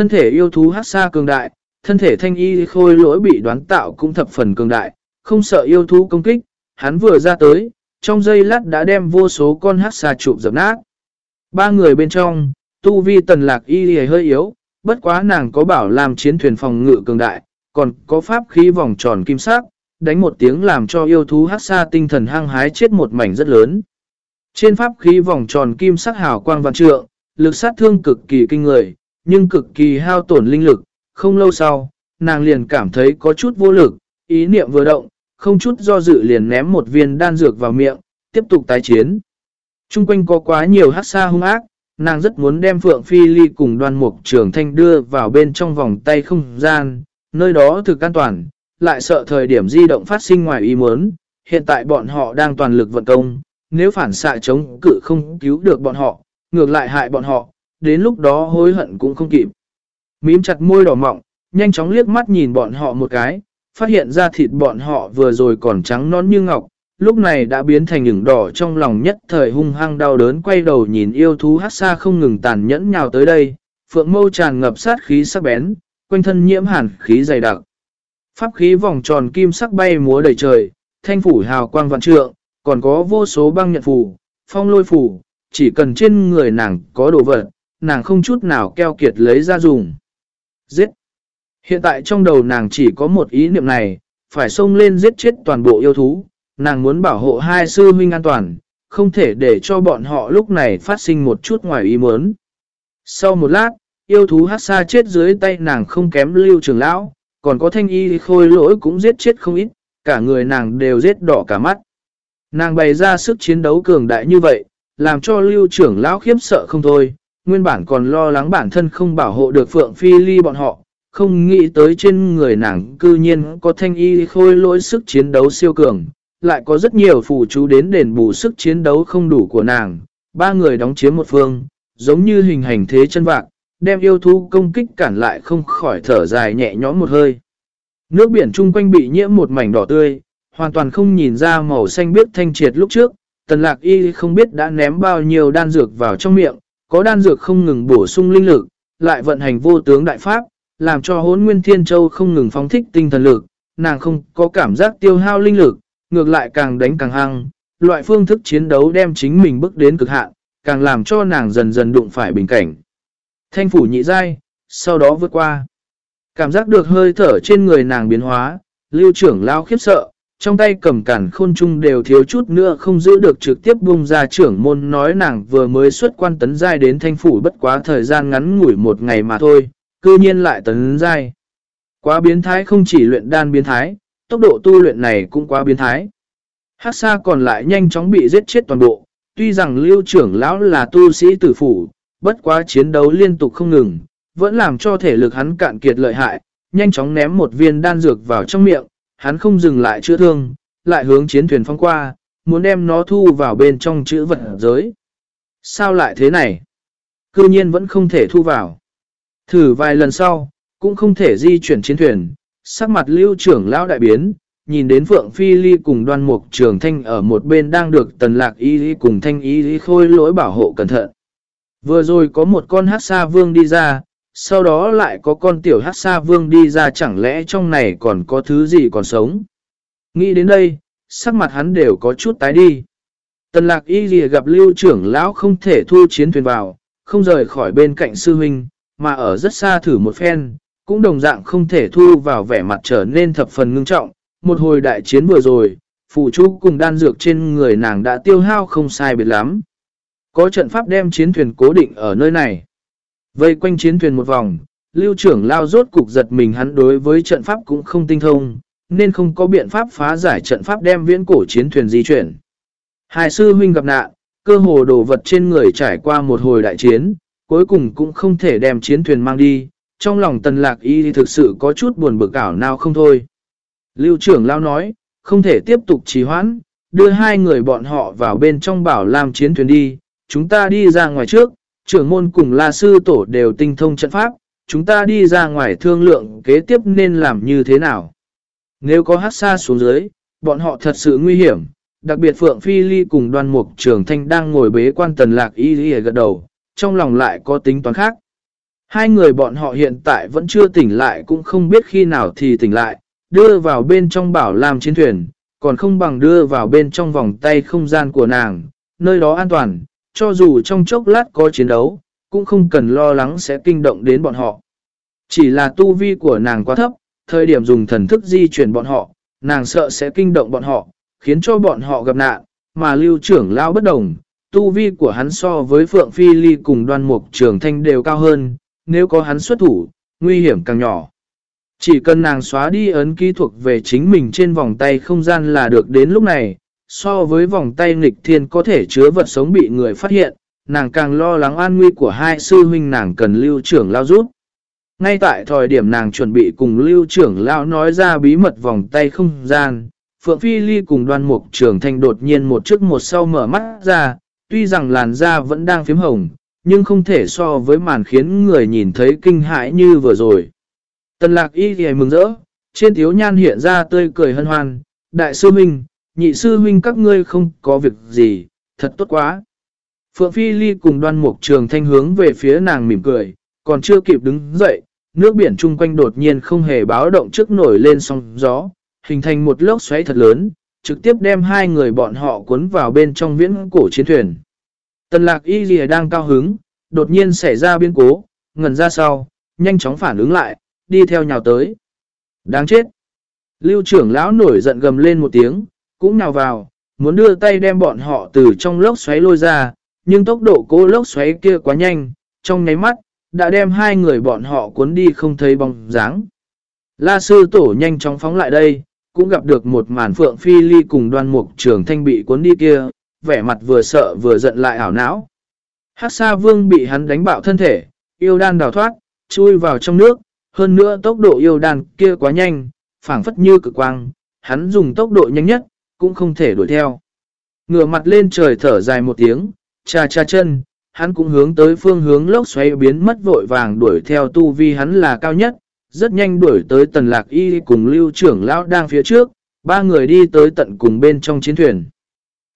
Thân thể yêu thú hát xa cường đại, thân thể thanh y khôi lỗi bị đoán tạo cũng thập phần cường đại, không sợ yêu thú công kích, hắn vừa ra tới, trong giây lát đã đem vô số con hát xa chụp dập nát. Ba người bên trong, tu vi tần lạc y hơi yếu, bất quá nàng có bảo làm chiến thuyền phòng ngự cường đại, còn có pháp khí vòng tròn kim sắc, đánh một tiếng làm cho yêu thú hát xa tinh thần hăng hái chết một mảnh rất lớn. Trên pháp khí vòng tròn kim sắc hào quang vạn trượng, lực sát thương cực kỳ kinh người, nhưng cực kỳ hao tổn linh lực, không lâu sau, nàng liền cảm thấy có chút vô lực, ý niệm vừa động, không chút do dự liền ném một viên đan dược vào miệng, tiếp tục tái chiến. Trung quanh có quá nhiều hát xa hung ác, nàng rất muốn đem Phượng Phi Ly cùng đoàn mục trường thanh đưa vào bên trong vòng tay không gian, nơi đó thực an toàn, lại sợ thời điểm di động phát sinh ngoài ý muốn. Hiện tại bọn họ đang toàn lực vận công, nếu phản xạ chống cự không cứu được bọn họ, ngược lại hại bọn họ, đến lúc đó hối hận cũng không kịp. Mím chặt môi đỏ mọng, nhanh chóng liếc mắt nhìn bọn họ một cái, phát hiện ra thịt bọn họ vừa rồi còn trắng non như ngọc, lúc này đã biến thành những đỏ trong lòng nhất thời hung hăng đau đớn quay đầu nhìn yêu thú hát xa không ngừng tàn nhẫn nhào tới đây, phượng mâu tràn ngập sát khí sắc bén, quanh thân nhiễm hàn khí dày đặc. Pháp khí vòng tròn kim sắc bay múa đầy trời, thanh phủ hào quang vạn trượng, còn có vô số băng nhận phủ, phong lôi phủ, chỉ cần trên người nàng có đồ vật, nàng không chút nào keo kiệt lấy ra dùng. Giết! Hiện tại trong đầu nàng chỉ có một ý niệm này, phải xông lên giết chết toàn bộ yêu thú, nàng muốn bảo hộ hai sư huynh an toàn, không thể để cho bọn họ lúc này phát sinh một chút ngoài ý muốn. Sau một lát, yêu thú hát xa chết dưới tay nàng không kém lưu trường lão, còn có thanh y khôi lỗi cũng giết chết không ít, cả người nàng đều giết đỏ cả mắt. Nàng bày ra sức chiến đấu cường đại như vậy, làm cho lưu trưởng lão khiếp sợ không thôi, nguyên bản còn lo lắng bản thân không bảo hộ được Phượng Phi Ly bọn họ, không nghĩ tới trên người nàng cư nhiên có thanh y khôi lỗi sức chiến đấu siêu cường, lại có rất nhiều phù chú đến đền bù sức chiến đấu không đủ của nàng. Ba người đóng chiếm một phương, giống như hình hành thế chân vạc, đem yêu thú công kích cản lại không khỏi thở dài nhẹ nhõm một hơi. Nước biển chung quanh bị nhiễm một mảnh đỏ tươi, hoàn toàn không nhìn ra màu xanh biếc thanh triệt lúc trước. Tần lạc y không biết đã ném bao nhiêu đan dược vào trong miệng, có đan dược không ngừng bổ sung linh lực, lại vận hành vô tướng đại pháp, làm cho hốn nguyên thiên châu không ngừng phóng thích tinh thần lực, nàng không có cảm giác tiêu hao linh lực, ngược lại càng đánh càng hăng, loại phương thức chiến đấu đem chính mình bước đến cực hạn, càng làm cho nàng dần dần đụng phải bình cảnh. Thanh phủ nhị dai, sau đó vượt qua. Cảm giác được hơi thở trên người nàng biến hóa, lưu trưởng lao khiếp sợ, trong tay cầm cản khôn trung đều thiếu chút nữa không giữ được trực tiếp bung ra trưởng môn nói nàng vừa mới xuất quan tấn giai đến thanh phủ bất quá thời gian ngắn ngủi một ngày mà thôi, cư nhiên lại tấn giai. Quá biến thái không chỉ luyện đan biến thái, tốc độ tu luyện này cũng quá biến thái. Hát xa còn lại nhanh chóng bị giết chết toàn bộ, tuy rằng lưu trưởng lão là tu sĩ tử phủ, bất quá chiến đấu liên tục không ngừng, vẫn làm cho thể lực hắn cạn kiệt lợi hại, nhanh chóng ném một viên đan dược vào trong miệng, hắn không dừng lại chữa thương, lại hướng chiến thuyền phong qua, muốn đem nó thu vào bên trong chữ vật giới. Sao lại thế này? Cư nhiên vẫn không thể thu vào. Thử vài lần sau, cũng không thể di chuyển chiến thuyền, sắc mặt lưu trưởng lão đại biến, nhìn đến Phượng Phi Ly cùng đoan mục trường thanh ở một bên đang được tần lạc y ly cùng thanh y ly khôi lỗi bảo hộ cẩn thận. Vừa rồi có một con hát xa vương đi ra, sau đó lại có con tiểu hát xa vương đi ra chẳng lẽ trong này còn có thứ gì còn sống. Nghĩ đến đây, sắc mặt hắn đều có chút tái đi. Tần lạc y gì gặp lưu trưởng lão không thể thu chiến thuyền vào, không rời khỏi bên cạnh sư huynh, mà ở rất xa thử một phen, cũng đồng dạng không thể thu vào vẻ mặt trở nên thập phần ngưng trọng. Một hồi đại chiến vừa rồi, phụ chú cùng đan dược trên người nàng đã tiêu hao không sai biệt lắm. Có trận pháp đem chiến thuyền cố định ở nơi này. Vây quanh chiến thuyền một vòng, lưu trưởng lao rốt cục giật mình hắn đối với trận pháp cũng không tinh thông, nên không có biện pháp phá giải trận pháp đem viễn cổ chiến thuyền di chuyển. Hai sư huynh gặp nạn, cơ hồ đồ vật trên người trải qua một hồi đại chiến, cuối cùng cũng không thể đem chiến thuyền mang đi, trong lòng tần lạc y thì thực sự có chút buồn bực ảo nào không thôi. Lưu trưởng lao nói, không thể tiếp tục trì hoãn, đưa hai người bọn họ vào bên trong bảo làm chiến thuyền đi, chúng ta đi ra ngoài trước, trưởng môn cùng la sư tổ đều tinh thông trận pháp, chúng ta đi ra ngoài thương lượng kế tiếp nên làm như thế nào. Nếu có hát xa xuống dưới, bọn họ thật sự nguy hiểm, đặc biệt Phượng Phi Ly cùng đoàn mục trưởng thanh đang ngồi bế quan tần lạc y y gật đầu, trong lòng lại có tính toán khác. Hai người bọn họ hiện tại vẫn chưa tỉnh lại cũng không biết khi nào thì tỉnh lại, đưa vào bên trong bảo làm chiến thuyền, còn không bằng đưa vào bên trong vòng tay không gian của nàng, nơi đó an toàn, cho dù trong chốc lát có chiến đấu, cũng không cần lo lắng sẽ kinh động đến bọn họ. Chỉ là tu vi của nàng quá thấp, thời điểm dùng thần thức di chuyển bọn họ, nàng sợ sẽ kinh động bọn họ, khiến cho bọn họ gặp nạn, mà lưu trưởng lao bất đồng, tu vi của hắn so với Phượng Phi Ly cùng đoan mục trường thanh đều cao hơn, nếu có hắn xuất thủ, nguy hiểm càng nhỏ. Chỉ cần nàng xóa đi ấn ký thuộc về chính mình trên vòng tay không gian là được đến lúc này, so với vòng tay nghịch thiên có thể chứa vật sống bị người phát hiện, nàng càng lo lắng an nguy của hai sư huynh nàng cần lưu trưởng lao rút. Ngay tại thời điểm nàng chuẩn bị cùng lưu trưởng lao nói ra bí mật vòng tay không gian, Phượng Phi Ly cùng đoan mục trưởng thành đột nhiên một trước một sau mở mắt ra, tuy rằng làn da vẫn đang phím hồng, nhưng không thể so với màn khiến người nhìn thấy kinh hãi như vừa rồi. Tần lạc y thì mừng rỡ, trên thiếu nhan hiện ra tươi cười hân hoan, đại sư huynh, nhị sư huynh các ngươi không có việc gì, thật tốt quá. Phượng Phi Ly cùng đoan mục trường thanh hướng về phía nàng mỉm cười, còn chưa kịp đứng dậy, nước biển chung quanh đột nhiên không hề báo động trước nổi lên sóng gió, hình thành một lốc xoáy thật lớn, trực tiếp đem hai người bọn họ cuốn vào bên trong viễn cổ chiến thuyền. Tần lạc y lìa đang cao hứng, đột nhiên xảy ra biến cố, ngần ra sau, nhanh chóng phản ứng lại, đi theo nhào tới. Đáng chết! Lưu trưởng lão nổi giận gầm lên một tiếng, cũng nào vào, muốn đưa tay đem bọn họ từ trong lốc xoáy lôi ra, nhưng tốc độ cố lốc xoáy kia quá nhanh, trong nháy mắt, đã đem hai người bọn họ cuốn đi không thấy bóng dáng. La sư tổ nhanh chóng phóng lại đây, cũng gặp được một màn phượng phi ly cùng đoan mục trường thanh bị cuốn đi kia, vẻ mặt vừa sợ vừa giận lại ảo não. Hát sa vương bị hắn đánh bạo thân thể, yêu đan đào thoát, chui vào trong nước, hơn nữa tốc độ yêu đan kia quá nhanh, phảng phất như cực quang, hắn dùng tốc độ nhanh nhất, cũng không thể đuổi theo. Ngửa mặt lên trời thở dài một tiếng, cha cha chân, hắn cũng hướng tới phương hướng lốc xoáy biến mất vội vàng đuổi theo tu vi hắn là cao nhất, rất nhanh đuổi tới tần lạc y cùng lưu trưởng lão đang phía trước, ba người đi tới tận cùng bên trong chiến thuyền.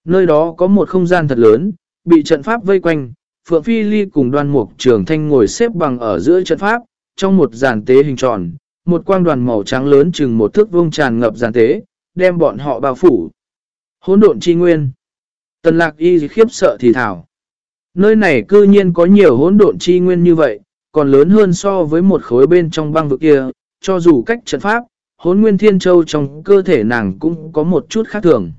Nơi đó có một không gian thật lớn, bị trận pháp vây quanh, Phượng Phi Ly cùng đoan mục trường thanh ngồi xếp bằng ở giữa trận pháp, trong một giàn tế hình tròn, một quang đoàn màu trắng lớn chừng một thước vuông tràn ngập giàn tế, đem bọn họ bao phủ. Hỗn độn chi nguyên. Tần lạc y khiếp sợ thì thảo. Nơi này cư nhiên có nhiều hỗn độn chi nguyên như vậy, còn lớn hơn so với một khối bên trong băng vực kia, cho dù cách trận pháp, hỗn nguyên thiên châu trong cơ thể nàng cũng có một chút khác thường.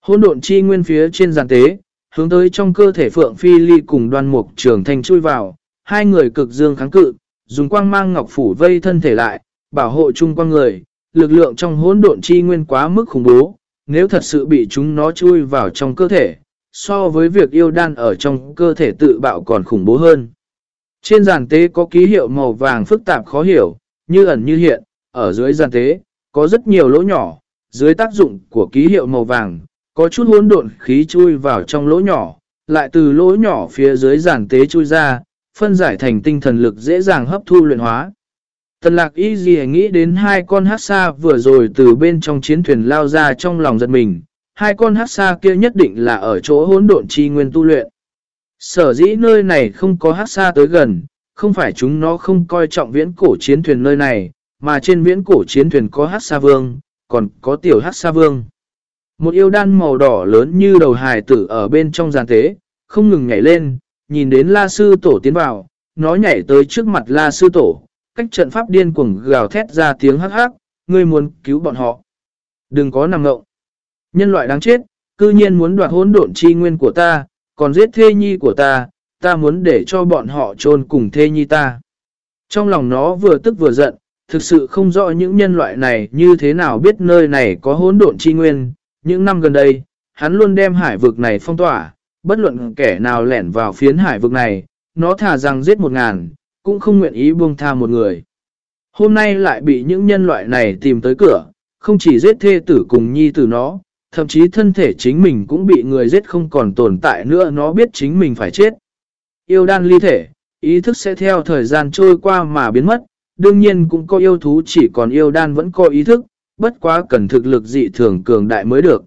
Hỗn độn chi nguyên phía trên giàn tế, hướng tới trong cơ thể Phượng Phi Ly cùng đoan mục trường thành chui vào, hai người cực dương kháng cự, dùng quang mang ngọc phủ vây thân thể lại, bảo hộ chung quanh người, lực lượng trong hỗn độn chi nguyên quá mức khủng bố, nếu thật sự bị chúng nó chui vào trong cơ thể, so với việc yêu đan ở trong cơ thể tự bạo còn khủng bố hơn. Trên giàn tế có ký hiệu màu vàng phức tạp khó hiểu, như ẩn như hiện, ở dưới giàn tế, có rất nhiều lỗ nhỏ, dưới tác dụng của ký hiệu màu vàng, có chút hỗn độn khí chui vào trong lỗ nhỏ, lại từ lỗ nhỏ phía dưới giàn tế chui ra, phân giải thành tinh thần lực dễ dàng hấp thu luyện hóa. Tần lạc y gì nghĩ đến hai con hát xa vừa rồi từ bên trong chiến thuyền lao ra trong lòng giật mình, hai con hát xa kia nhất định là ở chỗ hỗn độn chi nguyên tu luyện. Sở dĩ nơi này không có hát xa tới gần, không phải chúng nó không coi trọng viễn cổ chiến thuyền nơi này, mà trên viễn cổ chiến thuyền có hát xa vương, còn có tiểu hát xa vương. Một yêu đan màu đỏ lớn như đầu hài tử ở bên trong giàn tế, không ngừng nhảy lên, nhìn đến la sư tổ tiến vào, nó nhảy tới trước mặt la sư tổ, cách trận pháp điên cuồng gào thét ra tiếng hắc hắc, ngươi muốn cứu bọn họ. Đừng có nằm ngộng. Nhân loại đáng chết, cư nhiên muốn đoạt hỗn độn chi nguyên của ta, còn giết thê nhi của ta, ta muốn để cho bọn họ chôn cùng thê nhi ta. Trong lòng nó vừa tức vừa giận, thực sự không rõ những nhân loại này như thế nào biết nơi này có hỗn độn chi nguyên. Những năm gần đây, hắn luôn đem hải vực này phong tỏa, bất luận kẻ nào lẻn vào phiến hải vực này, nó thả rằng giết một ngàn, cũng không nguyện ý buông tha một người. Hôm nay lại bị những nhân loại này tìm tới cửa, không chỉ giết thê tử cùng nhi tử nó, thậm chí thân thể chính mình cũng bị người giết không còn tồn tại nữa nó biết chính mình phải chết. Yêu đan ly thể, ý thức sẽ theo thời gian trôi qua mà biến mất, đương nhiên cũng có yêu thú chỉ còn yêu đan vẫn có ý thức, bất quá cần thực lực dị thường cường đại mới được.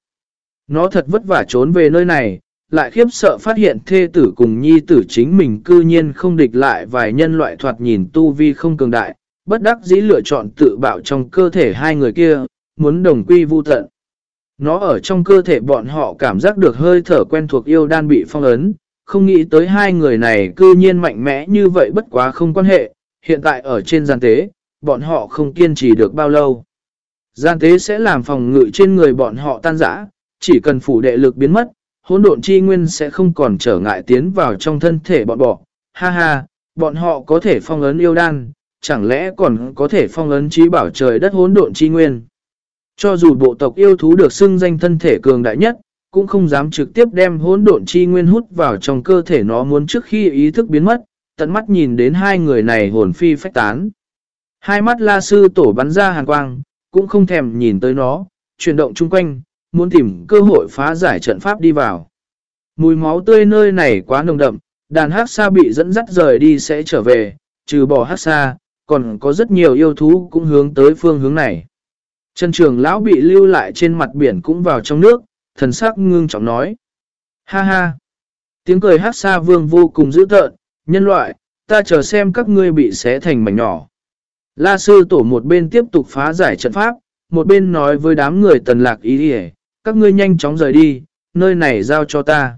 Nó thật vất vả trốn về nơi này, lại khiếp sợ phát hiện thê tử cùng nhi tử chính mình cư nhiên không địch lại vài nhân loại thoạt nhìn tu vi không cường đại, bất đắc dĩ lựa chọn tự bạo trong cơ thể hai người kia, muốn đồng quy vu tận. Nó ở trong cơ thể bọn họ cảm giác được hơi thở quen thuộc yêu đan bị phong ấn, không nghĩ tới hai người này cư nhiên mạnh mẽ như vậy bất quá không quan hệ, hiện tại ở trên gian tế, bọn họ không kiên trì được bao lâu. Gian tế sẽ làm phòng ngự trên người bọn họ tan rã, chỉ cần phủ đệ lực biến mất, hỗn độn chi nguyên sẽ không còn trở ngại tiến vào trong thân thể bọn bỏ. Ha ha, bọn họ có thể phong ấn yêu đan, chẳng lẽ còn có thể phong ấn trí bảo trời đất hỗn độn chi nguyên. Cho dù bộ tộc yêu thú được xưng danh thân thể cường đại nhất, cũng không dám trực tiếp đem hỗn độn chi nguyên hút vào trong cơ thể nó muốn trước khi ý thức biến mất, tận mắt nhìn đến hai người này hồn phi phách tán. Hai mắt la sư tổ bắn ra hàn quang, cũng không thèm nhìn tới nó, chuyển động chung quanh, muốn tìm cơ hội phá giải trận pháp đi vào. Mùi máu tươi nơi này quá nồng đậm, đàn hát xa bị dẫn dắt rời đi sẽ trở về, trừ bỏ hát xa, còn có rất nhiều yêu thú cũng hướng tới phương hướng này. Trần trường lão bị lưu lại trên mặt biển cũng vào trong nước, thần sắc ngưng trọng nói. Ha ha! Tiếng cười hát xa vương vô cùng dữ tợn, nhân loại, ta chờ xem các ngươi bị xé thành mảnh nhỏ. La sư tổ một bên tiếp tục phá giải trận pháp, một bên nói với đám người tần lạc ý đi các ngươi nhanh chóng rời đi, nơi này giao cho ta.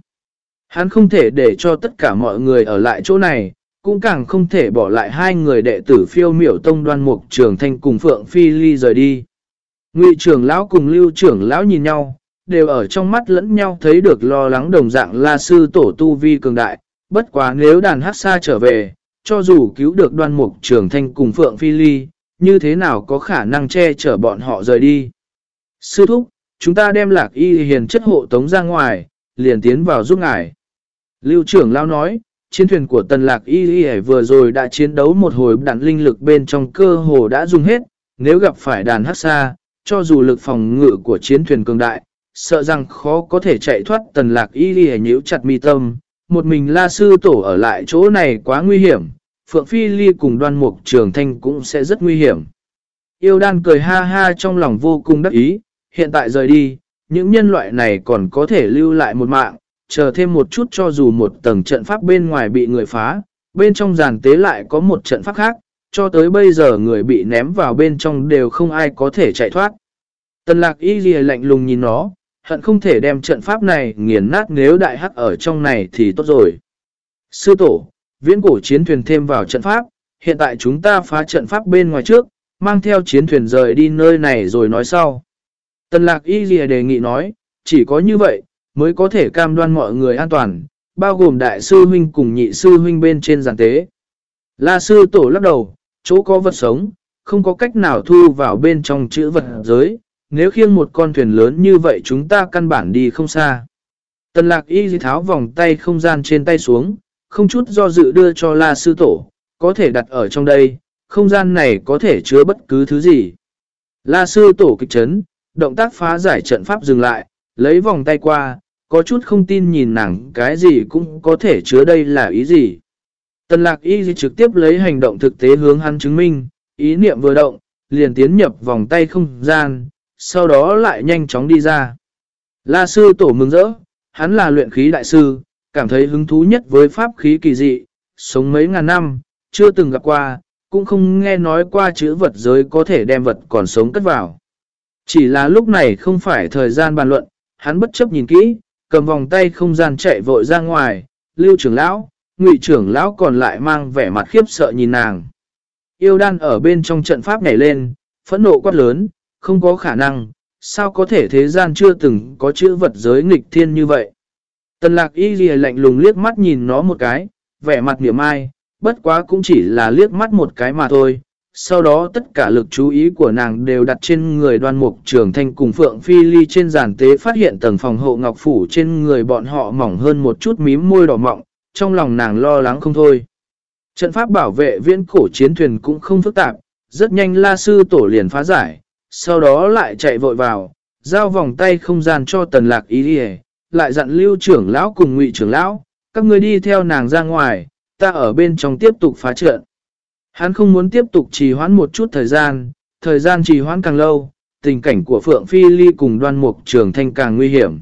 Hắn không thể để cho tất cả mọi người ở lại chỗ này, cũng càng không thể bỏ lại hai người đệ tử phiêu miểu tông đoan mục trường thanh cùng Phượng Phi Ly rời đi. Ngụy trưởng lão cùng lưu trưởng lão nhìn nhau, đều ở trong mắt lẫn nhau thấy được lo lắng đồng dạng la sư tổ tu vi cường đại, bất quá nếu đàn hát xa trở về, cho dù cứu được đoan mục trường thanh cùng Phượng Phi Ly, như thế nào có khả năng che chở bọn họ rời đi. Sư thúc, chúng ta đem lạc y hiền chất hộ tống ra ngoài, liền tiến vào giúp ngài. Lưu trưởng lao nói, chiến thuyền của tần lạc y y vừa rồi đã chiến đấu một hồi đạn linh lực bên trong cơ hồ đã dùng hết, nếu gặp phải đàn hát xa, cho dù lực phòng ngự của chiến thuyền cường đại, sợ rằng khó có thể chạy thoát tần lạc y y nhíu chặt mi tâm, một mình la sư tổ ở lại chỗ này quá nguy hiểm, Phượng Phi Ly cùng đoan mục trường thanh cũng sẽ rất nguy hiểm. Yêu đan cười ha ha trong lòng vô cùng đắc ý, hiện tại rời đi, những nhân loại này còn có thể lưu lại một mạng, chờ thêm một chút cho dù một tầng trận pháp bên ngoài bị người phá, bên trong giàn tế lại có một trận pháp khác, cho tới bây giờ người bị ném vào bên trong đều không ai có thể chạy thoát. Tần lạc y ghi lạnh lùng nhìn nó, hận không thể đem trận pháp này nghiền nát nếu đại hắc ở trong này thì tốt rồi. Sư tổ, viễn cổ chiến thuyền thêm vào trận pháp, hiện tại chúng ta phá trận pháp bên ngoài trước, mang theo chiến thuyền rời đi nơi này rồi nói sau. Tần lạc y ghi đề nghị nói, chỉ có như vậy, mới có thể cam đoan mọi người an toàn, bao gồm đại sư huynh cùng nhị sư huynh bên trên giàn tế. La sư tổ lắc đầu, chỗ có vật sống, không có cách nào thu vào bên trong chữ vật giới, nếu khiêng một con thuyền lớn như vậy chúng ta căn bản đi không xa. Tần lạc y tháo vòng tay không gian trên tay xuống, không chút do dự đưa cho la sư tổ, có thể đặt ở trong đây, không gian này có thể chứa bất cứ thứ gì. La sư tổ kịch chấn, động tác phá giải trận pháp dừng lại, lấy vòng tay qua, có chút không tin nhìn nàng cái gì cũng có thể chứa đây là ý gì. Tần lạc y trực tiếp lấy hành động thực tế hướng hắn chứng minh, ý niệm vừa động, liền tiến nhập vòng tay không gian, sau đó lại nhanh chóng đi ra. La sư tổ mừng rỡ, hắn là luyện khí đại sư, cảm thấy hứng thú nhất với pháp khí kỳ dị, sống mấy ngàn năm, chưa từng gặp qua, cũng không nghe nói qua chữ vật giới có thể đem vật còn sống cất vào. Chỉ là lúc này không phải thời gian bàn luận, hắn bất chấp nhìn kỹ, cầm vòng tay không gian chạy vội ra ngoài, lưu trưởng lão, ngụy trưởng lão còn lại mang vẻ mặt khiếp sợ nhìn nàng. Yêu đan ở bên trong trận pháp nhảy lên, phẫn nộ quát lớn, không có khả năng, sao có thể thế gian chưa từng có chữ vật giới nghịch thiên như vậy. Tần lạc y ghi lạnh lùng liếc mắt nhìn nó một cái, vẻ mặt niệm ai, bất quá cũng chỉ là liếc mắt một cái mà thôi. Sau đó tất cả lực chú ý của nàng đều đặt trên người đoan mục trường thanh cùng Phượng Phi Ly trên giàn tế phát hiện tầng phòng hộ ngọc phủ trên người bọn họ mỏng hơn một chút mím môi đỏ mọng, trong lòng nàng lo lắng không thôi. Trận pháp bảo vệ viễn cổ chiến thuyền cũng không phức tạp, rất nhanh la sư tổ liền phá giải, sau đó lại chạy vội vào, giao vòng tay không gian cho tần lạc ý đi lại dặn lưu trưởng lão cùng ngụy trưởng lão, các người đi theo nàng ra ngoài, ta ở bên trong tiếp tục phá trận. Hắn không muốn tiếp tục trì hoãn một chút thời gian, thời gian trì hoãn càng lâu, tình cảnh của Phượng Phi Ly cùng đoan mục trường thanh càng nguy hiểm.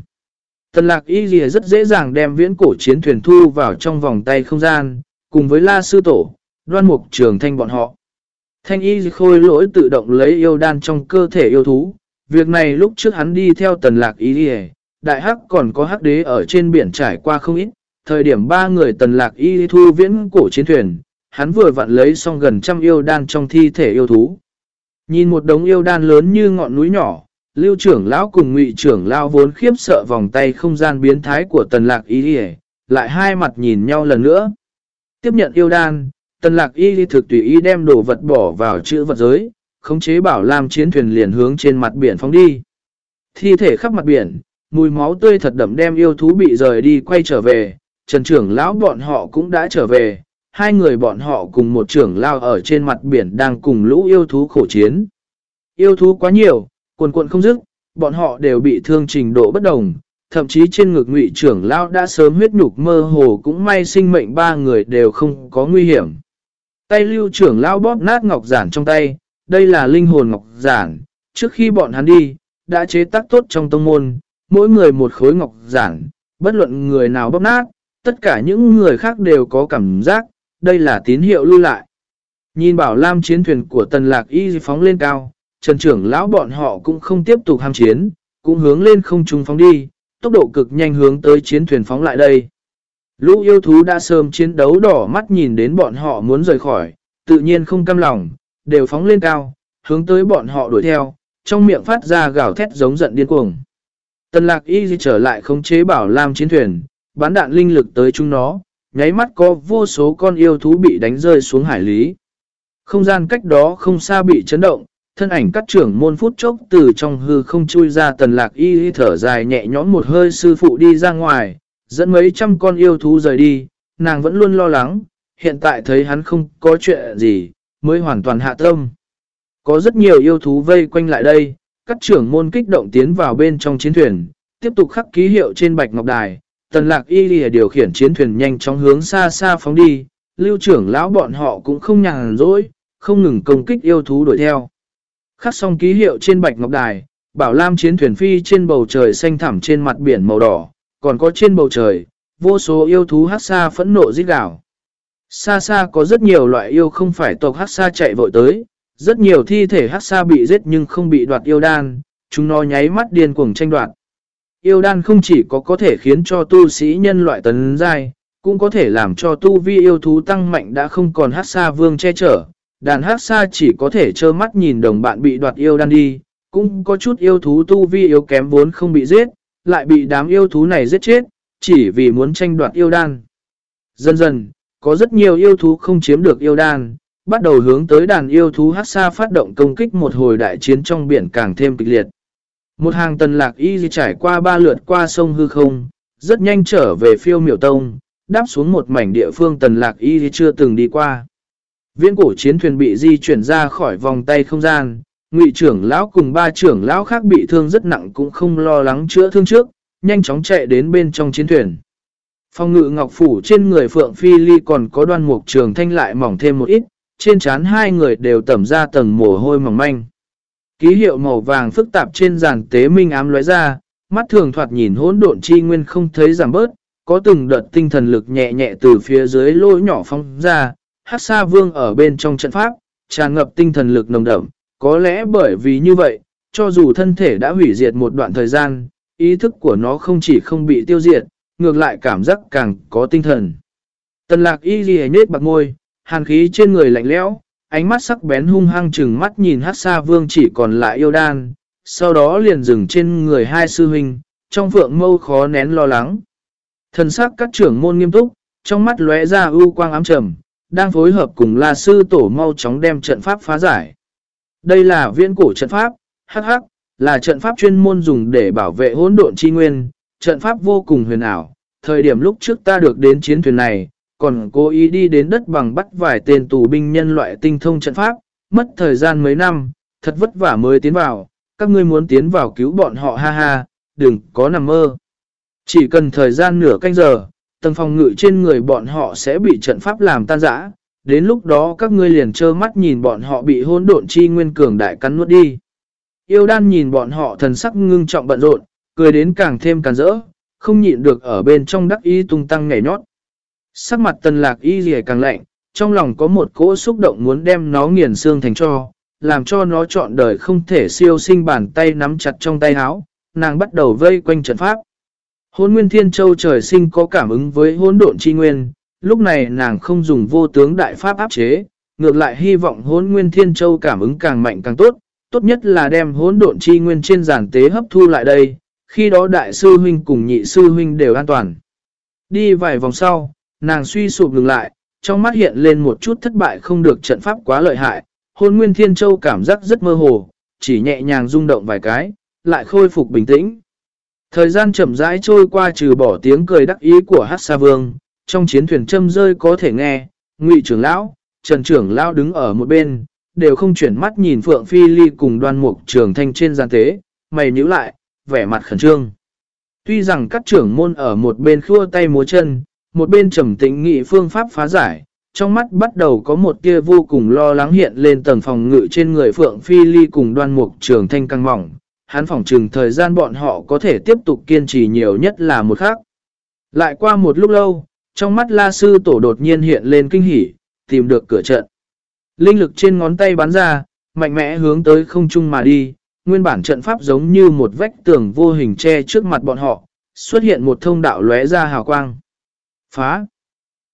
Tần lạc y gì rất dễ dàng đem viễn cổ chiến thuyền thu vào trong vòng tay không gian, cùng với la sư tổ, đoan mục trường thanh bọn họ. Thanh y khôi lỗi tự động lấy yêu đan trong cơ thể yêu thú. Việc này lúc trước hắn đi theo tần lạc y gì, đại hắc còn có hắc đế ở trên biển trải qua không ít. Thời điểm ba người tần lạc y thu viễn cổ chiến thuyền, hắn vừa vặn lấy xong gần trăm yêu đan trong thi thể yêu thú. Nhìn một đống yêu đan lớn như ngọn núi nhỏ, lưu trưởng lão cùng ngụy trưởng lão vốn khiếp sợ vòng tay không gian biến thái của tần lạc y lại hai mặt nhìn nhau lần nữa. Tiếp nhận yêu đan, tần lạc y thực tùy ý đem đồ vật bỏ vào chữ vật giới, khống chế bảo làm chiến thuyền liền hướng trên mặt biển phóng đi. Thi thể khắp mặt biển, mùi máu tươi thật đậm đem yêu thú bị rời đi quay trở về, trần trưởng lão bọn họ cũng đã trở về, hai người bọn họ cùng một trưởng lao ở trên mặt biển đang cùng lũ yêu thú khổ chiến. Yêu thú quá nhiều, quần quần không dứt, bọn họ đều bị thương trình độ bất đồng, thậm chí trên ngực ngụy trưởng lao đã sớm huyết nhục mơ hồ cũng may sinh mệnh ba người đều không có nguy hiểm. Tay lưu trưởng lao bóp nát ngọc giản trong tay, đây là linh hồn ngọc giản, trước khi bọn hắn đi, đã chế tác tốt trong tông môn, mỗi người một khối ngọc giản, bất luận người nào bóp nát, tất cả những người khác đều có cảm giác, đây là tín hiệu lưu lại. Nhìn bảo lam chiến thuyền của tần lạc y phóng lên cao, trần trưởng lão bọn họ cũng không tiếp tục ham chiến, cũng hướng lên không trung phóng đi, tốc độ cực nhanh hướng tới chiến thuyền phóng lại đây. Lũ yêu thú đã sớm chiến đấu đỏ mắt nhìn đến bọn họ muốn rời khỏi, tự nhiên không căm lòng, đều phóng lên cao, hướng tới bọn họ đuổi theo, trong miệng phát ra gào thét giống giận điên cuồng. Tần lạc y trở lại khống chế bảo lam chiến thuyền, bán đạn linh lực tới chúng nó, nháy mắt có vô số con yêu thú bị đánh rơi xuống hải lý. Không gian cách đó không xa bị chấn động, thân ảnh các trưởng môn phút chốc từ trong hư không chui ra tần lạc y thở dài nhẹ nhõm một hơi sư phụ đi ra ngoài, dẫn mấy trăm con yêu thú rời đi, nàng vẫn luôn lo lắng, hiện tại thấy hắn không có chuyện gì, mới hoàn toàn hạ tâm. Có rất nhiều yêu thú vây quanh lại đây, các trưởng môn kích động tiến vào bên trong chiến thuyền, tiếp tục khắc ký hiệu trên bạch ngọc đài, tần lạc y lìa điều khiển chiến thuyền nhanh chóng hướng xa xa phóng đi, lưu trưởng lão bọn họ cũng không nhàn rỗi, không ngừng công kích yêu thú đuổi theo. Khắc xong ký hiệu trên bạch ngọc đài, bảo lam chiến thuyền phi trên bầu trời xanh thẳm trên mặt biển màu đỏ, còn có trên bầu trời, vô số yêu thú hát xa phẫn nộ giết đảo. Xa xa có rất nhiều loại yêu không phải tộc hát xa chạy vội tới, rất nhiều thi thể hát xa bị giết nhưng không bị đoạt yêu đan, chúng nó nháy mắt điên cuồng tranh đoạt. Yêu đan không chỉ có có thể khiến cho tu sĩ nhân loại tấn giai, cũng có thể làm cho tu vi yêu thú tăng mạnh đã không còn hát xa vương che chở. Đàn hát xa chỉ có thể trơ mắt nhìn đồng bạn bị đoạt yêu đan đi, cũng có chút yêu thú tu vi yếu kém vốn không bị giết, lại bị đám yêu thú này giết chết, chỉ vì muốn tranh đoạt yêu đan. Dần dần, có rất nhiều yêu thú không chiếm được yêu đan, bắt đầu hướng tới đàn yêu thú hát xa phát động công kích một hồi đại chiến trong biển càng thêm kịch liệt. Một hàng tần lạc y trải qua ba lượt qua sông hư không, rất nhanh trở về phiêu miểu tông, đáp xuống một mảnh địa phương tần lạc y chưa từng đi qua. Viễn cổ chiến thuyền bị di chuyển ra khỏi vòng tay không gian, ngụy trưởng lão cùng ba trưởng lão khác bị thương rất nặng cũng không lo lắng chữa thương trước, nhanh chóng chạy đến bên trong chiến thuyền. Phong ngự ngọc phủ trên người Phượng Phi Ly còn có đoan mục trường thanh lại mỏng thêm một ít, trên trán hai người đều tẩm ra tầng mồ hôi mỏng manh. Ký hiệu màu vàng phức tạp trên giàn tế minh ám lóe ra, mắt thường thoạt nhìn hỗn độn chi nguyên không thấy giảm bớt, có từng đợt tinh thần lực nhẹ nhẹ từ phía dưới lỗ nhỏ phong ra, hát xa vương ở bên trong trận pháp, tràn ngập tinh thần lực nồng đậm, có lẽ bởi vì như vậy, cho dù thân thể đã hủy diệt một đoạn thời gian, ý thức của nó không chỉ không bị tiêu diệt, ngược lại cảm giác càng có tinh thần. Tần lạc y ghi nết bạc ngôi, hàn khí trên người lạnh lẽo, ánh mắt sắc bén hung hăng chừng mắt nhìn hát xa vương chỉ còn lại yêu đan, sau đó liền dừng trên người hai sư huynh, trong vượng mâu khó nén lo lắng. Thần sắc các trưởng môn nghiêm túc, trong mắt lóe ra ưu quang ám trầm, đang phối hợp cùng là sư tổ mau chóng đem trận pháp phá giải. Đây là viễn cổ trận pháp, hắc hắc, là trận pháp chuyên môn dùng để bảo vệ hỗn độn chi nguyên, trận pháp vô cùng huyền ảo. Thời điểm lúc trước ta được đến chiến thuyền này, còn cố ý đi đến đất bằng bắt vài tên tù binh nhân loại tinh thông trận pháp, mất thời gian mấy năm, thật vất vả mới tiến vào, các ngươi muốn tiến vào cứu bọn họ ha ha, đừng có nằm mơ. Chỉ cần thời gian nửa canh giờ, tầng phòng ngự trên người bọn họ sẽ bị trận pháp làm tan rã, đến lúc đó các ngươi liền trơ mắt nhìn bọn họ bị hôn độn chi nguyên cường đại cắn nuốt đi. Yêu đan nhìn bọn họ thần sắc ngưng trọng bận rộn, cười đến càng thêm càng rỡ, không nhịn được ở bên trong đắc ý tung tăng nhảy nhót. Sắc mặt tần lạc y gì càng lạnh, trong lòng có một cỗ xúc động muốn đem nó nghiền xương thành cho, làm cho nó chọn đời không thể siêu sinh bàn tay nắm chặt trong tay áo, nàng bắt đầu vây quanh trận pháp. Hôn Nguyên Thiên Châu trời sinh có cảm ứng với hỗn độn chi nguyên, lúc này nàng không dùng vô tướng đại pháp áp chế, ngược lại hy vọng hỗn Nguyên Thiên Châu cảm ứng càng mạnh càng tốt, tốt nhất là đem hỗn độn chi nguyên trên giàn tế hấp thu lại đây, khi đó đại sư huynh cùng nhị sư huynh đều an toàn. Đi vài vòng sau, nàng suy sụp ngừng lại, trong mắt hiện lên một chút thất bại không được trận pháp quá lợi hại, hôn nguyên thiên châu cảm giác rất mơ hồ, chỉ nhẹ nhàng rung động vài cái, lại khôi phục bình tĩnh. Thời gian chậm rãi trôi qua trừ bỏ tiếng cười đắc ý của hát sa vương, trong chiến thuyền châm rơi có thể nghe, ngụy trưởng lão, trần trưởng lão đứng ở một bên, đều không chuyển mắt nhìn Phượng Phi Ly cùng đoan mục trường thanh trên gian tế, mày nhíu lại, vẻ mặt khẩn trương. Tuy rằng các trưởng môn ở một bên khua tay múa chân, một bên trầm tĩnh nghị phương pháp phá giải, trong mắt bắt đầu có một tia vô cùng lo lắng hiện lên tầng phòng ngự trên người Phượng Phi Ly cùng đoan mục trường thanh căng mỏng. Hắn phỏng trừng thời gian bọn họ có thể tiếp tục kiên trì nhiều nhất là một khắc. Lại qua một lúc lâu, trong mắt la sư tổ đột nhiên hiện lên kinh hỉ, tìm được cửa trận. Linh lực trên ngón tay bắn ra, mạnh mẽ hướng tới không trung mà đi, nguyên bản trận pháp giống như một vách tường vô hình che trước mặt bọn họ, xuất hiện một thông đạo lóe ra hào quang. Phá!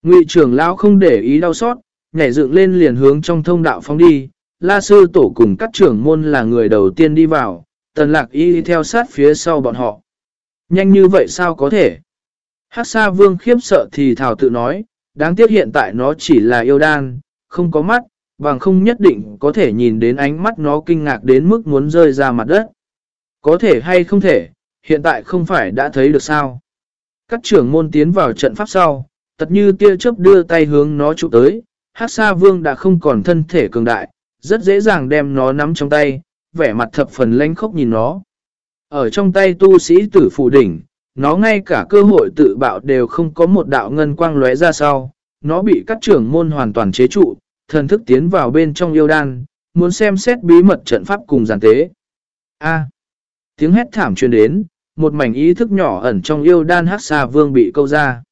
Ngụy trưởng lão không để ý đau xót, nhảy dựng lên liền hướng trong thông đạo phóng đi, la sư tổ cùng các trưởng môn là người đầu tiên đi vào, tần lạc y theo sát phía sau bọn họ. Nhanh như vậy sao có thể? Hát xa vương khiếp sợ thì thảo tự nói, đáng tiếc hiện tại nó chỉ là yêu đan, không có mắt, bằng không nhất định có thể nhìn đến ánh mắt nó kinh ngạc đến mức muốn rơi ra mặt đất. Có thể hay không thể, hiện tại không phải đã thấy được sao. Các trưởng môn tiến vào trận pháp sau, tật như tia chớp đưa tay hướng nó chụp tới, hát xa vương đã không còn thân thể cường đại, rất dễ dàng đem nó nắm trong tay, vẻ mặt thập phần lánh khốc nhìn nó. Ở trong tay tu sĩ tử phủ đỉnh, nó ngay cả cơ hội tự bạo đều không có một đạo ngân quang lóe ra sau, nó bị các trưởng môn hoàn toàn chế trụ, thần thức tiến vào bên trong yêu đan, muốn xem xét bí mật trận pháp cùng giàn tế. A. tiếng hét thảm truyền đến, một mảnh ý thức nhỏ ẩn trong yêu đan hát xa vương bị câu ra.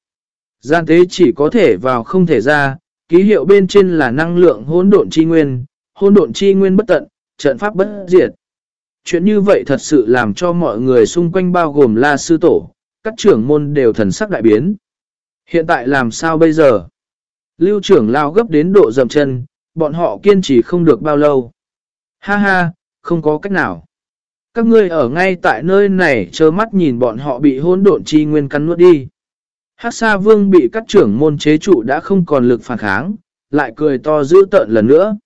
Gian tế chỉ có thể vào không thể ra, ký hiệu bên trên là năng lượng hỗn độn chi nguyên, hỗn độn chi nguyên bất tận, trận pháp bất diệt. Chuyện như vậy thật sự làm cho mọi người xung quanh bao gồm La Sư Tổ, các trưởng môn đều thần sắc đại biến. Hiện tại làm sao bây giờ? Lưu trưởng lao gấp đến độ dầm chân, bọn họ kiên trì không được bao lâu. Ha ha, không có cách nào. Các ngươi ở ngay tại nơi này chớ mắt nhìn bọn họ bị hỗn độn chi nguyên cắn nuốt đi. Hắc Sa Vương bị các trưởng môn chế trụ đã không còn lực phản kháng, lại cười to dữ tợn lần nữa.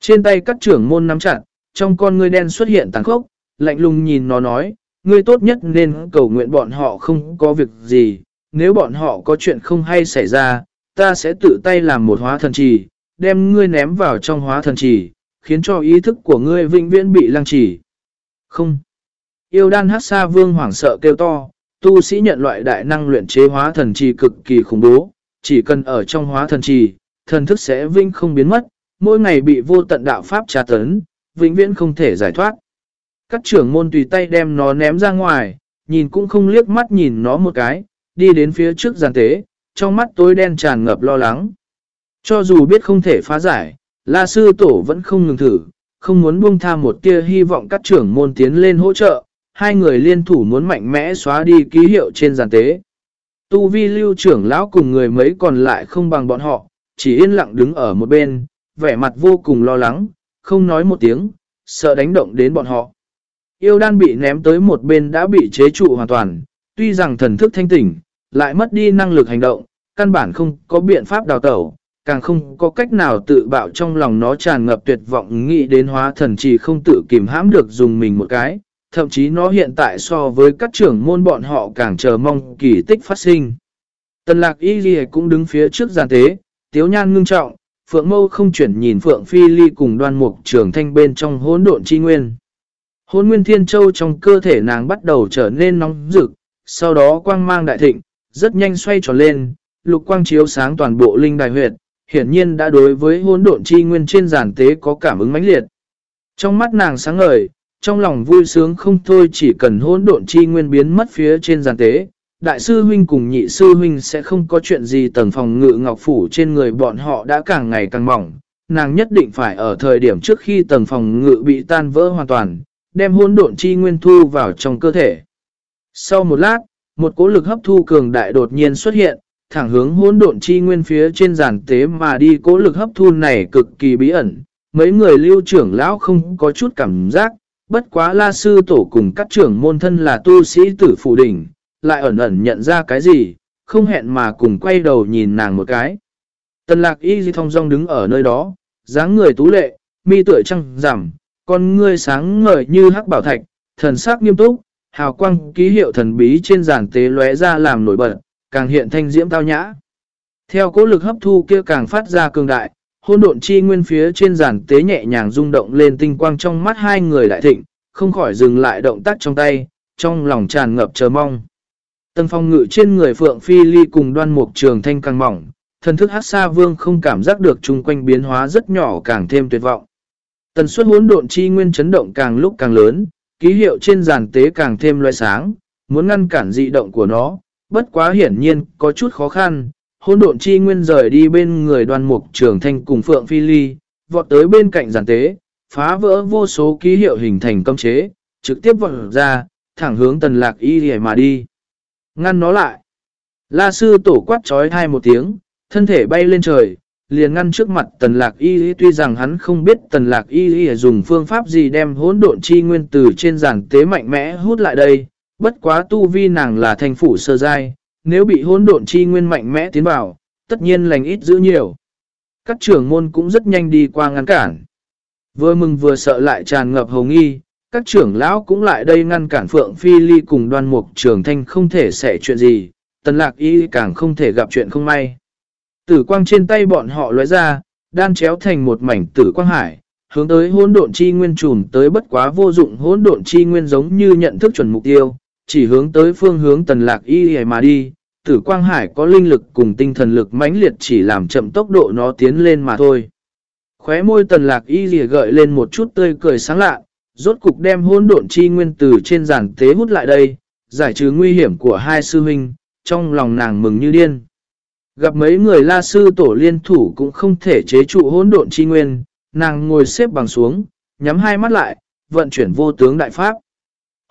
Trên tay các trưởng môn nắm chặt, trong con ngươi đen xuất hiện tàn khốc, lạnh lùng nhìn nó nói, ngươi tốt nhất nên cầu nguyện bọn họ không có việc gì, nếu bọn họ có chuyện không hay xảy ra, ta sẽ tự tay làm một hóa thần trì, đem ngươi ném vào trong hóa thần trì, khiến cho ý thức của ngươi vĩnh viễn bị lăng trì. Không. Yêu đan hát xa vương hoảng sợ kêu to, tu sĩ nhận loại đại năng luyện chế hóa thần trì cực kỳ khủng bố, chỉ cần ở trong hóa thần trì, thần thức sẽ vinh không biến mất, mỗi ngày bị vô tận đạo pháp tra tấn, vĩnh viễn không thể giải thoát. Các trưởng môn tùy tay đem nó ném ra ngoài, nhìn cũng không liếc mắt nhìn nó một cái, đi đến phía trước giàn tế, trong mắt tối đen tràn ngập lo lắng. Cho dù biết không thể phá giải, La Sư Tổ vẫn không ngừng thử, không muốn buông tha một tia hy vọng các trưởng môn tiến lên hỗ trợ, hai người liên thủ muốn mạnh mẽ xóa đi ký hiệu trên giàn tế. Tu vi lưu trưởng lão cùng người mấy còn lại không bằng bọn họ, chỉ yên lặng đứng ở một bên, vẻ mặt vô cùng lo lắng, không nói một tiếng, sợ đánh động đến bọn họ. Yêu đan bị ném tới một bên đã bị chế trụ hoàn toàn, tuy rằng thần thức thanh tỉnh, lại mất đi năng lực hành động, căn bản không có biện pháp đào tẩu, càng không có cách nào tự bạo trong lòng nó tràn ngập tuyệt vọng nghĩ đến hóa thần chỉ không tự kìm hãm được dùng mình một cái, thậm chí nó hiện tại so với các trưởng môn bọn họ càng chờ mong kỳ tích phát sinh. Tần lạc y ghi cũng đứng phía trước giàn tế, tiếu nhan ngưng trọng, phượng mâu không chuyển nhìn phượng phi ly cùng đoan mục trưởng thanh bên trong hỗn độn chi nguyên. Hôn nguyên thiên châu trong cơ thể nàng bắt đầu trở nên nóng rực, sau đó quang mang đại thịnh, rất nhanh xoay tròn lên, lục quang chiếu sáng toàn bộ linh đài huyệt, hiển nhiên đã đối với hỗn độn chi nguyên trên giàn tế có cảm ứng mãnh liệt. Trong mắt nàng sáng ngời, trong lòng vui sướng không thôi chỉ cần hỗn độn chi nguyên biến mất phía trên giàn tế, đại sư huynh cùng nhị sư huynh sẽ không có chuyện gì tầng phòng ngự ngọc phủ trên người bọn họ đã càng ngày càng mỏng. Nàng nhất định phải ở thời điểm trước khi tầng phòng ngự bị tan vỡ hoàn toàn, đem hỗn độn chi nguyên thu vào trong cơ thể. Sau một lát, một cỗ lực hấp thu cường đại đột nhiên xuất hiện, thẳng hướng hỗn độn chi nguyên phía trên giàn tế mà đi cố lực hấp thu này cực kỳ bí ẩn. Mấy người lưu trưởng lão không có chút cảm giác, bất quá la sư tổ cùng các trưởng môn thân là tu sĩ tử phủ đỉnh, lại ẩn ẩn nhận ra cái gì, không hẹn mà cùng quay đầu nhìn nàng một cái. Tần lạc y di thong dong đứng ở nơi đó, dáng người tú lệ, mi tuổi trăng giảm, con ngươi sáng ngời như hắc bảo thạch, thần sắc nghiêm túc, hào quang ký hiệu thần bí trên giàn tế lóe ra làm nổi bật, càng hiện thanh diễm tao nhã. Theo cố lực hấp thu kia càng phát ra cường đại, hôn độn chi nguyên phía trên giàn tế nhẹ nhàng rung động lên tinh quang trong mắt hai người đại thịnh, không khỏi dừng lại động tác trong tay, trong lòng tràn ngập chờ mong. Tầng phong ngự trên người Phượng Phi Ly cùng đoan mục trường thanh càng mỏng, thần thức hát xa vương không cảm giác được chung quanh biến hóa rất nhỏ càng thêm tuyệt vọng. Tần suất hỗn độn chi nguyên chấn động càng lúc càng lớn, ký hiệu trên giàn tế càng thêm loại sáng, muốn ngăn cản dị động của nó, bất quá hiển nhiên có chút khó khăn. Hỗn độn chi nguyên rời đi bên người đoàn mục trưởng thanh cùng Phượng Phi Ly, vọt tới bên cạnh giàn tế, phá vỡ vô số ký hiệu hình thành cấm chế, trực tiếp vọt ra, thẳng hướng tần lạc y mà đi. Ngăn nó lại. La sư tổ quát trói thai một tiếng, thân thể bay lên trời, liền ngăn trước mặt tần lạc y tuy rằng hắn không biết tần lạc y dùng phương pháp gì đem hỗn độn chi nguyên từ trên giàn tế mạnh mẽ hút lại đây, bất quá tu vi nàng là thành phủ sơ giai, nếu bị hỗn độn chi nguyên mạnh mẽ tiến vào, tất nhiên lành ít giữ nhiều. Các trưởng môn cũng rất nhanh đi qua ngăn cản. Vừa mừng vừa sợ lại tràn ngập hồng nghi, các trưởng lão cũng lại đây ngăn cản Phượng Phi Ly cùng đoan mục trưởng thanh không thể xảy chuyện gì, tần lạc y càng không thể gặp chuyện không may. Tử quang trên tay bọn họ lóe ra, đan chéo thành một mảnh tử quang hải, hướng tới hỗn độn chi nguyên trùm tới bất quá vô dụng hỗn độn chi nguyên giống như nhận thức chuẩn mục tiêu, chỉ hướng tới phương hướng tần lạc y mà đi. Tử quang hải có linh lực cùng tinh thần lực mãnh liệt chỉ làm chậm tốc độ nó tiến lên mà thôi. Khóe môi tần lạc y lìa gợi lên một chút tươi cười sáng lạ, rốt cục đem hỗn độn chi nguyên từ trên giàn tế hút lại đây, giải trừ nguy hiểm của hai sư huynh, trong lòng nàng mừng như điên. Gặp mấy người la sư tổ liên thủ cũng không thể chế trụ hỗn độn chi nguyên, nàng ngồi xếp bằng xuống, nhắm hai mắt lại, vận chuyển vô tướng đại pháp.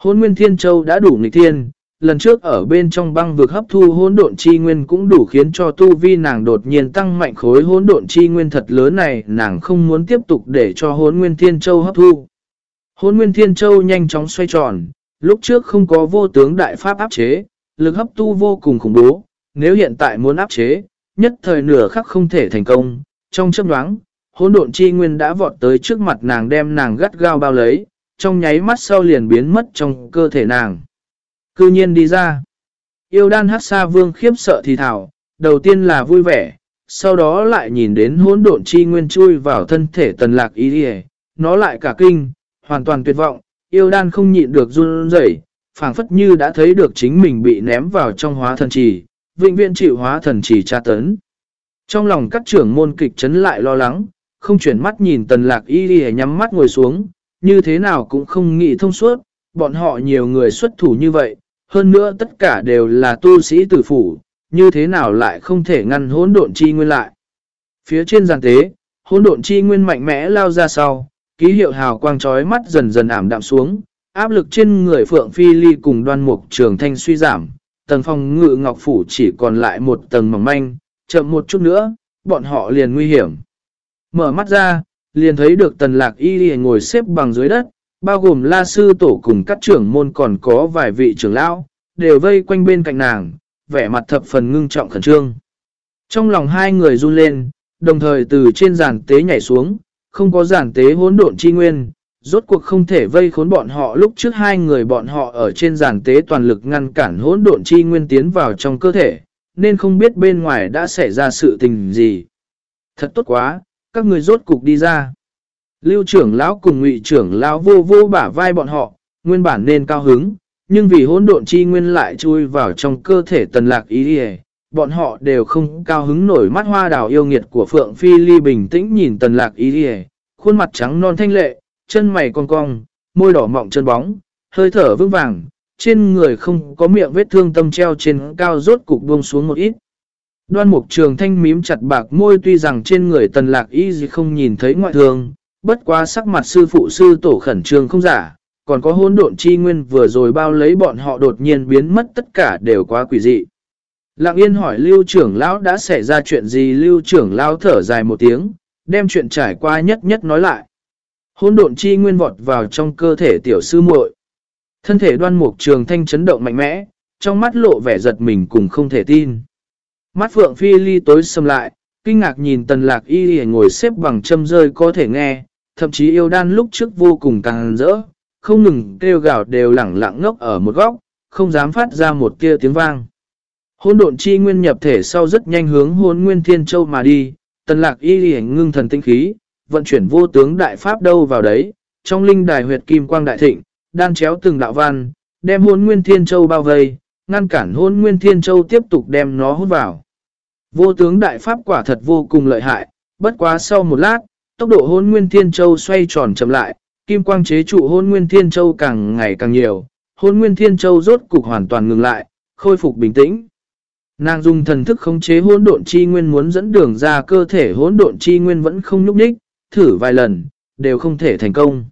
Hôn nguyên thiên châu đã đủ nghịch thiên, lần trước ở bên trong băng vực hấp thu hỗn độn chi nguyên cũng đủ khiến cho tu vi nàng đột nhiên tăng mạnh khối hỗn độn chi nguyên thật lớn này, nàng không muốn tiếp tục để cho hỗn nguyên thiên châu hấp thu. Hỗn nguyên thiên châu nhanh chóng xoay tròn, lúc trước không có vô tướng đại pháp áp chế, lực hấp thu vô cùng khủng bố, nếu hiện tại muốn áp chế, nhất thời nửa khắc không thể thành công, trong chấp đoáng, hỗn độn chi nguyên đã vọt tới trước mặt nàng đem nàng gắt gao bao lấy, trong nháy mắt sau liền biến mất trong cơ thể nàng. Cư nhiên đi ra. Yêu đan hát xa vương khiếp sợ thì thảo, đầu tiên là vui vẻ, sau đó lại nhìn đến hỗn độn chi nguyên chui vào thân thể tần lạc ý đi nó lại cả kinh, hoàn toàn tuyệt vọng, yêu đan không nhịn được run rẩy phảng phất như đã thấy được chính mình bị ném vào trong hóa thần trì, vĩnh viễn chịu hóa thần trì tra tấn. Trong lòng các trưởng môn kịch chấn lại lo lắng, không chuyển mắt nhìn tần lạc y đi nhắm mắt ngồi xuống, như thế nào cũng không nghĩ thông suốt, bọn họ nhiều người xuất thủ như vậy, hơn nữa tất cả đều là tu sĩ tử phủ, như thế nào lại không thể ngăn hỗn độn chi nguyên lại. Phía trên giàn tế, hỗn độn chi nguyên mạnh mẽ lao ra sau, ký hiệu hào quang chói mắt dần dần ảm đạm xuống, áp lực trên người Phượng Phi Ly cùng đoan mục trường thanh suy giảm, tầng phòng ngự ngọc phủ chỉ còn lại một tầng mỏng manh, chậm một chút nữa, bọn họ liền nguy hiểm. Mở mắt ra, liền thấy được tần lạc y ngồi xếp bằng dưới đất, bao gồm la sư tổ cùng các trưởng môn còn có vài vị trưởng lão, đều vây quanh bên cạnh nàng, vẻ mặt thập phần ngưng trọng khẩn trương. Trong lòng hai người run lên, đồng thời từ trên giàn tế nhảy xuống, không có giàn tế hỗn độn chi nguyên, rốt cuộc không thể vây khốn bọn họ lúc trước hai người bọn họ ở trên giàn tế toàn lực ngăn cản hỗn độn chi nguyên tiến vào trong cơ thể, nên không biết bên ngoài đã xảy ra sự tình gì. Thật tốt quá, các người rốt cục đi ra. Lưu trưởng lão cùng ngụy trưởng lão vô vô bả vai bọn họ, nguyên bản nên cao hứng, nhưng vì hỗn độn chi nguyên lại chui vào trong cơ thể tần lạc ý đi bọn họ đều không cao hứng nổi mắt hoa đào yêu nghiệt của Phượng Phi Ly bình tĩnh nhìn tần lạc ý đi khuôn mặt trắng non thanh lệ, chân mày cong cong, môi đỏ mọng chân bóng, hơi thở vững vàng, trên người không có miệng vết thương tâm treo trên cao rốt cục buông xuống một ít. Đoan mục trường thanh mím chặt bạc môi tuy rằng trên người tần lạc y gì không nhìn thấy ngoại thường, bất quá sắc mặt sư phụ sư tổ khẩn trương không giả, còn có hôn độn chi nguyên vừa rồi bao lấy bọn họ đột nhiên biến mất tất cả đều quá quỷ dị. Lặng yên hỏi lưu trưởng lão đã xảy ra chuyện gì lưu trưởng lão thở dài một tiếng, đem chuyện trải qua nhất nhất nói lại. Hôn độn chi nguyên vọt vào trong cơ thể tiểu sư muội. Thân thể đoan mục trường thanh chấn động mạnh mẽ, trong mắt lộ vẻ giật mình cùng không thể tin. Mắt phượng phi ly tối xâm lại, kinh ngạc nhìn tần lạc y ngồi xếp bằng châm rơi có thể nghe, thậm chí yêu đan lúc trước vô cùng càng rỡ, không ngừng kêu gào đều lẳng lặng ngốc ở một góc, không dám phát ra một kia tiếng vang. Hôn độn chi nguyên nhập thể sau rất nhanh hướng hôn nguyên thiên châu mà đi, tần lạc y lì ngưng thần tinh khí, vận chuyển vô tướng đại pháp đâu vào đấy, trong linh đài huyệt kim quang đại thịnh, đan chéo từng đạo văn, đem hôn nguyên thiên châu bao vây, ngăn cản hôn nguyên thiên châu tiếp tục đem nó hút vào. Vô tướng đại pháp quả thật vô cùng lợi hại, bất quá sau một lát, tốc độ hôn nguyên thiên châu xoay tròn chậm lại, kim quang chế trụ hôn nguyên thiên châu càng ngày càng nhiều, hôn nguyên thiên châu rốt cục hoàn toàn ngừng lại, khôi phục bình tĩnh. Nàng dùng thần thức khống chế hỗn độn chi nguyên muốn dẫn đường ra cơ thể hỗn độn chi nguyên vẫn không nhúc nhích, thử vài lần, đều không thể thành công.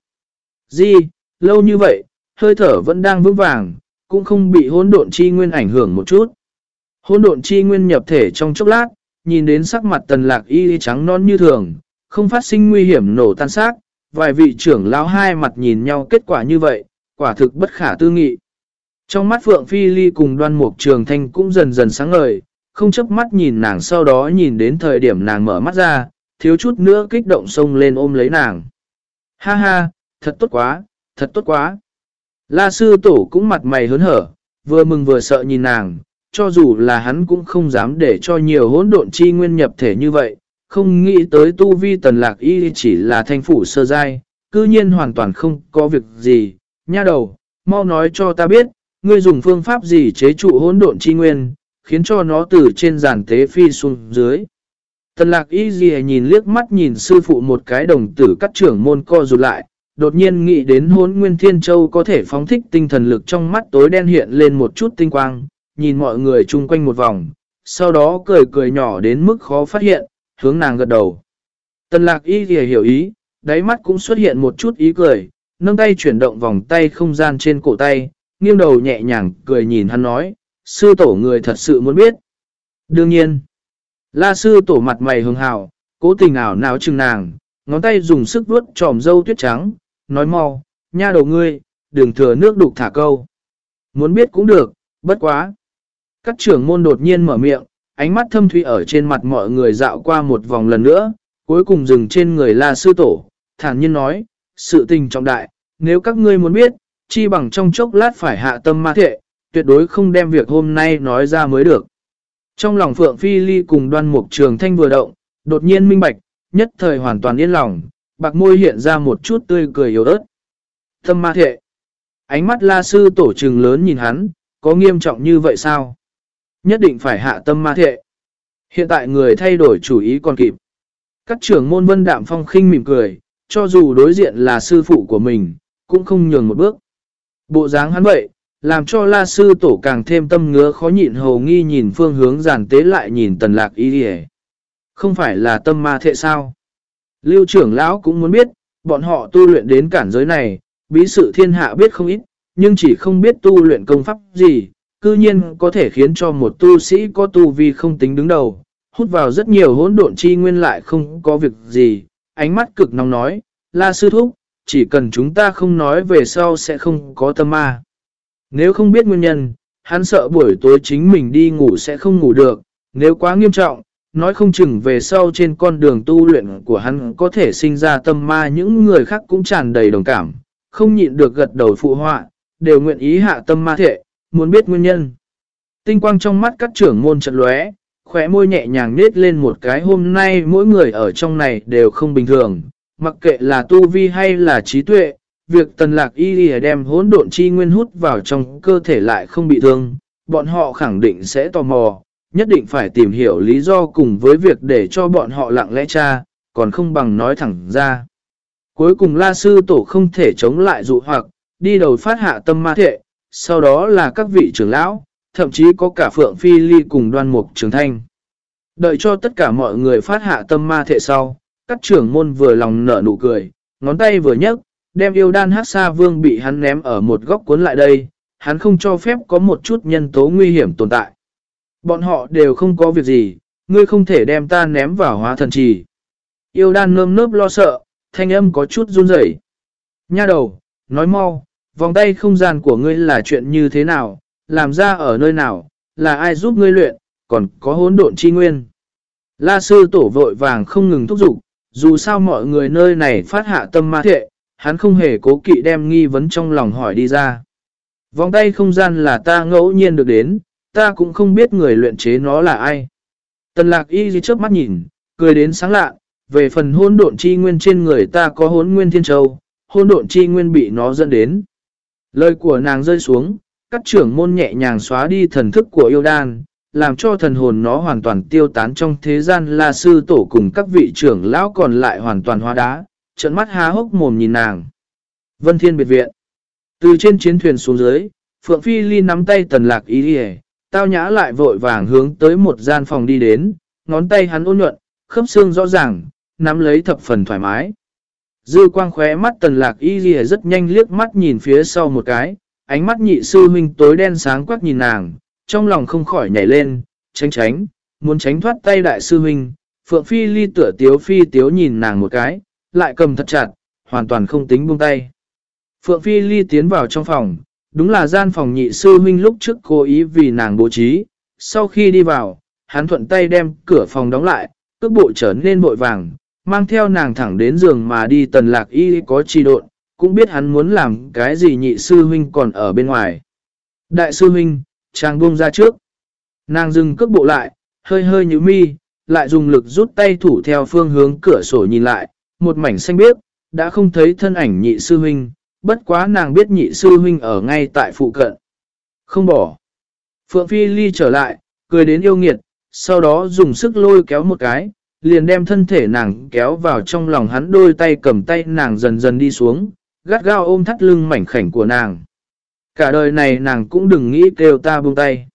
Di, lâu như vậy, hơi thở vẫn đang vững vàng, cũng không bị hỗn độn chi nguyên ảnh hưởng một chút. Hỗn độn chi nguyên nhập thể trong chốc lát, nhìn đến sắc mặt tần lạc y trắng non như thường, không phát sinh nguy hiểm nổ tan xác, vài vị trưởng lão hai mặt nhìn nhau kết quả như vậy, quả thực bất khả tư nghị. Trong mắt Phượng Phi Ly cùng đoan mục trường thanh cũng dần dần sáng ngời, không chấp mắt nhìn nàng sau đó nhìn đến thời điểm nàng mở mắt ra, thiếu chút nữa kích động xông lên ôm lấy nàng. Ha ha, thật tốt quá, thật tốt quá. La sư tổ cũng mặt mày hớn hở, vừa mừng vừa sợ nhìn nàng, cho dù là hắn cũng không dám để cho nhiều hỗn độn chi nguyên nhập thể như vậy, không nghĩ tới tu vi tần lạc y chỉ là thanh phủ sơ giai, cư nhiên hoàn toàn không có việc gì. Nha đầu, mau nói cho ta biết, ngươi dùng phương pháp gì chế trụ hỗn độn chi nguyên, khiến cho nó từ trên giàn tế phi xuống dưới. Tần lạc y gì nhìn liếc mắt nhìn sư phụ một cái đồng tử cắt trưởng môn co rụt lại, đột nhiên nghĩ đến hốn nguyên thiên châu có thể phóng thích tinh thần lực trong mắt tối đen hiện lên một chút tinh quang, nhìn mọi người chung quanh một vòng, sau đó cười cười nhỏ đến mức khó phát hiện, hướng nàng gật đầu. Tần lạc y thì hiểu ý, đáy mắt cũng xuất hiện một chút ý cười, nâng tay chuyển động vòng tay không gian trên cổ tay, nghiêng đầu nhẹ nhàng cười nhìn hắn nói, sư tổ người thật sự muốn biết. Đương nhiên, la sư tổ mặt mày hường hào, cố tình ảo nào chừng nàng, ngón tay dùng sức vuốt tròm dâu tuyết trắng, nói mau, nha đầu ngươi, đừng thừa nước đục thả câu. Muốn biết cũng được, bất quá. Các trưởng môn đột nhiên mở miệng, ánh mắt thâm thủy ở trên mặt mọi người dạo qua một vòng lần nữa, cuối cùng dừng trên người la sư tổ, thản nhiên nói, sự tình trọng đại, nếu các ngươi muốn biết, chi bằng trong chốc lát phải hạ tâm ma thệ, tuyệt đối không đem việc hôm nay nói ra mới được. Trong lòng Phượng Phi Ly cùng đoan mục trường thanh vừa động, đột nhiên minh bạch, nhất thời hoàn toàn yên lòng, bạc môi hiện ra một chút tươi cười yếu ớt. Tâm ma thệ. Ánh mắt la sư tổ trừng lớn nhìn hắn, có nghiêm trọng như vậy sao? Nhất định phải hạ tâm ma thệ. Hiện tại người thay đổi chủ ý còn kịp. Các trưởng môn vân đạm phong khinh mỉm cười, cho dù đối diện là sư phụ của mình, cũng không nhường một bước. Bộ dáng hắn vậy, làm cho la sư tổ càng thêm tâm ngứa khó nhịn hầu nghi nhìn phương hướng giàn tế lại nhìn tần lạc y đi Không phải là tâm ma thệ sao? Lưu trưởng lão cũng muốn biết, bọn họ tu luyện đến cản giới này, bí sự thiên hạ biết không ít, nhưng chỉ không biết tu luyện công pháp gì, cư nhiên có thể khiến cho một tu sĩ có tu vi không tính đứng đầu, hút vào rất nhiều hỗn độn chi nguyên lại không có việc gì, ánh mắt cực nóng nói, la sư thúc, chỉ cần chúng ta không nói về sau sẽ không có tâm ma. Nếu không biết nguyên nhân, hắn sợ buổi tối chính mình đi ngủ sẽ không ngủ được, nếu quá nghiêm trọng, nói không chừng về sau trên con đường tu luyện của hắn có thể sinh ra tâm ma những người khác cũng tràn đầy đồng cảm, không nhịn được gật đầu phụ họa, đều nguyện ý hạ tâm ma thệ, muốn biết nguyên nhân. Tinh quang trong mắt các trưởng môn chật lóe, khóe môi nhẹ nhàng nết lên một cái hôm nay mỗi người ở trong này đều không bình thường, mặc kệ là tu vi hay là trí tuệ, việc tần lạc y đi đem hỗn độn chi nguyên hút vào trong cơ thể lại không bị thương, bọn họ khẳng định sẽ tò mò, nhất định phải tìm hiểu lý do cùng với việc để cho bọn họ lặng lẽ cha còn không bằng nói thẳng ra. Cuối cùng la sư tổ không thể chống lại dụ hoặc, đi đầu phát hạ tâm ma thệ, sau đó là các vị trưởng lão, thậm chí có cả Phượng Phi Ly cùng đoan mục trường thanh. Đợi cho tất cả mọi người phát hạ tâm ma thệ sau, các trưởng môn vừa lòng nở nụ cười, ngón tay vừa nhấc, đem yêu đan hát xa vương bị hắn ném ở một góc cuốn lại đây, hắn không cho phép có một chút nhân tố nguy hiểm tồn tại. Bọn họ đều không có việc gì, ngươi không thể đem ta ném vào hóa thần trì. Yêu đan nơm nớp lo sợ, thanh âm có chút run rẩy. Nha đầu, nói mau, vòng tay không gian của ngươi là chuyện như thế nào, làm ra ở nơi nào, là ai giúp ngươi luyện, còn có hỗn độn chi nguyên. La sư tổ vội vàng không ngừng thúc giục, dù sao mọi người nơi này phát hạ tâm ma thệ, hắn không hề cố kỵ đem nghi vấn trong lòng hỏi đi ra. Vòng tay không gian là ta ngẫu nhiên được đến, ta cũng không biết người luyện chế nó là ai. Tần lạc y gì trước mắt nhìn, cười đến sáng lạ, về phần hôn độn chi nguyên trên người ta có hôn nguyên thiên châu, hôn độn chi nguyên bị nó dẫn đến. Lời của nàng rơi xuống, các trưởng môn nhẹ nhàng xóa đi thần thức của yêu đan, làm cho thần hồn nó hoàn toàn tiêu tán trong thế gian là sư tổ cùng các vị trưởng lão còn lại hoàn toàn hóa đá, trận mắt há hốc mồm nhìn nàng. Vân Thiên biệt viện. Từ trên chiến thuyền xuống dưới, Phượng Phi Ly nắm tay tần lạc ý đi tao nhã lại vội vàng hướng tới một gian phòng đi đến, ngón tay hắn ôn nhuận, khớp xương rõ ràng, nắm lấy thập phần thoải mái. Dư quang khóe mắt tần lạc y ghi rất nhanh liếc mắt nhìn phía sau một cái, ánh mắt nhị sư huynh tối đen sáng quắc nhìn nàng, trong lòng không khỏi nhảy lên, tránh tránh, muốn tránh thoát tay đại sư huynh. Phượng Phi ly tựa tiếu phi tiếu nhìn nàng một cái, lại cầm thật chặt, hoàn toàn không tính buông tay. Phượng Phi ly tiến vào trong phòng, đúng là gian phòng nhị sư huynh lúc trước cố ý vì nàng bố trí. Sau khi đi vào, hắn thuận tay đem cửa phòng đóng lại, cước bộ trở nên bội vàng, mang theo nàng thẳng đến giường mà đi tần lạc y có chi độn, cũng biết hắn muốn làm cái gì nhị sư huynh còn ở bên ngoài. Đại sư huynh, chàng buông ra trước. Nàng dừng cước bộ lại, hơi hơi như mi, lại dùng lực rút tay thủ theo phương hướng cửa sổ nhìn lại, một mảnh xanh biếc, đã không thấy thân ảnh nhị sư huynh, bất quá nàng biết nhị sư huynh ở ngay tại phụ cận. Không bỏ. Phượng Phi Ly trở lại, cười đến yêu nghiệt, sau đó dùng sức lôi kéo một cái, liền đem thân thể nàng kéo vào trong lòng hắn đôi tay cầm tay nàng dần dần đi xuống, gắt gao ôm thắt lưng mảnh khảnh của nàng. Cả đời này nàng cũng đừng nghĩ kêu ta buông tay.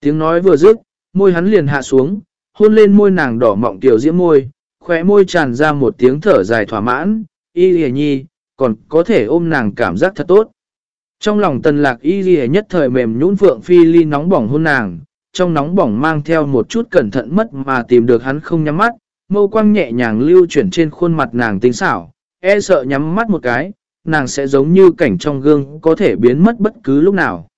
Tiếng nói vừa dứt, môi hắn liền hạ xuống, hôn lên môi nàng đỏ mọng tiểu diễm môi, khóe môi tràn ra một tiếng thở dài thỏa mãn, y hề nhi, còn có thể ôm nàng cảm giác thật tốt. Trong lòng tần lạc y ghi nhất thời mềm nhũn phượng phi ly nóng bỏng hôn nàng, trong nóng bỏng mang theo một chút cẩn thận mất mà tìm được hắn không nhắm mắt, mâu quang nhẹ nhàng lưu chuyển trên khuôn mặt nàng tinh xảo, e sợ nhắm mắt một cái, nàng sẽ giống như cảnh trong gương có thể biến mất bất cứ lúc nào.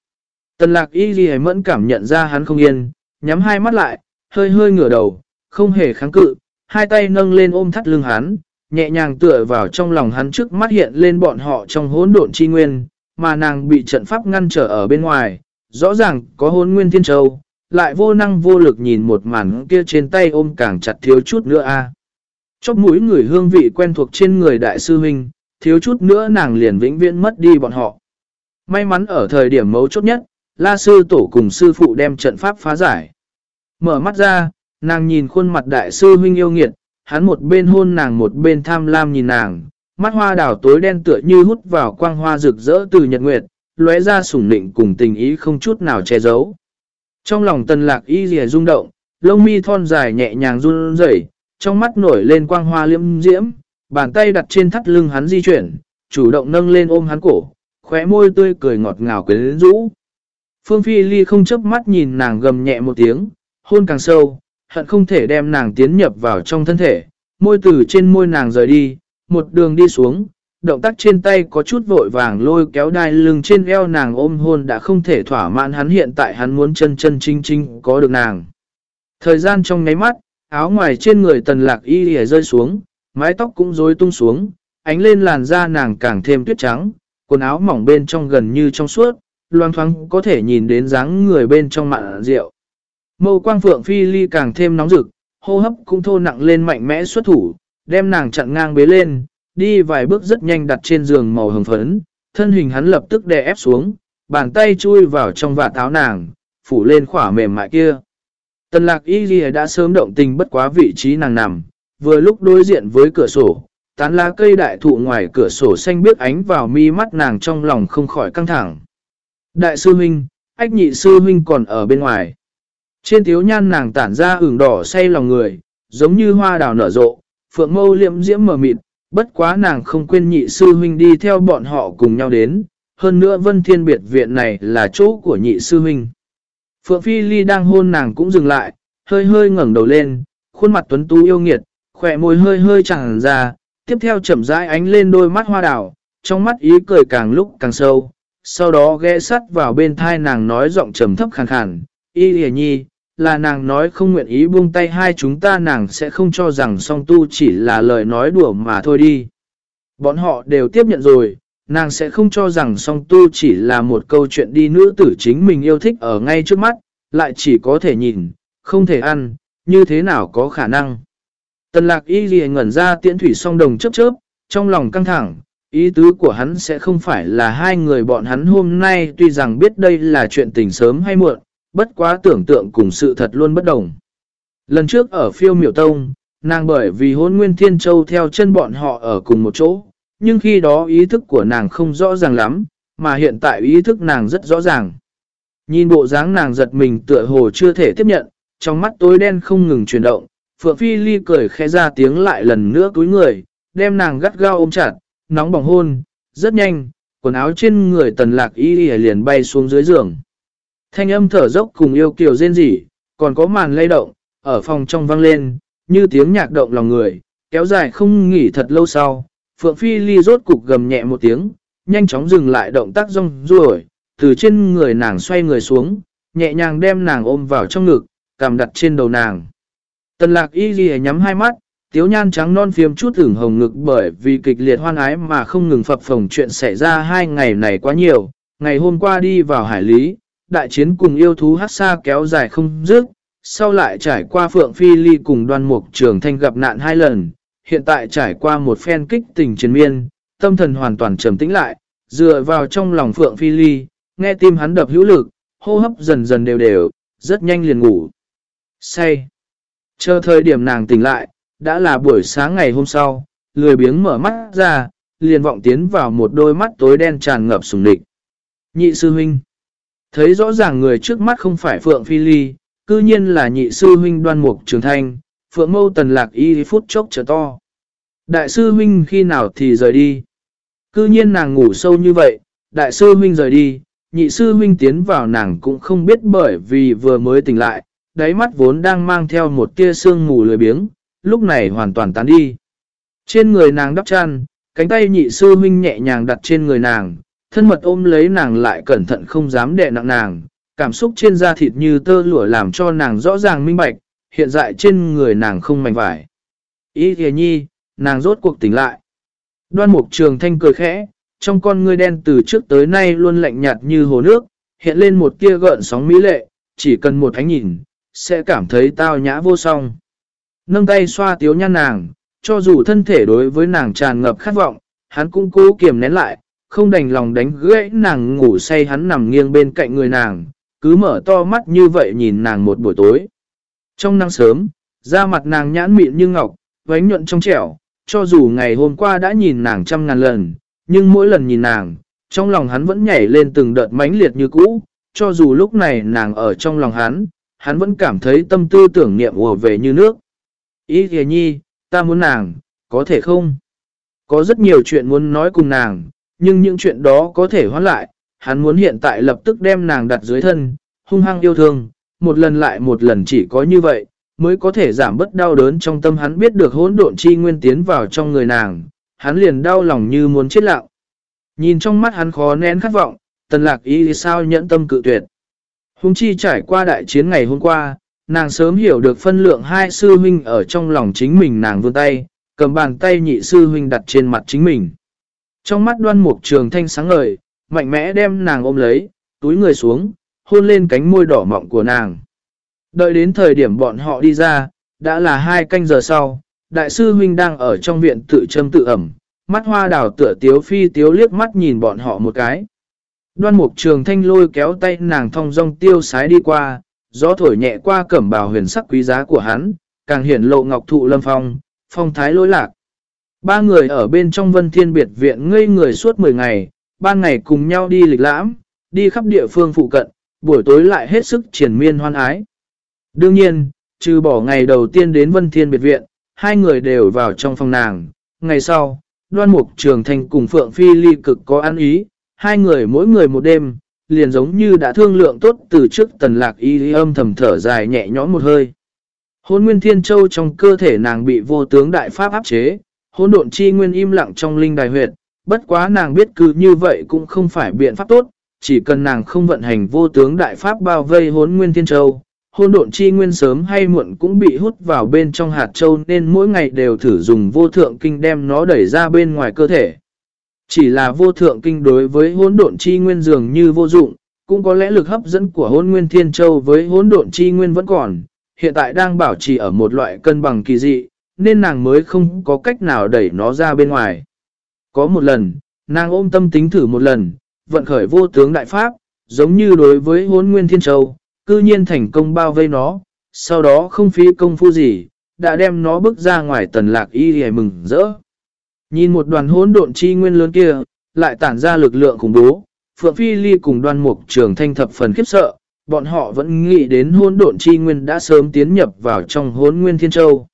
Tần lạc y ghi mẫn cảm nhận ra hắn không yên, nhắm hai mắt lại, hơi hơi ngửa đầu, không hề kháng cự, hai tay nâng lên ôm thắt lưng hắn, nhẹ nhàng tựa vào trong lòng hắn trước mắt hiện lên bọn họ trong hỗn độn chi nguyên, mà nàng bị trận pháp ngăn trở ở bên ngoài, rõ ràng có hôn nguyên thiên châu, lại vô năng vô lực nhìn một màn kia trên tay ôm càng chặt thiếu chút nữa a Chóp mũi người hương vị quen thuộc trên người đại sư huynh, thiếu chút nữa nàng liền vĩnh viễn mất đi bọn họ. May mắn ở thời điểm mấu chốt nhất, la sư tổ cùng sư phụ đem trận pháp phá giải. Mở mắt ra, nàng nhìn khuôn mặt đại sư huynh yêu nghiệt, hắn một bên hôn nàng một bên tham lam nhìn nàng, mắt hoa đảo tối đen tựa như hút vào quang hoa rực rỡ từ nhật nguyệt, lóe ra sủng nịnh cùng tình ý không chút nào che giấu. Trong lòng tần lạc y rìa rung động, lông mi thon dài nhẹ nhàng run rẩy, trong mắt nổi lên quang hoa liêm diễm, bàn tay đặt trên thắt lưng hắn di chuyển, chủ động nâng lên ôm hắn cổ, khóe môi tươi cười ngọt ngào quyến rũ. Phương Phi Ly không chấp mắt nhìn nàng gầm nhẹ một tiếng, hôn càng sâu, hận không thể đem nàng tiến nhập vào trong thân thể, môi từ trên môi nàng rời đi, một đường đi xuống, động tác trên tay có chút vội vàng lôi kéo đai lưng trên eo nàng ôm hôn đã không thể thỏa mãn hắn hiện tại hắn muốn chân chân chính chính có được nàng. Thời gian trong ngáy mắt, áo ngoài trên người tần lạc y lìa rơi xuống, mái tóc cũng rối tung xuống, ánh lên làn da nàng càng thêm tuyết trắng, quần áo mỏng bên trong gần như trong suốt, loang thoáng có thể nhìn đến dáng người bên trong mặn rượu. Mâu quang phượng phi ly càng thêm nóng rực, hô hấp cũng thô nặng lên mạnh mẽ xuất thủ, đem nàng chặn ngang bế lên, đi vài bước rất nhanh đặt trên giường màu hồng phấn, thân hình hắn lập tức đè ép xuống, bàn tay chui vào trong vạt áo nàng, phủ lên khỏa mềm mại kia. Tần lạc y ghi đã sớm động tình bất quá vị trí nàng nằm, vừa lúc đối diện với cửa sổ, tán lá cây đại thụ ngoài cửa sổ xanh biếc ánh vào mi mắt nàng trong lòng không khỏi căng thẳng. Đại sư huynh, ách nhị sư huynh còn ở bên ngoài. Trên thiếu nhan nàng tản ra ửng đỏ say lòng người, giống như hoa đào nở rộ, phượng mâu liệm diễm mờ mịt, bất quá nàng không quên nhị sư huynh đi theo bọn họ cùng nhau đến, hơn nữa vân thiên biệt viện này là chỗ của nhị sư huynh. Phượng Phi Ly đang hôn nàng cũng dừng lại, hơi hơi ngẩng đầu lên, khuôn mặt tuấn tú yêu nghiệt, khỏe môi hơi hơi chẳng ra, tiếp theo chậm rãi ánh lên đôi mắt hoa đào, trong mắt ý cười càng lúc càng sâu, sau đó ghé sắt vào bên thai nàng nói giọng trầm thấp khàn khàn, y hề nhi, là nàng nói không nguyện ý buông tay hai chúng ta nàng sẽ không cho rằng song tu chỉ là lời nói đùa mà thôi đi. Bọn họ đều tiếp nhận rồi, nàng sẽ không cho rằng song tu chỉ là một câu chuyện đi nữ tử chính mình yêu thích ở ngay trước mắt, lại chỉ có thể nhìn, không thể ăn, như thế nào có khả năng. Tần lạc y ghi ngẩn ra tiễn thủy song đồng chớp chớp, trong lòng căng thẳng, ý tứ của hắn sẽ không phải là hai người bọn hắn hôm nay tuy rằng biết đây là chuyện tình sớm hay muộn, bất quá tưởng tượng cùng sự thật luôn bất đồng. Lần trước ở phiêu miểu tông, nàng bởi vì hôn nguyên thiên châu theo chân bọn họ ở cùng một chỗ, nhưng khi đó ý thức của nàng không rõ ràng lắm, mà hiện tại ý thức nàng rất rõ ràng. Nhìn bộ dáng nàng giật mình tựa hồ chưa thể tiếp nhận, trong mắt tối đen không ngừng chuyển động, Phượng Phi Ly cười khẽ ra tiếng lại lần nữa túi người, đem nàng gắt gao ôm chặt, nóng bỏng hôn, rất nhanh, quần áo trên người tần lạc y liền bay xuống dưới giường. Thanh âm thở dốc cùng yêu kiều rên rỉ, còn có màn lay động, ở phòng trong vang lên, như tiếng nhạc động lòng người, kéo dài không nghỉ thật lâu sau. Phượng Phi Ly rốt cục gầm nhẹ một tiếng, nhanh chóng dừng lại động tác rong ruổi, từ trên người nàng xoay người xuống, nhẹ nhàng đem nàng ôm vào trong ngực, cằm đặt trên đầu nàng. Tần lạc y ghi nhắm hai mắt, tiếu nhan trắng non phiếm chút ửng hồng ngực bởi vì kịch liệt hoan ái mà không ngừng phập phồng chuyện xảy ra hai ngày này quá nhiều. Ngày hôm qua đi vào hải lý, đại chiến cùng yêu thú hát xa kéo dài không dứt, sau lại trải qua Phượng Phi Ly cùng đoan mục trường thanh gặp nạn hai lần, hiện tại trải qua một phen kích tình chiến miên, tâm thần hoàn toàn trầm tĩnh lại, dựa vào trong lòng Phượng Phi Ly, nghe tim hắn đập hữu lực, hô hấp dần dần đều đều, rất nhanh liền ngủ. Say. Chờ thời điểm nàng tỉnh lại, đã là buổi sáng ngày hôm sau, lười biếng mở mắt ra, liền vọng tiến vào một đôi mắt tối đen tràn ngập sùng địch. Nhị sư huynh. Thấy rõ ràng người trước mắt không phải Phượng Phi Ly, cư nhiên là nhị sư huynh đoan mục trường thanh, Phượng mâu tần lạc y phút chốc trở to. Đại sư huynh khi nào thì rời đi. Cư nhiên nàng ngủ sâu như vậy, đại sư huynh rời đi, nhị sư huynh tiến vào nàng cũng không biết bởi vì vừa mới tỉnh lại, đáy mắt vốn đang mang theo một tia sương mù lười biếng, lúc này hoàn toàn tán đi. Trên người nàng đắp chăn, cánh tay nhị sư huynh nhẹ nhàng đặt trên người nàng, thân mật ôm lấy nàng lại cẩn thận không dám đè nặng nàng, cảm xúc trên da thịt như tơ lụa làm cho nàng rõ ràng minh bạch, hiện tại trên người nàng không mảnh vải. Ý thề nhi, nàng rốt cuộc tỉnh lại. Đoan mục trường thanh cười khẽ, trong con ngươi đen từ trước tới nay luôn lạnh nhạt như hồ nước, hiện lên một tia gợn sóng mỹ lệ, chỉ cần một ánh nhìn, sẽ cảm thấy tao nhã vô song. Nâng tay xoa tiếu nhan nàng, cho dù thân thể đối với nàng tràn ngập khát vọng, hắn cũng cố kiềm nén lại, không đành lòng đánh gãy nàng ngủ say hắn nằm nghiêng bên cạnh người nàng, cứ mở to mắt như vậy nhìn nàng một buổi tối. Trong nắng sớm, da mặt nàng nhãn mịn như ngọc, vánh nhuận trong trẻo, cho dù ngày hôm qua đã nhìn nàng trăm ngàn lần, nhưng mỗi lần nhìn nàng, trong lòng hắn vẫn nhảy lên từng đợt mãnh liệt như cũ, cho dù lúc này nàng ở trong lòng hắn, hắn vẫn cảm thấy tâm tư tưởng niệm ùa về như nước. Ý kìa nhi, ta muốn nàng, có thể không? Có rất nhiều chuyện muốn nói cùng nàng, nhưng những chuyện đó có thể hoán lại, hắn muốn hiện tại lập tức đem nàng đặt dưới thân, hung hăng yêu thương, một lần lại một lần chỉ có như vậy, mới có thể giảm bớt đau đớn trong tâm hắn biết được hỗn độn chi nguyên tiến vào trong người nàng, hắn liền đau lòng như muốn chết lặng. Nhìn trong mắt hắn khó nén khát vọng, tần lạc ý sao nhẫn tâm cự tuyệt. Hùng chi trải qua đại chiến ngày hôm qua, nàng sớm hiểu được phân lượng hai sư huynh ở trong lòng chính mình nàng vươn tay, cầm bàn tay nhị sư huynh đặt trên mặt chính mình. Trong mắt đoan mục trường thanh sáng ngời, mạnh mẽ đem nàng ôm lấy, túi người xuống, hôn lên cánh môi đỏ mọng của nàng. Đợi đến thời điểm bọn họ đi ra, đã là hai canh giờ sau, đại sư huynh đang ở trong viện tự châm tự ẩm, mắt hoa đào tựa tiếu phi tiếu liếc mắt nhìn bọn họ một cái. Đoan mục trường thanh lôi kéo tay nàng thong dong tiêu sái đi qua, gió thổi nhẹ qua cẩm bào huyền sắc quý giá của hắn, càng hiển lộ ngọc thụ lâm phong, phong thái lối lạc. Ba người ở bên trong vân thiên biệt viện ngây người suốt 10 ngày, ba ngày cùng nhau đi lịch lãm, đi khắp địa phương phụ cận, buổi tối lại hết sức triển miên hoan ái. Đương nhiên, trừ bỏ ngày đầu tiên đến Vân Thiên Biệt Viện, hai người đều vào trong phòng nàng. Ngày sau, đoan mục trường thành cùng Phượng Phi ly cực có ăn ý, hai người mỗi người một đêm, liền giống như đã thương lượng tốt từ trước tần lạc y âm thầm thở dài nhẹ nhõm một hơi. Hôn nguyên thiên châu trong cơ thể nàng bị vô tướng đại pháp áp chế, hôn độn chi nguyên im lặng trong linh đài huyệt, bất quá nàng biết cứ như vậy cũng không phải biện pháp tốt, chỉ cần nàng không vận hành vô tướng đại pháp bao vây hốn nguyên thiên châu, hôn độn chi nguyên sớm hay muộn cũng bị hút vào bên trong hạt châu nên mỗi ngày đều thử dùng vô thượng kinh đem nó đẩy ra bên ngoài cơ thể. Chỉ là vô thượng kinh đối với hôn độn chi nguyên dường như vô dụng, cũng có lẽ lực hấp dẫn của hôn nguyên thiên châu với hôn độn chi nguyên vẫn còn, hiện tại đang bảo trì ở một loại cân bằng kỳ dị, nên nàng mới không có cách nào đẩy nó ra bên ngoài. Có một lần, nàng ôm tâm tính thử một lần, vận khởi vô tướng đại pháp, giống như đối với hốn nguyên thiên châu, cư nhiên thành công bao vây nó, sau đó không phí công phu gì, đã đem nó bước ra ngoài tần lạc y hề mừng rỡ. Nhìn một đoàn hỗn độn chi nguyên lớn kia, lại tản ra lực lượng khủng bố, Phượng Phi Ly cùng đoàn mục trường thanh thập phần khiếp sợ, bọn họ vẫn nghĩ đến hỗn độn chi nguyên đã sớm tiến nhập vào trong hỗn nguyên thiên châu.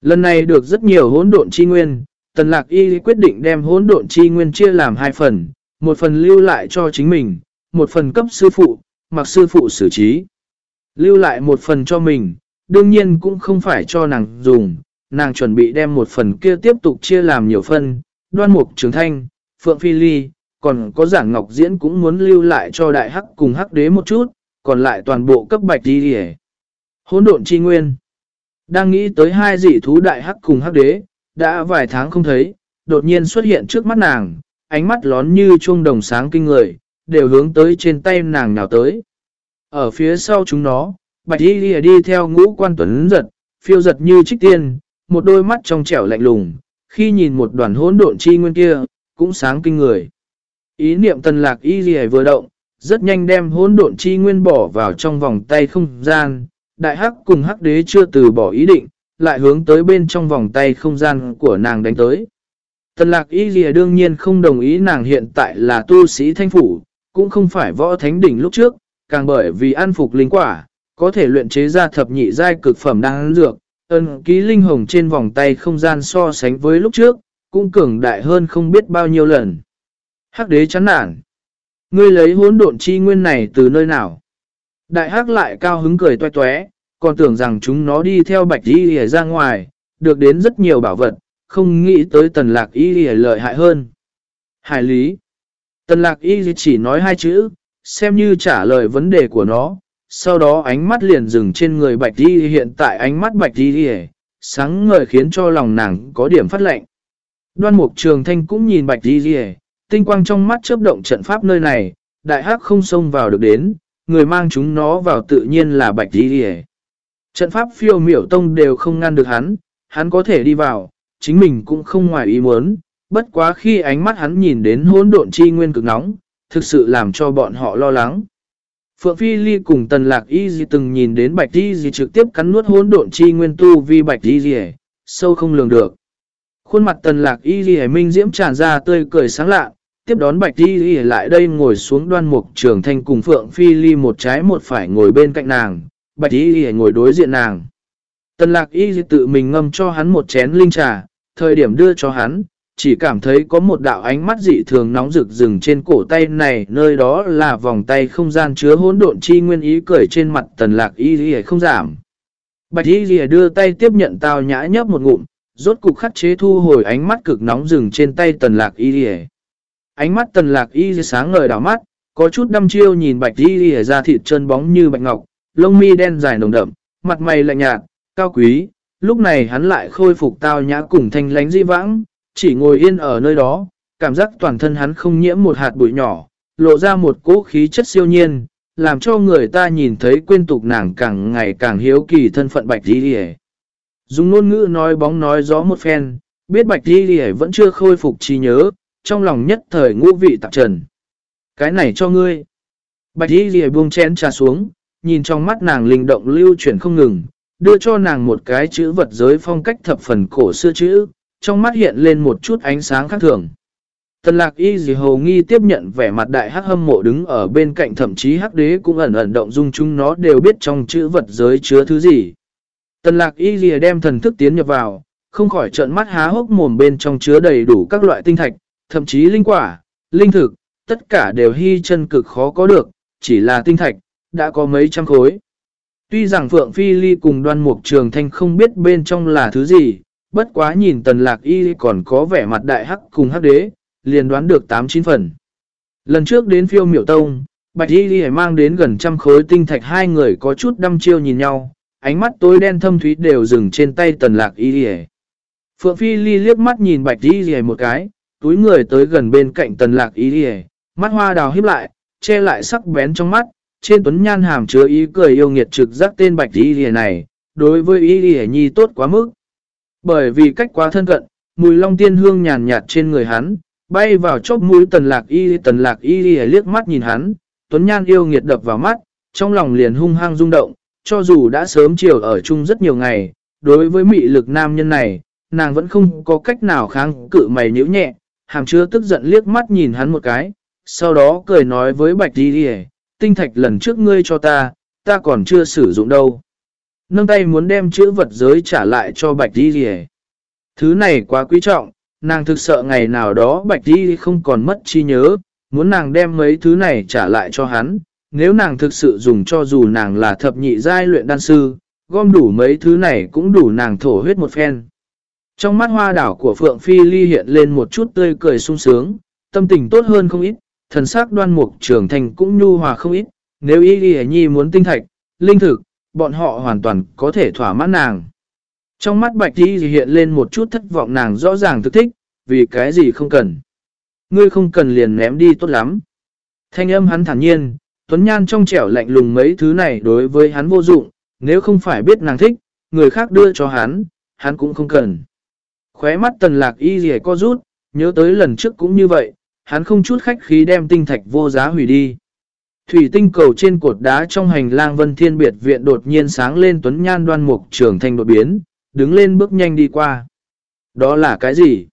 Lần này được rất nhiều hỗn độn chi nguyên, Tần Lạc Y quyết định đem hỗn độn chi nguyên chia làm hai phần, một phần lưu lại cho chính mình, một phần cấp sư phụ, mặc sư phụ xử trí. Lưu lại một phần cho mình, đương nhiên cũng không phải cho nàng dùng, nàng chuẩn bị đem một phần kia tiếp tục chia làm nhiều phân, đoan mục trường thanh, phượng phi ly, còn có giảng ngọc diễn cũng muốn lưu lại cho đại hắc cùng hắc đế một chút, còn lại toàn bộ cấp bạch đi hề. Hỗn độn chi nguyên. Đang nghĩ tới hai dị thú đại hắc cùng hắc đế, đã vài tháng không thấy, đột nhiên xuất hiện trước mắt nàng, ánh mắt lón như chuông đồng sáng kinh người, đều hướng tới trên tay nàng nào tới. Ở phía sau chúng nó, bạch đi đi, đi theo ngũ quan tuấn giật, phiêu giật như trích tiên, một đôi mắt trong trẻo lạnh lùng, khi nhìn một đoàn hỗn độn chi nguyên kia, cũng sáng kinh người. Ý niệm tần lạc y gì vừa động, rất nhanh đem hỗn độn chi nguyên bỏ vào trong vòng tay không gian, đại hắc cùng hắc đế chưa từ bỏ ý định, lại hướng tới bên trong vòng tay không gian của nàng đánh tới. Tần lạc y gì đương nhiên không đồng ý nàng hiện tại là tu sĩ thanh phủ, cũng không phải võ thánh đỉnh lúc trước, càng bởi vì ăn phục linh quả, có thể luyện chế ra thập nhị giai cực phẩm đang dược, ân ký linh hồng trên vòng tay không gian so sánh với lúc trước, cũng cường đại hơn không biết bao nhiêu lần. Hắc đế chán nản. Ngươi lấy hốn độn chi nguyên này từ nơi nào? Đại hắc lại cao hứng cười toe toé, còn tưởng rằng chúng nó đi theo bạch y hề ra ngoài, được đến rất nhiều bảo vật, không nghĩ tới tần lạc y hề lợi hại hơn. Hải lý. Tần lạc y chỉ nói hai chữ, xem như trả lời vấn đề của nó, sau đó ánh mắt liền dừng trên người bạch y hiện tại ánh mắt bạch Y đi sáng ngời khiến cho lòng nàng có điểm phát lệnh. Đoan mục trường thanh cũng nhìn bạch Y đi tinh quang trong mắt chớp động trận pháp nơi này, đại hắc không xông vào được đến, người mang chúng nó vào tự nhiên là bạch đi hề. Trận pháp phiêu miểu tông đều không ngăn được hắn, hắn có thể đi vào, chính mình cũng không ngoài ý muốn, bất quá khi ánh mắt hắn nhìn đến hỗn độn chi nguyên cực nóng, thực sự làm cho bọn họ lo lắng. Phượng Phi Ly cùng Tần Lạc Y Di từng nhìn đến Bạch Y Di trực tiếp cắn nuốt hỗn độn chi nguyên tu vi Bạch Y Di sâu không lường được. Khuôn mặt Tần Lạc Y Di minh diễm tràn ra tươi cười sáng lạ, tiếp đón Bạch Y Di lại đây ngồi xuống đoan mục trường thanh cùng Phượng Phi Ly một trái một phải ngồi bên cạnh nàng, Bạch Y Di ngồi đối diện nàng. Tần Lạc Y tự mình ngâm cho hắn một chén linh trà, thời điểm đưa cho hắn, chỉ cảm thấy có một đạo ánh mắt dị thường nóng rực rừng trên cổ tay này, nơi đó là vòng tay không gian chứa hỗn độn chi nguyên ý cười trên mặt tần lạc y ghi không giảm. Bạch y ghi đưa tay tiếp nhận tao nhã nhấp một ngụm, rốt cục khắc chế thu hồi ánh mắt cực nóng rừng trên tay tần lạc y ghi. Ánh mắt tần lạc y sáng ngời đảo mắt, có chút đăm chiêu nhìn bạch y ghi ra thịt chân bóng như bạch ngọc, lông mi đen dài nồng đậm, mặt mày lạnh nhạt, cao quý. Lúc này hắn lại khôi phục tao nhã cùng thanh lánh di vãng, chỉ ngồi yên ở nơi đó, cảm giác toàn thân hắn không nhiễm một hạt bụi nhỏ, lộ ra một cỗ khí chất siêu nhiên, làm cho người ta nhìn thấy quên tục nàng càng ngày càng hiếu kỳ thân phận bạch y đi Dùng ngôn ngữ nói bóng nói gió một phen, biết bạch y đi vẫn chưa khôi phục trí nhớ, trong lòng nhất thời ngũ vị tạp trần. Cái này cho ngươi. Bạch y lìa buông chén trà xuống, nhìn trong mắt nàng linh động lưu chuyển không ngừng, đưa cho nàng một cái chữ vật giới phong cách thập phần cổ xưa chữ, trong mắt hiện lên một chút ánh sáng khác thường. Tần lạc y gì hầu nghi tiếp nhận vẻ mặt đại hắc hâm mộ đứng ở bên cạnh thậm chí hắc đế cũng ẩn ẩn động dung chúng nó đều biết trong chữ vật giới chứa thứ gì. Tần lạc y gì đem thần thức tiến nhập vào, không khỏi trợn mắt há hốc mồm bên trong chứa đầy đủ các loại tinh thạch, thậm chí linh quả, linh thực, tất cả đều hy chân cực khó có được, chỉ là tinh thạch, đã có mấy trăm khối. Tuy rằng Phượng Phi Ly cùng đoan mục trường thanh không biết bên trong là thứ gì, bất quá nhìn tần lạc y còn có vẻ mặt đại hắc cùng hắc đế, liền đoán được 8-9 phần. Lần trước đến phiêu miểu tông, bạch y ly mang đến gần trăm khối tinh thạch hai người có chút đăm chiêu nhìn nhau, ánh mắt tối đen thâm thúy đều dừng trên tay tần lạc y Phượng Phi Ly liếc mắt nhìn bạch y ly một cái, túi người tới gần bên cạnh tần lạc y ly mắt hoa đào híp lại, che lại sắc bén trong mắt, trên tuấn nhan hàm chứa ý cười yêu nghiệt trực giác tên bạch y ly này, đối với y ly nhi tốt quá mức. Bởi vì cách quá thân cận, mùi long tiên hương nhàn nhạt trên người hắn, bay vào chóp mũi tần lạc y tần lạc y liếc mắt nhìn hắn, tuấn nhan yêu nghiệt đập vào mắt, trong lòng liền hung hăng rung động, cho dù đã sớm chiều ở chung rất nhiều ngày, đối với mị lực nam nhân này, nàng vẫn không có cách nào kháng cự mày nhíu nhẹ, hàm chứa tức giận liếc mắt nhìn hắn một cái, sau đó cười nói với bạch đi đi tinh thạch lần trước ngươi cho ta, ta còn chưa sử dụng đâu. Nâng tay muốn đem chữ vật giới trả lại cho bạch đi đi Thứ này quá quý trọng, nàng thực sợ ngày nào đó bạch đi không còn mất chi nhớ, muốn nàng đem mấy thứ này trả lại cho hắn. Nếu nàng thực sự dùng cho dù nàng là thập nhị giai luyện đan sư, gom đủ mấy thứ này cũng đủ nàng thổ huyết một phen. Trong mắt hoa đảo của Phượng Phi Ly hiện lên một chút tươi cười sung sướng, tâm tình tốt hơn không ít, thần sắc đoan mục trưởng thành cũng nhu hòa không ít, nếu y ghi nhi muốn tinh thạch, linh thực, bọn họ hoàn toàn có thể thỏa mãn nàng. Trong mắt bạch đi hiện lên một chút thất vọng nàng rõ ràng thức thích, vì cái gì không cần. Ngươi không cần liền ném đi tốt lắm. Thanh âm hắn thản nhiên, Tuấn Nhan trong trẻo lạnh lùng mấy thứ này đối với hắn vô dụng, nếu không phải biết nàng thích, người khác đưa cho hắn, hắn cũng không cần. Khóe mắt tần lạc y gì co rút, nhớ tới lần trước cũng như vậy, hắn không chút khách khí đem tinh thạch vô giá hủy đi. Thủy tinh cầu trên cột đá trong hành lang vân thiên biệt viện đột nhiên sáng lên tuấn nhan đoan mục trường thành đột biến, đứng lên bước nhanh đi qua. Đó là cái gì?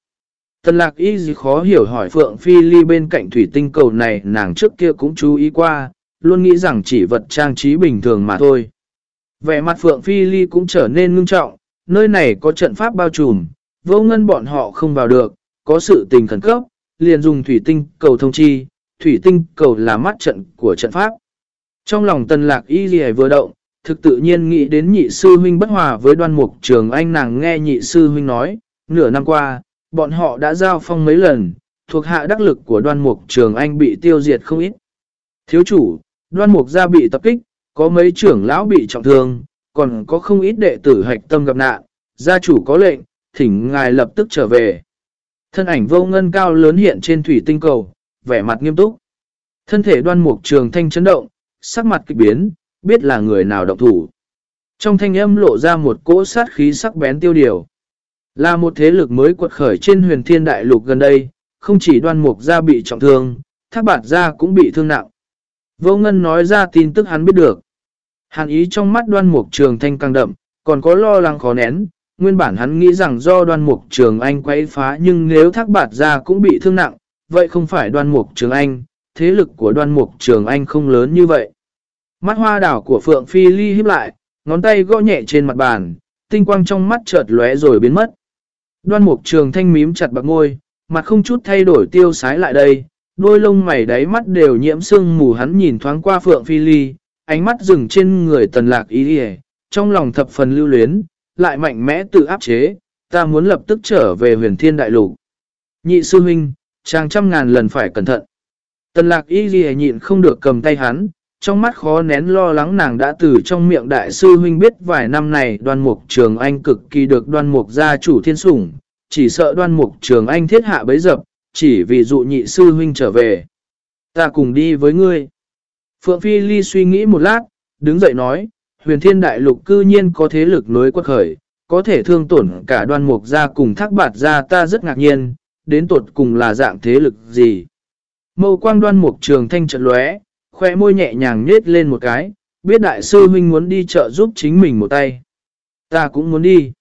Tần lạc y gì khó hiểu hỏi Phượng Phi Ly bên cạnh thủy tinh cầu này nàng trước kia cũng chú ý qua, luôn nghĩ rằng chỉ vật trang trí bình thường mà thôi. Vẻ mặt Phượng Phi Ly cũng trở nên ngưng trọng, nơi này có trận pháp bao trùm, vô ngân bọn họ không vào được, có sự tình khẩn cấp, liền dùng thủy tinh cầu thông chi, thủy tinh cầu là mắt trận của trận pháp. Trong lòng tần lạc y gì vừa động, thực tự nhiên nghĩ đến nhị sư huynh bất hòa với đoan mục trường anh nàng nghe nhị sư huynh nói, nửa năm qua, bọn họ đã giao phong mấy lần, thuộc hạ đắc lực của đoan mục trường anh bị tiêu diệt không ít. Thiếu chủ, đoan mục gia bị tập kích, có mấy trưởng lão bị trọng thương, còn có không ít đệ tử hạch tâm gặp nạn, gia chủ có lệnh, thỉnh ngài lập tức trở về. Thân ảnh vô ngân cao lớn hiện trên thủy tinh cầu, vẻ mặt nghiêm túc. Thân thể đoan mục trường thanh chấn động, sắc mặt kịch biến, biết là người nào động thủ. Trong thanh âm lộ ra một cỗ sát khí sắc bén tiêu điều. Là một thế lực mới quật khởi trên huyền thiên đại lục gần đây, không chỉ đoan mục gia bị trọng thương, thác bạt gia cũng bị thương nặng. Vô Ngân nói ra tin tức hắn biết được. Hàn ý trong mắt đoan mục trường thanh càng đậm, còn có lo lắng khó nén. Nguyên bản hắn nghĩ rằng do đoan mục trường anh quấy phá nhưng nếu thác bạt ra cũng bị thương nặng, vậy không phải đoan mục trường anh, thế lực của đoan mục trường anh không lớn như vậy. Mắt hoa đảo của Phượng Phi Ly híp lại, ngón tay gõ nhẹ trên mặt bàn, tinh quang trong mắt chợt lóe rồi biến mất. Đoan mục trường thanh mím chặt bạc ngôi, mặt không chút thay đổi tiêu sái lại đây, đôi lông mày đáy mắt đều nhiễm sương mù hắn nhìn thoáng qua Phượng Phi Ly, ánh mắt dừng trên người tần lạc ý đi trong lòng thập phần lưu luyến, lại mạnh mẽ tự áp chế, ta muốn lập tức trở về huyền thiên đại lục. Nhị sư huynh, chàng trăm ngàn lần phải cẩn thận. Tần lạc y ghi nhịn không được cầm tay hắn, trong mắt khó nén lo lắng nàng đã từ trong miệng đại sư huynh biết vài năm này đoan mục trường anh cực kỳ được đoan mục gia chủ thiên sủng, chỉ sợ đoan mục trường anh thiết hạ bấy dập, chỉ vì dụ nhị sư huynh trở về. Ta cùng đi với ngươi. Phượng Phi Ly suy nghĩ một lát, đứng dậy nói, huyền thiên đại lục cư nhiên có thế lực nối quật khởi, có thể thương tổn cả đoan mục gia cùng thác bạt gia ta rất ngạc nhiên, đến tột cùng là dạng thế lực gì. Mâu quang đoan mục trường thanh trận lóe, khoe môi nhẹ nhàng nhết lên một cái, biết đại sư huynh muốn đi chợ giúp chính mình một tay. Ta cũng muốn đi.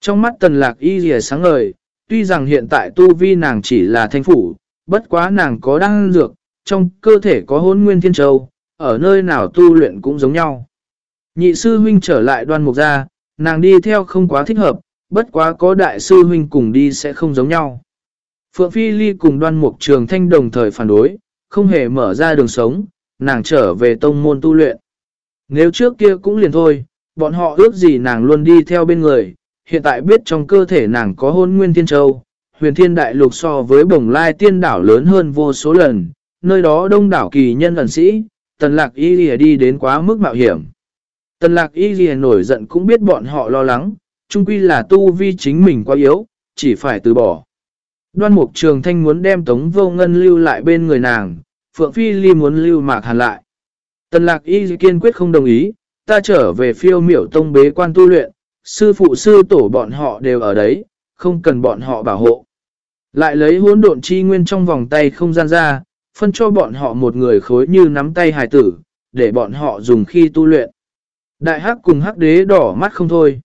Trong mắt tần lạc y rìa sáng ngời, tuy rằng hiện tại tu vi nàng chỉ là thanh phủ, bất quá nàng có đăng dược, trong cơ thể có hôn nguyên thiên châu, ở nơi nào tu luyện cũng giống nhau. Nhị sư huynh trở lại đoan mục ra, nàng đi theo không quá thích hợp, bất quá có đại sư huynh cùng đi sẽ không giống nhau. Phượng Phi Ly cùng đoan mục trường thanh đồng thời phản đối, không hề mở ra đường sống, nàng trở về tông môn tu luyện. Nếu trước kia cũng liền thôi, bọn họ ước gì nàng luôn đi theo bên người, hiện tại biết trong cơ thể nàng có hôn nguyên thiên châu, huyền thiên đại lục so với bồng lai tiên đảo lớn hơn vô số lần, nơi đó đông đảo kỳ nhân ẩn sĩ, tần lạc y đi đến quá mức mạo hiểm. Tần lạc y ghi nổi giận cũng biết bọn họ lo lắng, chung quy là tu vi chính mình quá yếu, chỉ phải từ bỏ. Đoan mục trường thanh muốn đem tống vô ngân lưu lại bên người nàng, Phượng Phi Ly muốn lưu mạc hàn lại. Tần lạc y kiên quyết không đồng ý, ta trở về phiêu miểu tông bế quan tu luyện, sư phụ sư tổ bọn họ đều ở đấy, không cần bọn họ bảo hộ. Lại lấy hỗn độn chi nguyên trong vòng tay không gian ra, phân cho bọn họ một người khối như nắm tay hài tử, để bọn họ dùng khi tu luyện. Đại hắc cùng hắc đế đỏ mắt không thôi.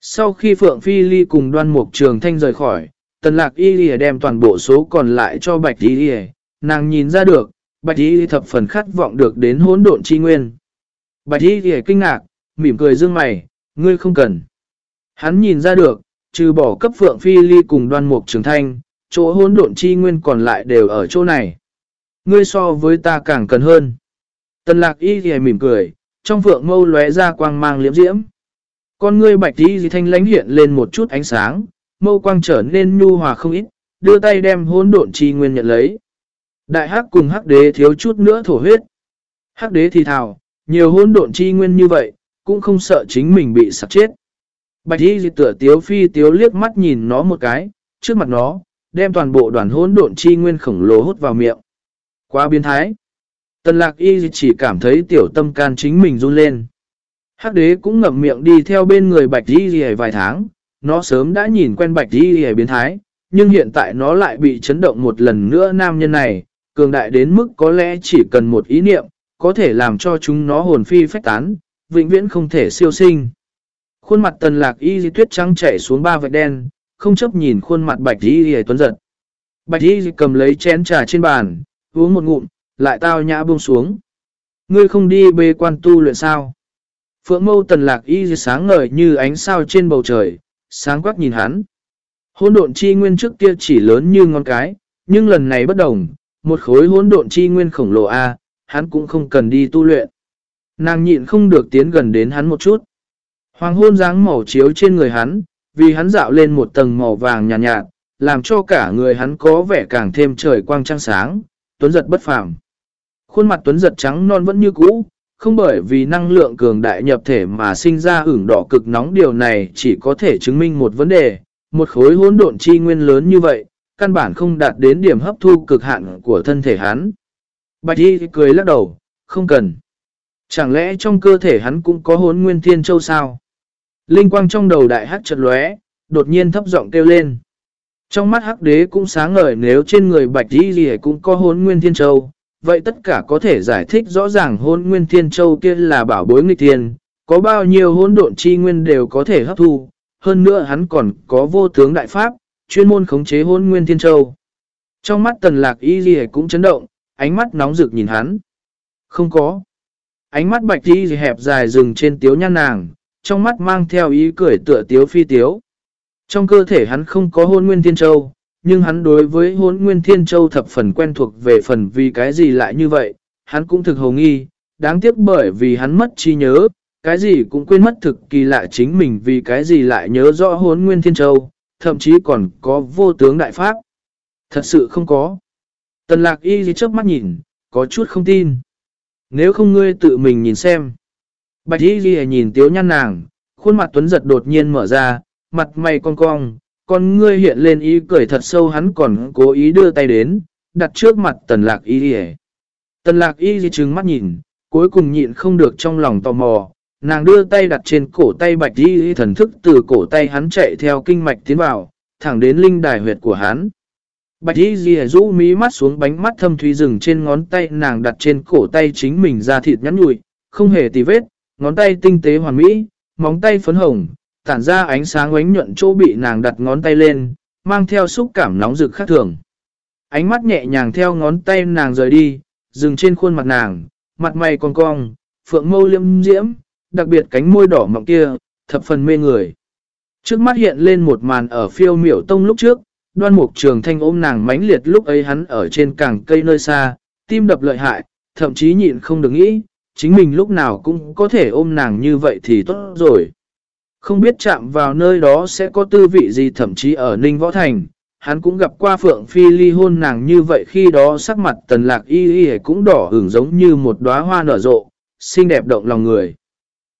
Sau khi Phượng Phi Ly cùng đoan mục trường thanh rời khỏi, tần lạc y lìa đem toàn bộ số còn lại cho bạch y lìa, nàng nhìn ra được, bạch y thập phần khát vọng được đến hỗn độn chi nguyên. Bạch y lìa kinh ngạc, mỉm cười dương mày, ngươi không cần. Hắn nhìn ra được, trừ bỏ cấp Phượng Phi Ly cùng đoan mục trường thanh, chỗ hỗn độn chi nguyên còn lại đều ở chỗ này. Ngươi so với ta càng cần hơn. Tần lạc y thì mỉm cười, trong vượng mâu lóe ra quang mang liễm diễm. Con ngươi bạch đi thì thanh lánh hiện lên một chút ánh sáng, mâu quang trở nên nhu hòa không ít, đưa tay đem hỗn độn chi nguyên nhận lấy. Đại hắc cùng hắc đế thiếu chút nữa thổ huyết. Hắc đế thì thào, nhiều hỗn độn chi nguyên như vậy, cũng không sợ chính mình bị sạc chết. Bạch y thì tựa tiếu phi tiếu liếc mắt nhìn nó một cái, trước mặt nó, đem toàn bộ đoàn hỗn độn chi nguyên khổng lồ hút vào miệng. Quá biến thái. Tần lạc y chỉ cảm thấy tiểu tâm can chính mình run lên. Hắc đế cũng ngậm miệng đi theo bên người bạch y gì vài tháng, nó sớm đã nhìn quen bạch y gì biến thái, nhưng hiện tại nó lại bị chấn động một lần nữa nam nhân này, cường đại đến mức có lẽ chỉ cần một ý niệm, có thể làm cho chúng nó hồn phi phách tán, vĩnh viễn không thể siêu sinh. Khuôn mặt tần lạc y di tuyết trắng chảy xuống ba vạch đen, không chấp nhìn khuôn mặt bạch y di tuấn giật. Bạch y cầm lấy chén trà trên bàn, uống một ngụm, lại tao nhã buông xuống. Ngươi không đi bê quan tu luyện sao? Phượng mâu tần lạc y sáng ngời như ánh sao trên bầu trời, sáng quắc nhìn hắn. Hôn độn chi nguyên trước kia chỉ lớn như ngón cái, nhưng lần này bất đồng, một khối hỗn độn chi nguyên khổng lồ A, hắn cũng không cần đi tu luyện. Nàng nhịn không được tiến gần đến hắn một chút. Hoàng hôn dáng màu chiếu trên người hắn, vì hắn dạo lên một tầng màu vàng nhạt, nhạt, làm cho cả người hắn có vẻ càng thêm trời quang trăng sáng, tuấn giật bất phàm. Khuôn mặt tuấn giật trắng non vẫn như cũ, không bởi vì năng lượng cường đại nhập thể mà sinh ra ửng đỏ cực nóng điều này chỉ có thể chứng minh một vấn đề, một khối hỗn độn chi nguyên lớn như vậy, căn bản không đạt đến điểm hấp thu cực hạn của thân thể hắn. Bạch Y cười lắc đầu, không cần. Chẳng lẽ trong cơ thể hắn cũng có hốn nguyên thiên châu sao? Linh quang trong đầu đại hắc chợt lóe, đột nhiên thấp giọng kêu lên. Trong mắt hắc đế cũng sáng ngời nếu trên người bạch đi gì cũng có hốn nguyên thiên châu, vậy tất cả có thể giải thích rõ ràng hôn nguyên thiên châu kia là bảo bối nghịch thiên, có bao nhiêu hôn độn chi nguyên đều có thể hấp thu, hơn nữa hắn còn có vô tướng đại pháp, chuyên môn khống chế hôn nguyên thiên châu. Trong mắt tần lạc y gì cũng chấn động, ánh mắt nóng rực nhìn hắn. Không có. Ánh mắt bạch y gì hẹp dài dừng trên tiếu nhan nàng, trong mắt mang theo ý cười tựa tiếu phi tiếu. Trong cơ thể hắn không có hôn nguyên thiên châu, nhưng hắn đối với hốn nguyên thiên châu thập phần quen thuộc về phần vì cái gì lại như vậy, hắn cũng thực hồng nghi, đáng tiếc bởi vì hắn mất trí nhớ, cái gì cũng quên mất thực kỳ lạ chính mình vì cái gì lại nhớ rõ hốn nguyên thiên châu, thậm chí còn có vô tướng đại pháp. Thật sự không có. Tần lạc y gì chớp mắt nhìn, có chút không tin. Nếu không ngươi tự mình nhìn xem. Bạch y gì nhìn tiếu nhăn nàng, khuôn mặt tuấn giật đột nhiên mở ra, mặt mày cong cong, con ngươi hiện lên ý cười thật sâu hắn còn cố ý đưa tay đến, đặt trước mặt tần lạc y đi Tần lạc y di trừng mắt nhìn, cuối cùng nhịn không được trong lòng tò mò, nàng đưa tay đặt trên cổ tay bạch y thần thức từ cổ tay hắn chạy theo kinh mạch tiến vào, thẳng đến linh đài huyệt của hắn. Bạch y di rũ mí mắt xuống bánh mắt thâm thúy rừng trên ngón tay nàng đặt trên cổ tay chính mình ra thịt nhắn nhụi, không hề tì vết, ngón tay tinh tế hoàn mỹ, móng tay phấn hồng, tản ra ánh sáng ánh nhuận chỗ bị nàng đặt ngón tay lên, mang theo xúc cảm nóng rực khác thường. Ánh mắt nhẹ nhàng theo ngón tay nàng rời đi, dừng trên khuôn mặt nàng, mặt mày còn cong, phượng mâu liêm diễm, đặc biệt cánh môi đỏ mọng kia, thập phần mê người. Trước mắt hiện lên một màn ở phiêu miểu tông lúc trước, đoan mục trường thanh ôm nàng mãnh liệt lúc ấy hắn ở trên cảng cây nơi xa, tim đập lợi hại, thậm chí nhịn không được nghĩ, chính mình lúc nào cũng có thể ôm nàng như vậy thì tốt rồi. Không biết chạm vào nơi đó sẽ có tư vị gì thậm chí ở Ninh Võ Thành, hắn cũng gặp qua Phượng Phi ly hôn nàng như vậy khi đó sắc mặt tần lạc y y cũng đỏ hưởng giống như một đóa hoa nở rộ, xinh đẹp động lòng người.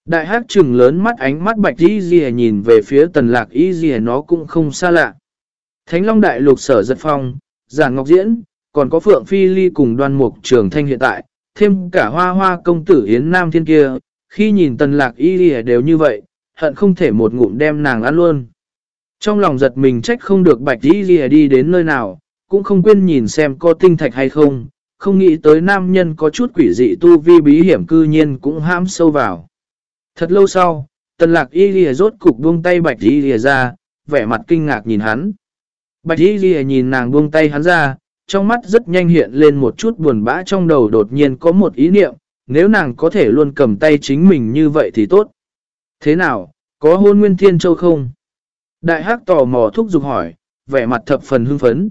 Đại hắc trừng lớn mắt ánh mắt bạch y y nhìn về phía tần lạc y y nó cũng không xa lạ. Thánh Long Đại Lục sở giật phong, giản ngọc diễn, còn có Phượng Phi ly cùng đoan mục trường thanh hiện tại, thêm cả hoa hoa công tử Yến Nam Thiên kia, khi nhìn tần lạc y y đều như vậy, hận không thể một ngụm đem nàng ăn luôn. Trong lòng giật mình trách không được bạch đi gì đi đến nơi nào, cũng không quên nhìn xem có tinh thạch hay không, không nghĩ tới nam nhân có chút quỷ dị tu vi bí hiểm cư nhiên cũng ham sâu vào. Thật lâu sau, tần lạc y lìa rốt cục buông tay bạch y lìa ra, vẻ mặt kinh ngạc nhìn hắn. Bạch y lìa nhìn nàng buông tay hắn ra, trong mắt rất nhanh hiện lên một chút buồn bã trong đầu đột nhiên có một ý niệm, nếu nàng có thể luôn cầm tay chính mình như vậy thì tốt. Thế nào, có hôn nguyên thiên châu không? Đại hắc tò mò thúc giục hỏi, vẻ mặt thập phần hưng phấn.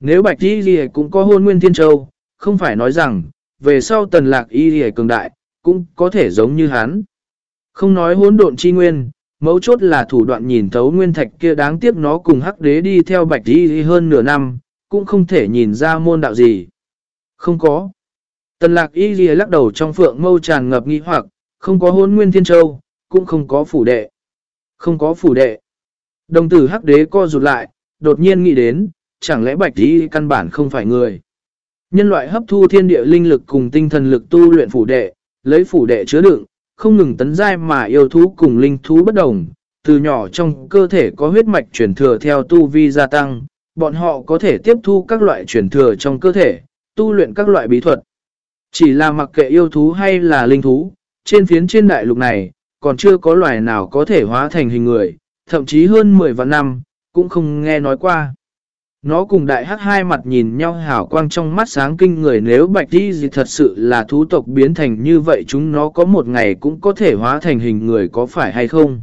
Nếu bạch y lìa cũng có hôn nguyên thiên châu, không phải nói rằng, về sau tần lạc y lìa cường đại, cũng có thể giống như hắn. Không nói hôn độn chi nguyên, mấu chốt là thủ đoạn nhìn thấu nguyên thạch kia đáng tiếc nó cùng hắc đế đi theo bạch y hơn nửa năm, cũng không thể nhìn ra môn đạo gì. Không có. Tần lạc y lìa lắc đầu trong phượng mâu tràn ngập nghi hoặc, không có hôn nguyên thiên châu, cũng không có phủ đệ. Không có phủ đệ. Đồng tử hắc đế co rụt lại, đột nhiên nghĩ đến, chẳng lẽ bạch đi căn bản không phải người. Nhân loại hấp thu thiên địa linh lực cùng tinh thần lực tu luyện phủ đệ, lấy phủ đệ chứa đựng, không ngừng tấn giai mà yêu thú cùng linh thú bất đồng. Từ nhỏ trong cơ thể có huyết mạch chuyển thừa theo tu vi gia tăng, bọn họ có thể tiếp thu các loại chuyển thừa trong cơ thể, tu luyện các loại bí thuật. Chỉ là mặc kệ yêu thú hay là linh thú, trên phiến trên đại lục này, còn chưa có loài nào có thể hóa thành hình người, thậm chí hơn 10 vạn năm, cũng không nghe nói qua. Nó cùng đại hắc hai mặt nhìn nhau hào quang trong mắt sáng kinh người nếu bạch đi gì thật sự là thú tộc biến thành như vậy chúng nó có một ngày cũng có thể hóa thành hình người có phải hay không.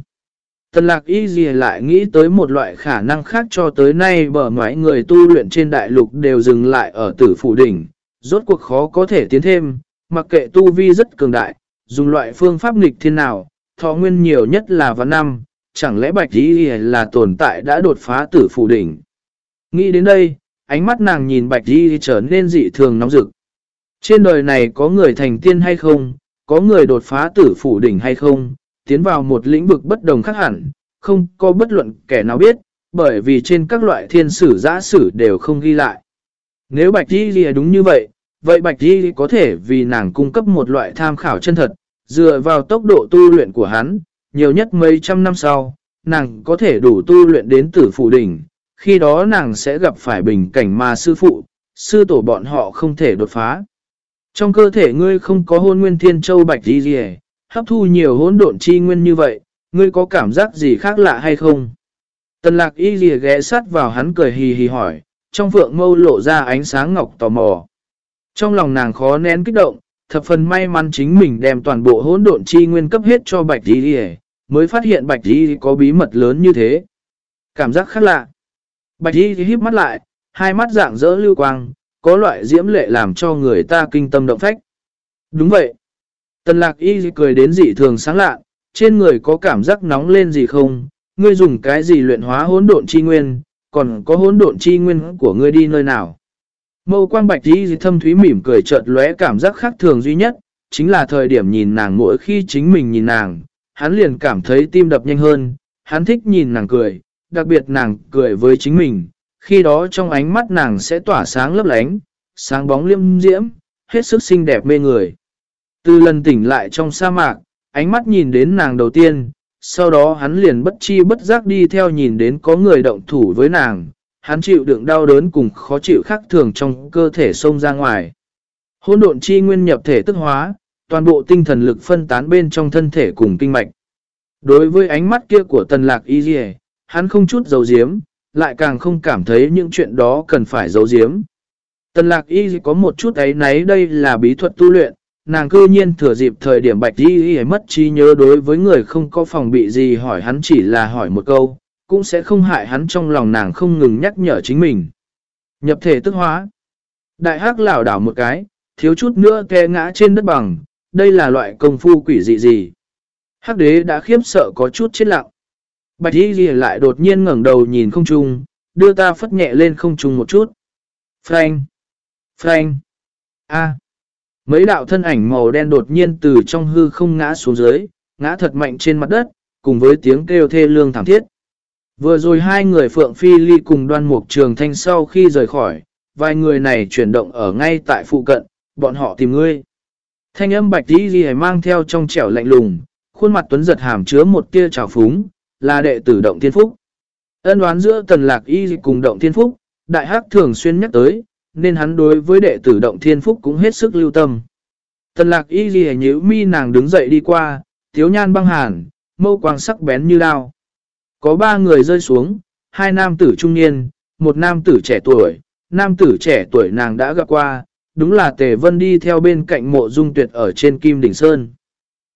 Tần lạc y gì lại nghĩ tới một loại khả năng khác cho tới nay bở ngoái người tu luyện trên đại lục đều dừng lại ở tử phủ đỉnh, rốt cuộc khó có thể tiến thêm, mặc kệ tu vi rất cường đại, dùng loại phương pháp nghịch thiên nào, thọ nguyên nhiều nhất là vào năm, chẳng lẽ bạch y là tồn tại đã đột phá tử phủ đỉnh. Nghĩ đến đây, ánh mắt nàng nhìn bạch y trở nên dị thường nóng rực. Trên đời này có người thành tiên hay không, có người đột phá tử phủ đỉnh hay không, tiến vào một lĩnh vực bất đồng khác hẳn, không có bất luận kẻ nào biết, bởi vì trên các loại thiên sử giã sử đều không ghi lại. Nếu Bạch Di đúng như vậy, vậy Bạch Di có thể vì nàng cung cấp một loại tham khảo chân thật, dựa vào tốc độ tu luyện của hắn, nhiều nhất mấy trăm năm sau, nàng có thể đủ tu luyện đến tử phủ đỉnh, khi đó nàng sẽ gặp phải bình cảnh mà sư phụ, sư tổ bọn họ không thể đột phá. Trong cơ thể ngươi không có hôn nguyên thiên châu Bạch gì Lìa, hấp thu nhiều hỗn độn chi nguyên như vậy, ngươi có cảm giác gì khác lạ hay không? Tần lạc y lìa ghé sát vào hắn cười hì hì hỏi, trong vượng mâu lộ ra ánh sáng ngọc tò mò. Trong lòng nàng khó nén kích động, thập phần may mắn chính mình đem toàn bộ hỗn độn chi nguyên cấp hết cho bạch y mới phát hiện bạch y có bí mật lớn như thế. Cảm giác khác lạ. Bạch y híp mắt lại, hai mắt dạng dỡ lưu quang, có loại diễm lệ làm cho người ta kinh tâm động phách. Đúng vậy. Tần lạc y cười đến dị thường sáng lạ, trên người có cảm giác nóng lên gì không, ngươi dùng cái gì luyện hóa hỗn độn chi nguyên, còn có hỗn độn chi nguyên của ngươi đi nơi nào. Mâu quang bạch đi thâm thúy mỉm cười chợt lóe cảm giác khác thường duy nhất, chính là thời điểm nhìn nàng mỗi khi chính mình nhìn nàng, hắn liền cảm thấy tim đập nhanh hơn, hắn thích nhìn nàng cười, đặc biệt nàng cười với chính mình, khi đó trong ánh mắt nàng sẽ tỏa sáng lấp lánh, sáng bóng liêm diễm, hết sức xinh đẹp mê người. Từ lần tỉnh lại trong sa mạc, ánh mắt nhìn đến nàng đầu tiên, sau đó hắn liền bất chi bất giác đi theo nhìn đến có người động thủ với nàng, hắn chịu đựng đau đớn cùng khó chịu khác thường trong cơ thể xông ra ngoài. Hôn độn chi nguyên nhập thể tức hóa, toàn bộ tinh thần lực phân tán bên trong thân thể cùng kinh mạch. Đối với ánh mắt kia của tần lạc y hắn không chút giấu giếm, lại càng không cảm thấy những chuyện đó cần phải giấu giếm. Tần lạc y có một chút ấy nấy đây là bí thuật tu luyện, nàng cư nhiên thừa dịp thời điểm bạch y y mất trí nhớ đối với người không có phòng bị gì hỏi hắn chỉ là hỏi một câu, cũng sẽ không hại hắn trong lòng nàng không ngừng nhắc nhở chính mình. Nhập thể tức hóa. Đại hắc lảo đảo một cái, thiếu chút nữa ke ngã trên đất bằng, đây là loại công phu quỷ dị gì. Hắc đế đã khiếp sợ có chút chết lặng. Bạch y ghi lại đột nhiên ngẩng đầu nhìn không trung, đưa ta phất nhẹ lên không trung một chút. Frank! Frank! A! Mấy đạo thân ảnh màu đen đột nhiên từ trong hư không ngã xuống dưới, ngã thật mạnh trên mặt đất, cùng với tiếng kêu thê lương thảm thiết. Vừa rồi hai người Phượng Phi Ly cùng đoan mục trường thanh sau khi rời khỏi, vài người này chuyển động ở ngay tại phụ cận, bọn họ tìm ngươi. Thanh âm bạch tí ghi mang theo trong trẻo lạnh lùng, khuôn mặt tuấn giật hàm chứa một tia trào phúng, là đệ tử động thiên phúc. Ân đoán giữa tần lạc y cùng động thiên phúc, đại hắc thường xuyên nhắc tới, nên hắn đối với đệ tử động thiên phúc cũng hết sức lưu tâm. Tần lạc y ghi nhíu mi nàng đứng dậy đi qua, thiếu nhan băng hàn, mâu quang sắc bén như đao. Có ba người rơi xuống, hai nam tử trung niên, một nam tử trẻ tuổi, nam tử trẻ tuổi nàng đã gặp qua, đúng là Tề Vân đi theo bên cạnh mộ dung tuyệt ở trên Kim Đỉnh Sơn.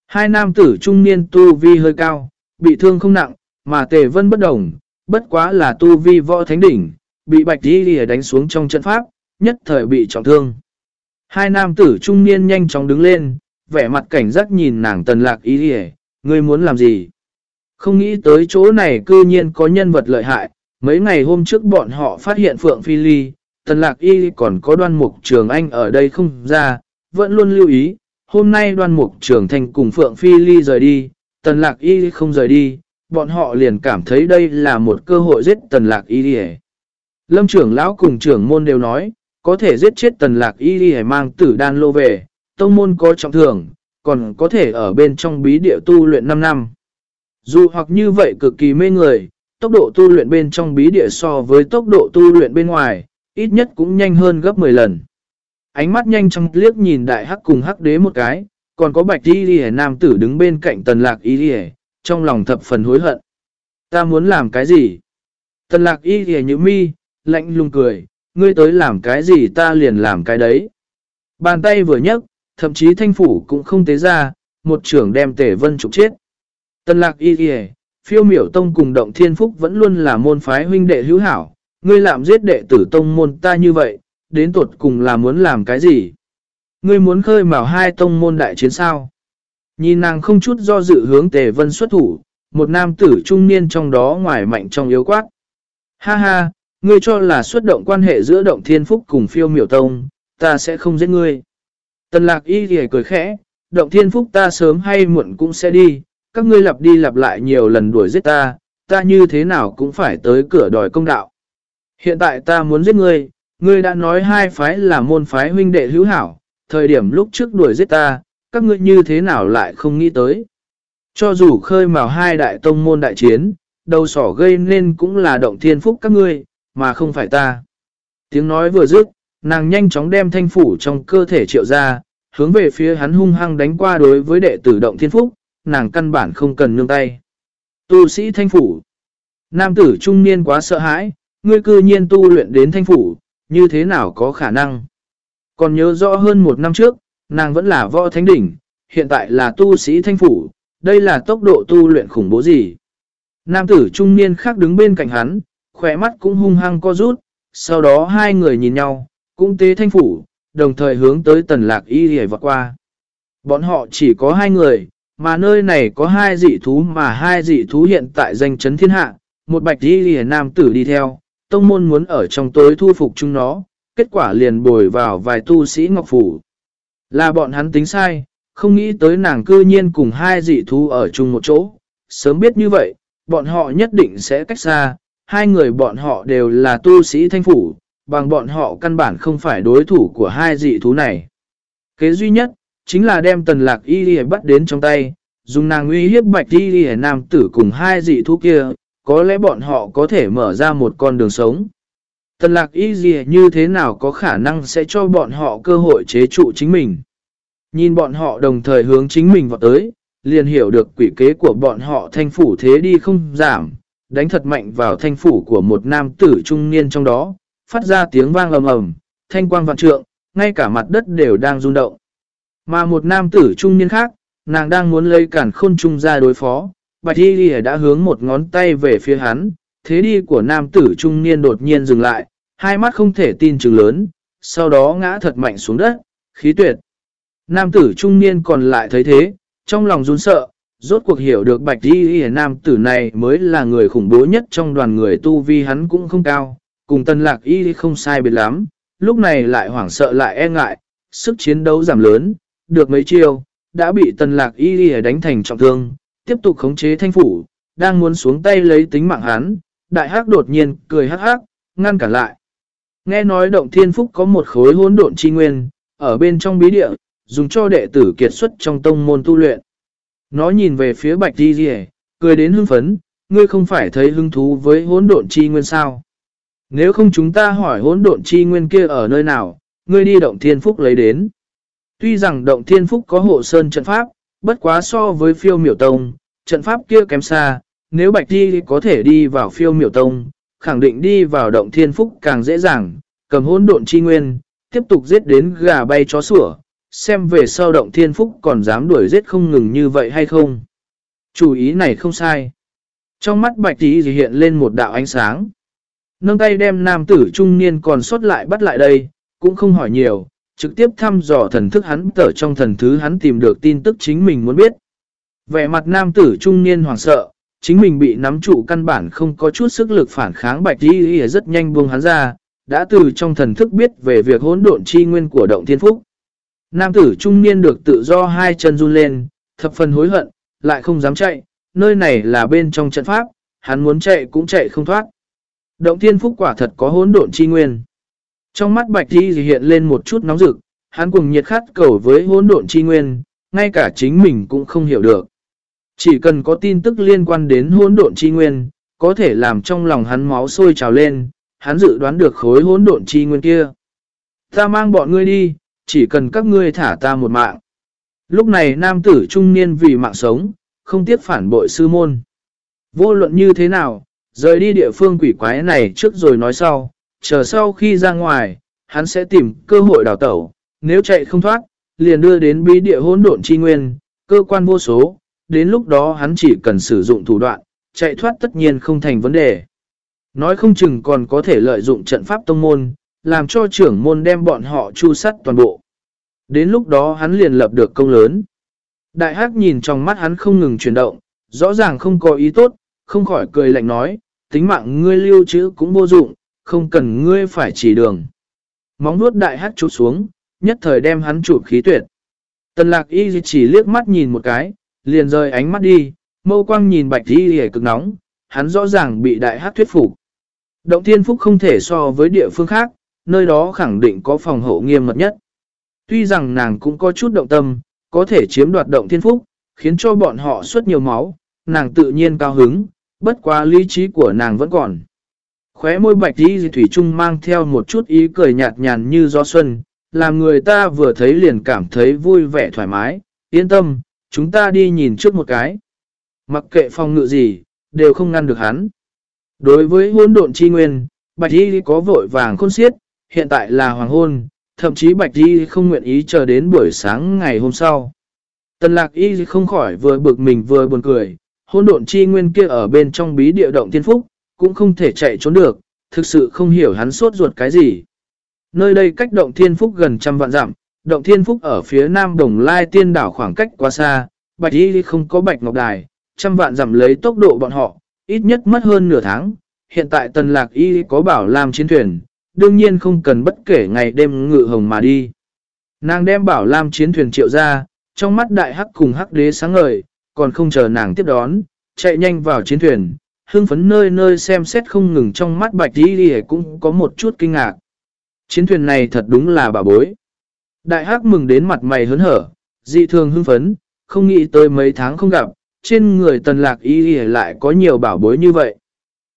Hai nam tử trung niên tu vi hơi cao, bị thương không nặng, mà Tề Vân bất đồng, bất quá là tu vi võ thánh đỉnh, bị bạch đi lìa đánh xuống trong trận pháp, nhất thời bị trọng thương. Hai nam tử trung niên nhanh chóng đứng lên, vẻ mặt cảnh giác nhìn nàng tần lạc ý lìa, ngươi muốn làm gì? Không nghĩ tới chỗ này cư nhiên có nhân vật lợi hại, mấy ngày hôm trước bọn họ phát hiện Phượng Phi Ly, tần lạc y còn có đoan mục trường anh ở đây không ra, vẫn luôn lưu ý, hôm nay đoan mục trường thành cùng Phượng Phi Ly rời đi, tần lạc y không rời đi, bọn họ liền cảm thấy đây là một cơ hội giết tần lạc y đi Lâm trưởng lão cùng trưởng môn đều nói, có thể giết chết tần lạc y đi mang tử đan lô về, tông môn có trọng thưởng, còn có thể ở bên trong bí địa tu luyện 5 năm. Dù hoặc như vậy cực kỳ mê người, tốc độ tu luyện bên trong bí địa so với tốc độ tu luyện bên ngoài, ít nhất cũng nhanh hơn gấp 10 lần. Ánh mắt nhanh trong liếc nhìn đại hắc cùng hắc đế một cái, còn có bạch y đi nam tử đứng bên cạnh tần lạc y đi trong lòng thập phần hối hận. Ta muốn làm cái gì? Tần lạc y đi như mi, lạnh lùng cười, ngươi tới làm cái gì ta liền làm cái đấy. Bàn tay vừa nhấc, thậm chí thanh phủ cũng không tế ra, một trưởng đem tể vân trục chết. Tần lạc y kìa, phiêu miểu tông cùng động thiên phúc vẫn luôn là môn phái huynh đệ hữu hảo, ngươi làm giết đệ tử tông môn ta như vậy, đến tột cùng là muốn làm cái gì? Ngươi muốn khơi mào hai tông môn đại chiến sao? Nhìn nàng không chút do dự hướng tề vân xuất thủ, một nam tử trung niên trong đó ngoài mạnh trong yếu quát. Ha ha, ngươi cho là xuất động quan hệ giữa động thiên phúc cùng phiêu miểu tông, ta sẽ không giết ngươi. Tần lạc y thì cười khẽ, động thiên phúc ta sớm hay muộn cũng sẽ đi, các ngươi lặp đi lặp lại nhiều lần đuổi giết ta, ta như thế nào cũng phải tới cửa đòi công đạo. Hiện tại ta muốn giết ngươi, ngươi đã nói hai phái là môn phái huynh đệ hữu hảo, thời điểm lúc trước đuổi giết ta, các ngươi như thế nào lại không nghĩ tới. Cho dù khơi mào hai đại tông môn đại chiến, đầu sỏ gây nên cũng là động thiên phúc các ngươi, mà không phải ta. Tiếng nói vừa dứt, nàng nhanh chóng đem thanh phủ trong cơ thể triệu ra, hướng về phía hắn hung hăng đánh qua đối với đệ tử động thiên phúc, nàng căn bản không cần nương tay. Tu sĩ thanh phủ. Nam tử trung niên quá sợ hãi, ngươi cư nhiên tu luyện đến thanh phủ, như thế nào có khả năng. Còn nhớ rõ hơn một năm trước, nàng vẫn là võ thánh đỉnh, hiện tại là tu sĩ thanh phủ, đây là tốc độ tu luyện khủng bố gì. Nam tử trung niên khác đứng bên cạnh hắn, khỏe mắt cũng hung hăng co rút, sau đó hai người nhìn nhau, cũng tế thanh phủ, đồng thời hướng tới tần lạc y hề vọt qua. Bọn họ chỉ có hai người, mà nơi này có hai dị thú mà hai dị thú hiện tại danh chấn thiên hạ, một bạch đi lìa nam tử đi theo, tông môn muốn ở trong tối thu phục chúng nó, kết quả liền bồi vào vài tu sĩ ngọc phủ. Là bọn hắn tính sai, không nghĩ tới nàng cư nhiên cùng hai dị thú ở chung một chỗ. Sớm biết như vậy, bọn họ nhất định sẽ cách xa, hai người bọn họ đều là tu sĩ thanh phủ, bằng bọn họ căn bản không phải đối thủ của hai dị thú này. Kế duy nhất, chính là đem tần lạc y đi bắt đến trong tay, dùng nàng uy hiếp bạch y đi nam tử cùng hai dị thú kia, có lẽ bọn họ có thể mở ra một con đường sống. Tần lạc y gì như thế nào có khả năng sẽ cho bọn họ cơ hội chế trụ chính mình. Nhìn bọn họ đồng thời hướng chính mình vào tới, liền hiểu được quỷ kế của bọn họ thanh phủ thế đi không giảm, đánh thật mạnh vào thanh phủ của một nam tử trung niên trong đó, phát ra tiếng vang ầm ầm, thanh quang vạn trượng, ngay cả mặt đất đều đang rung động. Mà một nam tử trung niên khác, nàng đang muốn lấy cản khôn trung ra đối phó, bạch y ghi đã hướng một ngón tay về phía hắn, thế đi của nam tử trung niên đột nhiên dừng lại, hai mắt không thể tin chừng lớn, sau đó ngã thật mạnh xuống đất, khí tuyệt. Nam tử trung niên còn lại thấy thế, trong lòng run sợ, rốt cuộc hiểu được bạch y y nam tử này mới là người khủng bố nhất trong đoàn người tu vi hắn cũng không cao, cùng tân lạc y không sai biệt lắm, lúc này lại hoảng sợ lại e ngại, sức chiến đấu giảm lớn, được mấy chiêu, đã bị tần lạc y y đánh thành trọng thương, tiếp tục khống chế thanh phủ, đang muốn xuống tay lấy tính mạng hắn, đại hắc đột nhiên cười hắc hắc, ngăn cản lại. Nghe nói động thiên phúc có một khối hỗn độn chi nguyên, ở bên trong bí địa, dùng cho đệ tử kiệt xuất trong tông môn tu luyện. Nó nhìn về phía bạch y y, cười đến hưng phấn, ngươi không phải thấy hứng thú với hỗn độn chi nguyên sao. Nếu không chúng ta hỏi hỗn độn chi nguyên kia ở nơi nào, ngươi đi động thiên phúc lấy đến. Tuy rằng động thiên phúc có hộ sơn trận pháp, bất quá so với phiêu miểu tông, trận pháp kia kém xa, nếu bạch thi có thể đi vào phiêu miểu tông, khẳng định đi vào động thiên phúc càng dễ dàng, cầm hôn độn chi nguyên, tiếp tục giết đến gà bay chó sủa, xem về sau động thiên phúc còn dám đuổi giết không ngừng như vậy hay không. Chủ ý này không sai. Trong mắt bạch tí thì hiện lên một đạo ánh sáng. Nâng tay đem nam tử trung niên còn sót lại bắt lại đây, cũng không hỏi nhiều, trực tiếp thăm dò thần thức hắn tở trong thần thứ hắn tìm được tin tức chính mình muốn biết. Vẻ mặt nam tử trung niên hoảng sợ, chính mình bị nắm trụ căn bản không có chút sức lực phản kháng bạch đi rất nhanh buông hắn ra, đã từ trong thần thức biết về việc hỗn độn chi nguyên của động thiên phúc. Nam tử trung niên được tự do hai chân run lên, thập phần hối hận, lại không dám chạy, nơi này là bên trong trận pháp, hắn muốn chạy cũng chạy không thoát. Động thiên phúc quả thật có hỗn độn chi nguyên. Trong mắt bạch đi hiện lên một chút nóng rực, hắn cùng nhiệt khát cầu với hỗn độn chi nguyên, ngay cả chính mình cũng không hiểu được. Chỉ cần có tin tức liên quan đến hỗn độn chi nguyên, có thể làm trong lòng hắn máu sôi trào lên, hắn dự đoán được khối hỗn độn chi nguyên kia. Ta mang bọn ngươi đi, chỉ cần các ngươi thả ta một mạng. Lúc này nam tử trung niên vì mạng sống, không tiếc phản bội sư môn. Vô luận như thế nào, rời đi địa phương quỷ quái này trước rồi nói sau, chờ sau khi ra ngoài, hắn sẽ tìm cơ hội đào tẩu, nếu chạy không thoát, liền đưa đến bí địa hỗn độn chi nguyên, cơ quan vô số, đến lúc đó hắn chỉ cần sử dụng thủ đoạn, chạy thoát tất nhiên không thành vấn đề. Nói không chừng còn có thể lợi dụng trận pháp tông môn, làm cho trưởng môn đem bọn họ chu sắt toàn bộ. Đến lúc đó hắn liền lập được công lớn. Đại hắc nhìn trong mắt hắn không ngừng chuyển động, rõ ràng không có ý tốt, không khỏi cười lạnh nói, tính mạng ngươi lưu trữ cũng vô dụng, không cần ngươi phải chỉ đường. Móng nuốt đại hắc chụp xuống, nhất thời đem hắn chụp khí tuyệt. Tần lạc y chỉ liếc mắt nhìn một cái, liền rời ánh mắt đi, mâu quang nhìn bạch y hề cực nóng, hắn rõ ràng bị đại hắc thuyết phục. Động thiên phúc không thể so với địa phương khác, nơi đó khẳng định có phòng hộ nghiêm mật nhất. Tuy rằng nàng cũng có chút động tâm, có thể chiếm đoạt động thiên phúc, khiến cho bọn họ xuất nhiều máu, nàng tự nhiên cao hứng, bất quá lý trí của nàng vẫn còn. Khóe môi bạch đi thủy chung mang theo một chút ý cười nhạt nhàn như gió xuân, làm người ta vừa thấy liền cảm thấy vui vẻ thoải mái, yên tâm, chúng ta đi nhìn trước một cái. Mặc kệ phong ngự gì, đều không ngăn được hắn. Đối với hôn độn chi nguyên, bạch y có vội vàng khôn xiết, hiện tại là hoàng hôn, thậm chí bạch y không nguyện ý chờ đến buổi sáng ngày hôm sau. Tần lạc y không khỏi vừa bực mình vừa buồn cười, hôn độn chi nguyên kia ở bên trong bí địa động thiên phúc, cũng không thể chạy trốn được, thực sự không hiểu hắn sốt ruột cái gì. Nơi đây cách động thiên phúc gần trăm vạn dặm, động thiên phúc ở phía nam đồng lai tiên đảo khoảng cách quá xa, bạch y không có bạch ngọc đài, trăm vạn dặm lấy tốc độ bọn họ, ít nhất mất hơn nửa tháng. Hiện tại tần lạc y có bảo làm chiến thuyền, đương nhiên không cần bất kể ngày đêm ngự hồng mà đi. Nàng đem bảo lam chiến thuyền triệu ra, trong mắt đại hắc cùng hắc đế sáng ngời, còn không chờ nàng tiếp đón, chạy nhanh vào chiến thuyền, hưng phấn nơi nơi xem xét không ngừng trong mắt bạch đi đi cũng có một chút kinh ngạc. Chiến thuyền này thật đúng là bà bối. Đại hắc mừng đến mặt mày hớn hở, dị thường hưng phấn, không nghĩ tới mấy tháng không gặp, trên người tần lạc y lại có nhiều bảo bối như vậy.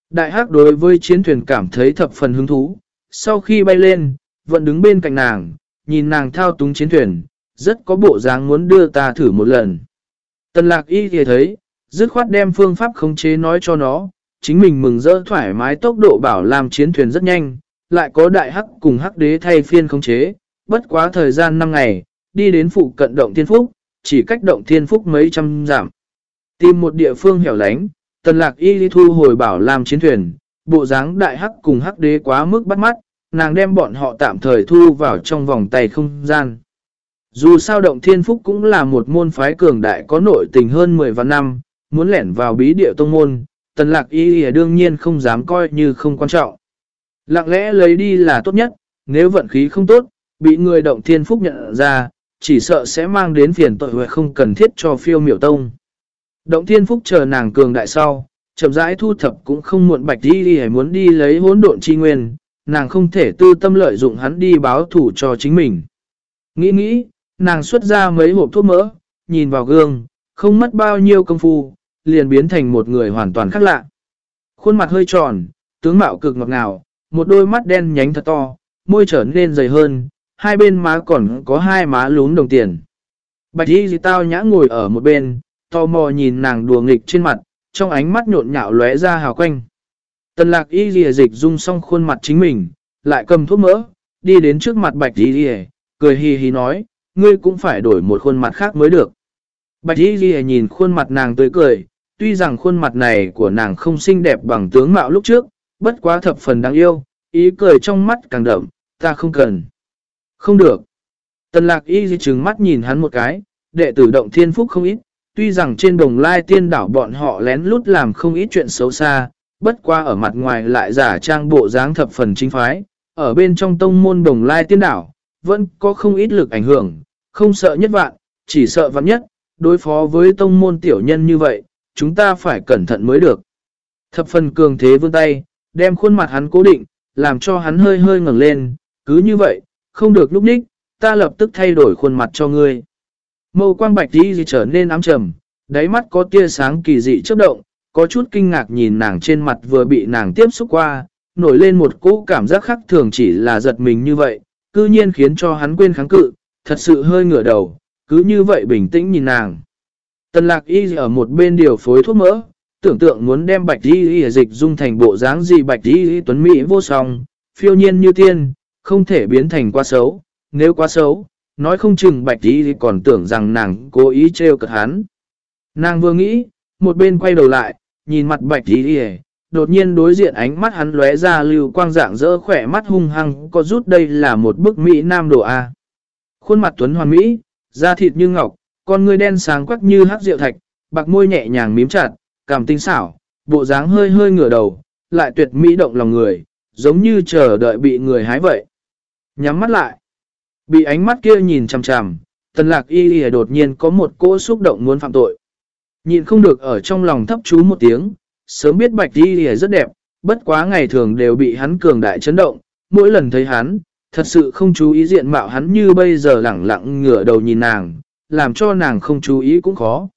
Đại hắc đối với chiến thuyền cảm thấy thập phần hứng thú, sau khi bay lên, vẫn đứng bên cạnh nàng, nhìn nàng thao túng chiến thuyền, rất có bộ dáng muốn đưa ta thử một lần. Tần lạc y thì thấy, dứt khoát đem phương pháp khống chế nói cho nó, chính mình mừng rỡ thoải mái tốc độ bảo làm chiến thuyền rất nhanh, lại có đại hắc cùng hắc đế thay phiên khống chế, bất quá thời gian 5 ngày, đi đến phụ cận động thiên phúc, chỉ cách động thiên phúc mấy trăm giảm. Tìm một địa phương hẻo lánh, tần lạc y đi thu hồi bảo làm chiến thuyền, bộ dáng đại hắc cùng hắc đế quá mức bắt mắt, nàng đem bọn họ tạm thời thu vào trong vòng tay không gian. Dù sao động thiên phúc cũng là một môn phái cường đại có nội tình hơn 10 vạn năm, muốn lẻn vào bí địa tông môn, tần lạc y đương nhiên không dám coi như không quan trọng. Lặng lẽ lấy đi là tốt nhất, nếu vận khí không tốt, bị người động thiên phúc nhận ra, chỉ sợ sẽ mang đến phiền tội huệ không cần thiết cho phiêu miểu tông. Động thiên phúc chờ nàng cường đại sau, chậm rãi thu thập cũng không muộn bạch đi đi muốn đi lấy hốn độn chi nguyên, nàng không thể tư tâm lợi dụng hắn đi báo thủ cho chính mình. Nghĩ nghĩ, nàng xuất ra mấy hộp thuốc mỡ, nhìn vào gương, không mất bao nhiêu công phu, liền biến thành một người hoàn toàn khác lạ. Khuôn mặt hơi tròn, tướng mạo cực ngọt ngào, một đôi mắt đen nhánh thật to, môi trở nên dày hơn, hai bên má còn có hai má lún đồng tiền. Bạch y gì tao nhã ngồi ở một bên, tò mò nhìn nàng đùa nghịch trên mặt, trong ánh mắt nhộn nhạo lóe ra hào quanh. Tần lạc y lìa dịch dung xong khuôn mặt chính mình, lại cầm thuốc mỡ, đi đến trước mặt bạch y lìa, cười hì hì nói, ngươi cũng phải đổi một khuôn mặt khác mới được. Bạch y lìa nhìn khuôn mặt nàng tươi cười, tuy rằng khuôn mặt này của nàng không xinh đẹp bằng tướng mạo lúc trước, bất quá thập phần đáng yêu, ý cười trong mắt càng đậm, ta không cần. Không được. Tần lạc y di trừng mắt nhìn hắn một cái, đệ tử động thiên phúc không ít, tuy rằng trên đồng lai tiên đảo bọn họ lén lút làm không ít chuyện xấu xa, bất qua ở mặt ngoài lại giả trang bộ dáng thập phần chính phái, ở bên trong tông môn đồng lai tiên đảo, vẫn có không ít lực ảnh hưởng, không sợ nhất vạn, chỉ sợ vạn nhất, đối phó với tông môn tiểu nhân như vậy, chúng ta phải cẩn thận mới được. Thập phần cường thế vươn tay, đem khuôn mặt hắn cố định, làm cho hắn hơi hơi ngẩng lên, cứ như vậy, không được lúc ních, ta lập tức thay đổi khuôn mặt cho ngươi. Mâu quang bạch đi trở nên ám trầm, đáy mắt có tia sáng kỳ dị chớp động, có chút kinh ngạc nhìn nàng trên mặt vừa bị nàng tiếp xúc qua, nổi lên một cỗ cảm giác khác thường chỉ là giật mình như vậy, cư nhiên khiến cho hắn quên kháng cự, thật sự hơi ngửa đầu, cứ như vậy bình tĩnh nhìn nàng. Tần lạc y ở một bên điều phối thuốc mỡ, tưởng tượng muốn đem bạch y y dịch dung thành bộ dáng gì bạch y y tuấn Mỹ vô song, phiêu nhiên như tiên, không thể biến thành quá xấu, nếu quá xấu, nói không chừng bạch y còn tưởng rằng nàng cố ý trêu cợt hắn. Nàng vừa nghĩ, một bên quay đầu lại, nhìn mặt bạch y y, đột nhiên đối diện ánh mắt hắn lóe ra lưu quang dạng dỡ khỏe mắt hung hăng có rút đây là một bức Mỹ Nam đồ A. Khuôn mặt tuấn hoàn Mỹ, da thịt như ngọc, con người đen sáng quắc như hát rượu thạch, bạc môi nhẹ nhàng mím chặt, cảm tinh xảo, bộ dáng hơi hơi ngửa đầu, lại tuyệt mỹ động lòng người, giống như chờ đợi bị người hái vậy. Nhắm mắt lại, bị ánh mắt kia nhìn chằm chằm, tần lạc y y đột nhiên có một cỗ xúc động muốn phạm tội. Nhìn không được ở trong lòng thấp chú một tiếng, sớm biết bạch y y rất đẹp, bất quá ngày thường đều bị hắn cường đại chấn động, mỗi lần thấy hắn, thật sự không chú ý diện mạo hắn như bây giờ lẳng lặng ngửa đầu nhìn nàng, làm cho nàng không chú ý cũng khó.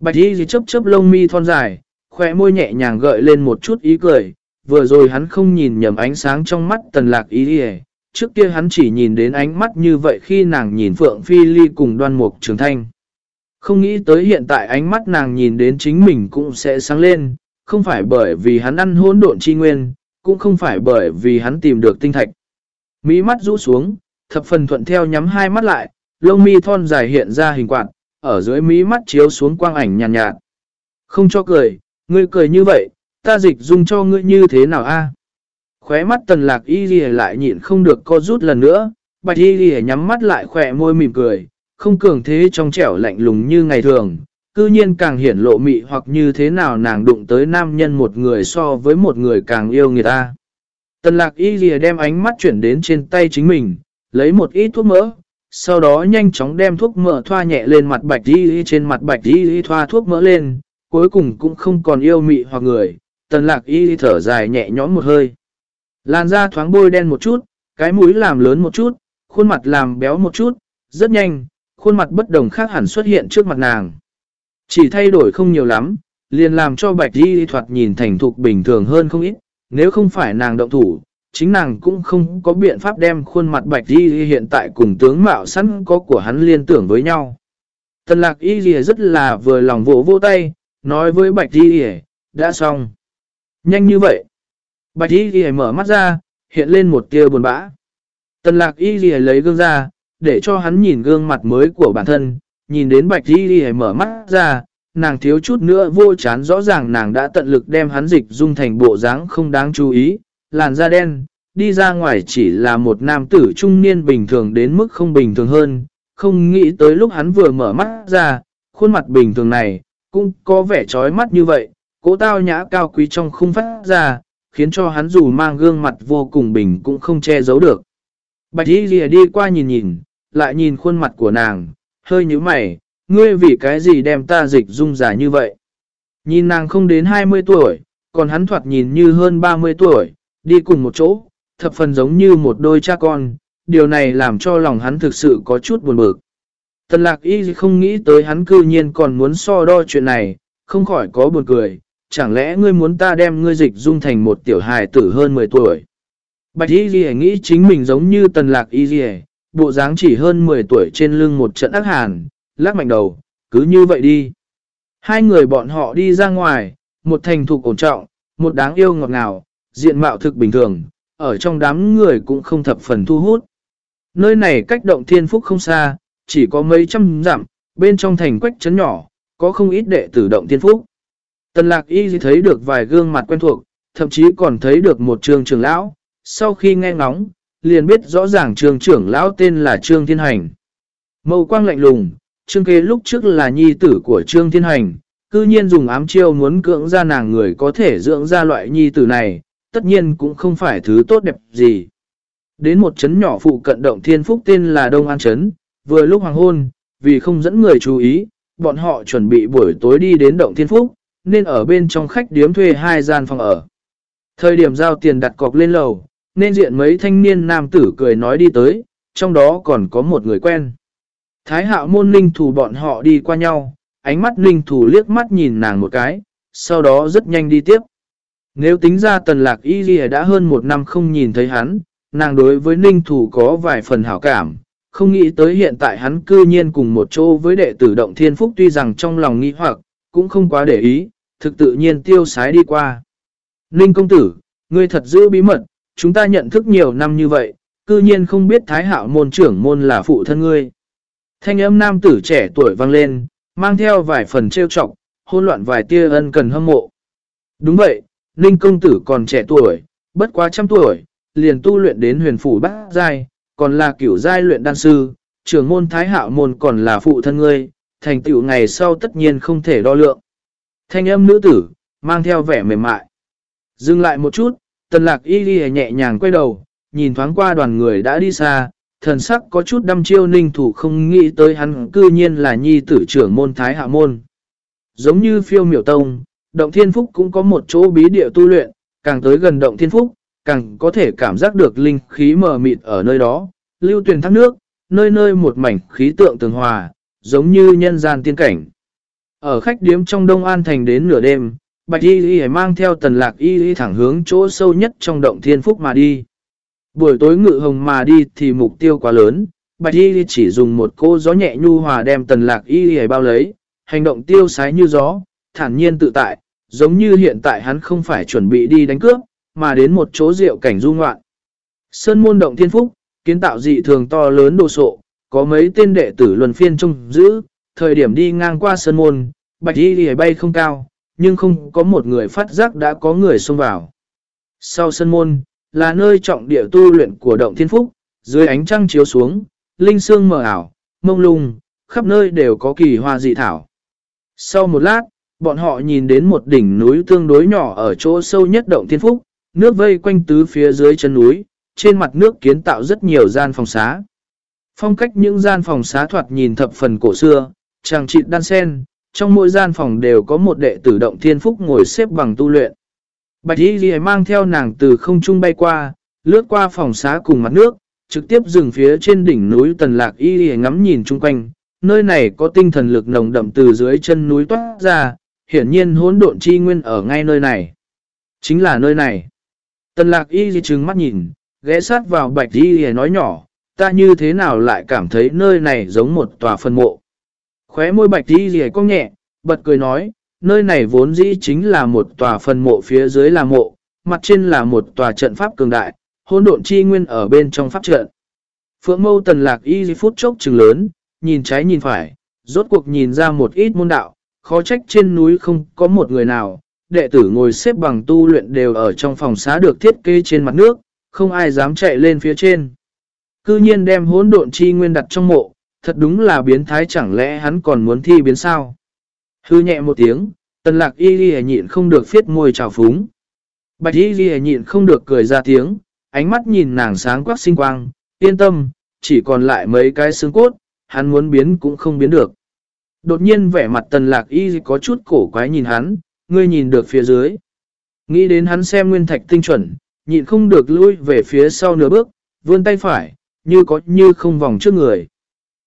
Bạch y gì chấp chấp lông mi thon dài, khỏe môi nhẹ nhàng gợi lên một chút ý cười, vừa rồi hắn không nhìn nhầm ánh sáng trong mắt tần lạc ý đi trước kia hắn chỉ nhìn đến ánh mắt như vậy khi nàng nhìn Phượng Phi Ly cùng đoan mục trường thanh. Không nghĩ tới hiện tại ánh mắt nàng nhìn đến chính mình cũng sẽ sáng lên, không phải bởi vì hắn ăn hỗn độn chi nguyên, cũng không phải bởi vì hắn tìm được tinh thạch. Mỹ mắt rũ xuống, thập phần thuận theo nhắm hai mắt lại, lông mi thon dài hiện ra hình quạt, ở dưới mí mắt chiếu xuống quang ảnh nhàn nhạt, nhạt. Không cho cười, ngươi cười như vậy, ta dịch dung cho ngươi như thế nào a? Khóe mắt tần lạc y ghi lại nhịn không được co rút lần nữa, bạch y ghi nhắm mắt lại khỏe môi mỉm cười, không cường thế trong trẻo lạnh lùng như ngày thường. Cư nhiên càng hiển lộ mị hoặc như thế nào nàng đụng tới nam nhân một người so với một người càng yêu người ta. Tần lạc y ghi đem ánh mắt chuyển đến trên tay chính mình, lấy một ít thuốc mỡ, sau đó nhanh chóng đem thuốc mỡ thoa nhẹ lên mặt bạch đi trên mặt bạch đi thoa thuốc mỡ lên, cuối cùng cũng không còn yêu mị hoặc người, tần lạc y thở dài nhẹ nhõm một hơi. Làn da thoáng bôi đen một chút, cái mũi làm lớn một chút, khuôn mặt làm béo một chút, rất nhanh, khuôn mặt bất đồng khác hẳn xuất hiện trước mặt nàng. Chỉ thay đổi không nhiều lắm, liền làm cho bạch đi thoạt nhìn thành thục bình thường hơn không ít, nếu không phải nàng động thủ, chính nàng cũng không có biện pháp đem khuôn mặt bạch y hiện tại cùng tướng mạo sẵn có của hắn liên tưởng với nhau. Tần lạc y gì rất là vừa lòng vỗ vô tay, nói với bạch y đã xong. Nhanh như vậy. Bạch y mở mắt ra, hiện lên một tia buồn bã. Tần lạc y ghi lấy gương ra, để cho hắn nhìn gương mặt mới của bản thân, nhìn đến bạch y ghi mở mắt ra, nàng thiếu chút nữa vô chán rõ ràng nàng đã tận lực đem hắn dịch dung thành bộ dáng không đáng chú ý, làn da đen, đi ra ngoài chỉ là một nam tử trung niên bình thường đến mức không bình thường hơn, không nghĩ tới lúc hắn vừa mở mắt ra, khuôn mặt bình thường này, cũng có vẻ trói mắt như vậy, cố tao nhã cao quý trong khung phát ra, khiến cho hắn dù mang gương mặt vô cùng bình cũng không che giấu được. Bạch y lìa đi qua nhìn nhìn, lại nhìn khuôn mặt của nàng, hơi như mày, ngươi vì cái gì đem ta dịch dung giả như vậy. Nhìn nàng không đến 20 tuổi, còn hắn thoạt nhìn như hơn 30 tuổi, đi cùng một chỗ, thập phần giống như một đôi cha con, điều này làm cho lòng hắn thực sự có chút buồn bực. Tần lạc y không nghĩ tới hắn cư nhiên còn muốn so đo chuyện này, không khỏi có buồn cười, chẳng lẽ ngươi muốn ta đem ngươi dịch dung thành một tiểu hài tử hơn 10 tuổi. Bạch y nghĩ chính mình giống như tần lạc y bộ dáng chỉ hơn 10 tuổi trên lưng một trận ác hàn, lắc mạnh đầu, cứ như vậy đi. Hai người bọn họ đi ra ngoài, một thành thục ổn trọng, một đáng yêu ngọt ngào, diện mạo thực bình thường, ở trong đám người cũng không thập phần thu hút. Nơi này cách động thiên phúc không xa, chỉ có mấy trăm dặm, bên trong thành quách trấn nhỏ, có không ít đệ tử động thiên phúc. Tần lạc y thấy được vài gương mặt quen thuộc, thậm chí còn thấy được một trường trưởng lão, sau khi nghe ngóng, liền biết rõ ràng trường trưởng lão tên là Trương Thiên Hành. Mâu quang lạnh lùng, Trương kế lúc trước là nhi tử của Trương Thiên Hành, cư nhiên dùng ám chiêu muốn cưỡng ra nàng người có thể dưỡng ra loại nhi tử này, tất nhiên cũng không phải thứ tốt đẹp gì. Đến một chấn nhỏ phụ cận động thiên phúc tên là Đông An Trấn, vừa lúc hoàng hôn, vì không dẫn người chú ý, bọn họ chuẩn bị buổi tối đi đến động thiên phúc, nên ở bên trong khách điếm thuê hai gian phòng ở. Thời điểm giao tiền đặt cọc lên lầu, nên diện mấy thanh niên nam tử cười nói đi tới, trong đó còn có một người quen. Thái hạo môn linh thủ bọn họ đi qua nhau, ánh mắt linh thủ liếc mắt nhìn nàng một cái, sau đó rất nhanh đi tiếp. Nếu tính ra tần lạc y ghi đã hơn một năm không nhìn thấy hắn, nàng đối với ninh thủ có vài phần hảo cảm, không nghĩ tới hiện tại hắn cư nhiên cùng một chỗ với đệ tử động thiên phúc tuy rằng trong lòng nghi hoặc, cũng không quá để ý, thực tự nhiên tiêu sái đi qua. Ninh công tử, ngươi thật giữ bí mật, chúng ta nhận thức nhiều năm như vậy, cư nhiên không biết thái hạo môn trưởng môn là phụ thân ngươi. Thanh âm nam tử trẻ tuổi vang lên, mang theo vài phần trêu chọc, hôn loạn vài tia ân cần hâm mộ. Đúng vậy, Ninh công tử còn trẻ tuổi, bất quá trăm tuổi, liền tu luyện đến huyền phủ bát giai, còn là kiểu giai luyện đan sư, trưởng môn thái hạo môn còn là phụ thân ngươi, thành tựu ngày sau tất nhiên không thể đo lượng. Thanh âm nữ tử, mang theo vẻ mềm mại. Dừng lại một chút, tần lạc y ghi nhẹ nhàng quay đầu, nhìn thoáng qua đoàn người đã đi xa, thần sắc có chút đăm chiêu ninh thủ không nghĩ tới hắn cư nhiên là nhi tử trưởng môn thái hạ môn. Giống như phiêu miểu tông, động thiên phúc cũng có một chỗ bí địa tu luyện, càng tới gần động thiên phúc, càng có thể cảm giác được linh khí mờ mịt ở nơi đó, lưu tuyển thác nước, nơi nơi một mảnh khí tượng tường hòa, giống như nhân gian tiên cảnh. Ở khách điếm trong Đông An Thành đến nửa đêm, Bạch Y Y mang theo tần lạc Y Y thẳng hướng chỗ sâu nhất trong động thiên phúc mà đi. Buổi tối ngự hồng mà đi thì mục tiêu quá lớn, Bạch Y Y chỉ dùng một cô gió nhẹ nhu hòa đem tần lạc Y Y bao lấy, hành động tiêu sái như gió, thản nhiên tự tại, giống như hiện tại hắn không phải chuẩn bị đi đánh cướp, mà đến một chỗ rượu cảnh du ngoạn. Sơn môn động thiên phúc, kiến tạo dị thường to lớn đồ sộ, có mấy tên đệ tử luân phiên trông giữ, thời điểm đi ngang qua sơn môn, bạch y đi bay không cao, nhưng không có một người phát giác đã có người xông vào. Sau sơn môn, là nơi trọng địa tu luyện của động thiên phúc, dưới ánh trăng chiếu xuống, linh xương mở ảo, mông lung, khắp nơi đều có kỳ hoa dị thảo. Sau một lát, bọn họ nhìn đến một đỉnh núi tương đối nhỏ ở chỗ sâu nhất động thiên phúc, nước vây quanh tứ phía dưới chân núi, trên mặt nước kiến tạo rất nhiều gian phòng xá. Phong cách những gian phòng xá thoạt nhìn thập phần cổ xưa, chàng trị đan sen, trong mỗi gian phòng đều có một đệ tử động thiên phúc ngồi xếp bằng tu luyện. Bạch Y Ghi mang theo nàng từ không trung bay qua, lướt qua phòng xá cùng mặt nước, trực tiếp dừng phía trên đỉnh núi Tần Lạc Y Ghi ngắm nhìn chung quanh. Nơi này có tinh thần lực nồng đậm từ dưới chân núi toát ra, hiển nhiên hỗn độn chi nguyên ở ngay nơi này. Chính là nơi này. Tần lạc y di trừng mắt nhìn, ghé sát vào bạch y nói nhỏ, ta như thế nào lại cảm thấy nơi này giống một tòa phân mộ. Khóe môi bạch y di cong nhẹ, bật cười nói, nơi này vốn dĩ chính là một tòa phân mộ phía dưới là mộ, mặt trên là một tòa trận pháp cường đại, hỗn độn chi nguyên ở bên trong pháp trận. Phượng mâu tần lạc y phút chốc trừng lớn, nhìn trái nhìn phải, rốt cuộc nhìn ra một ít môn đạo, khó trách trên núi không có một người nào, đệ tử ngồi xếp bằng tu luyện đều ở trong phòng xá được thiết kế trên mặt nước, không ai dám chạy lên phía trên. Cư nhiên đem hỗn độn chi nguyên đặt trong mộ, thật đúng là biến thái chẳng lẽ hắn còn muốn thi biến sao. Hư nhẹ một tiếng, tần lạc y ghi nhịn không được phiết môi trào phúng. Bạch y ghi nhịn không được cười ra tiếng, ánh mắt nhìn nàng sáng quắc sinh quang, yên tâm, chỉ còn lại mấy cái xương cốt, hắn muốn biến cũng không biến được. Đột nhiên vẻ mặt tần lạc y có chút cổ quái nhìn hắn, ngươi nhìn được phía dưới. Nghĩ đến hắn xem nguyên thạch tinh chuẩn, nhịn không được lui về phía sau nửa bước, vươn tay phải, như có như không vòng trước người.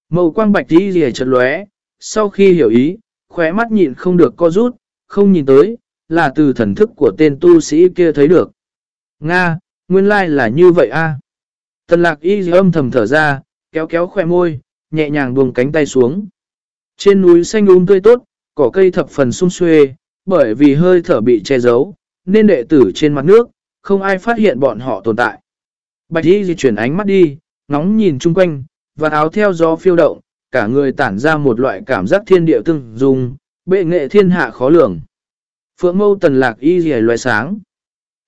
Màu quang bạch y rìa chật lóe, sau khi hiểu ý, khóe mắt nhịn không được co rút, không nhìn tới, là từ thần thức của tên tu sĩ kia thấy được. Nga, nguyên lai là như vậy a. Tần lạc y âm thầm thở ra, kéo kéo khỏe môi, nhẹ nhàng buông cánh tay xuống. Trên núi xanh um tươi tốt, cỏ cây thập phần sung xuê, bởi vì hơi thở bị che giấu, nên đệ tử trên mặt nước, không ai phát hiện bọn họ tồn tại. Bạch y di chuyển ánh mắt đi, ngóng nhìn chung quanh, và áo theo gió phiêu động, cả người tản ra một loại cảm giác thiên địa tương dung, bệ nghệ thiên hạ khó lường. Phượng mâu tần lạc y di loại sáng.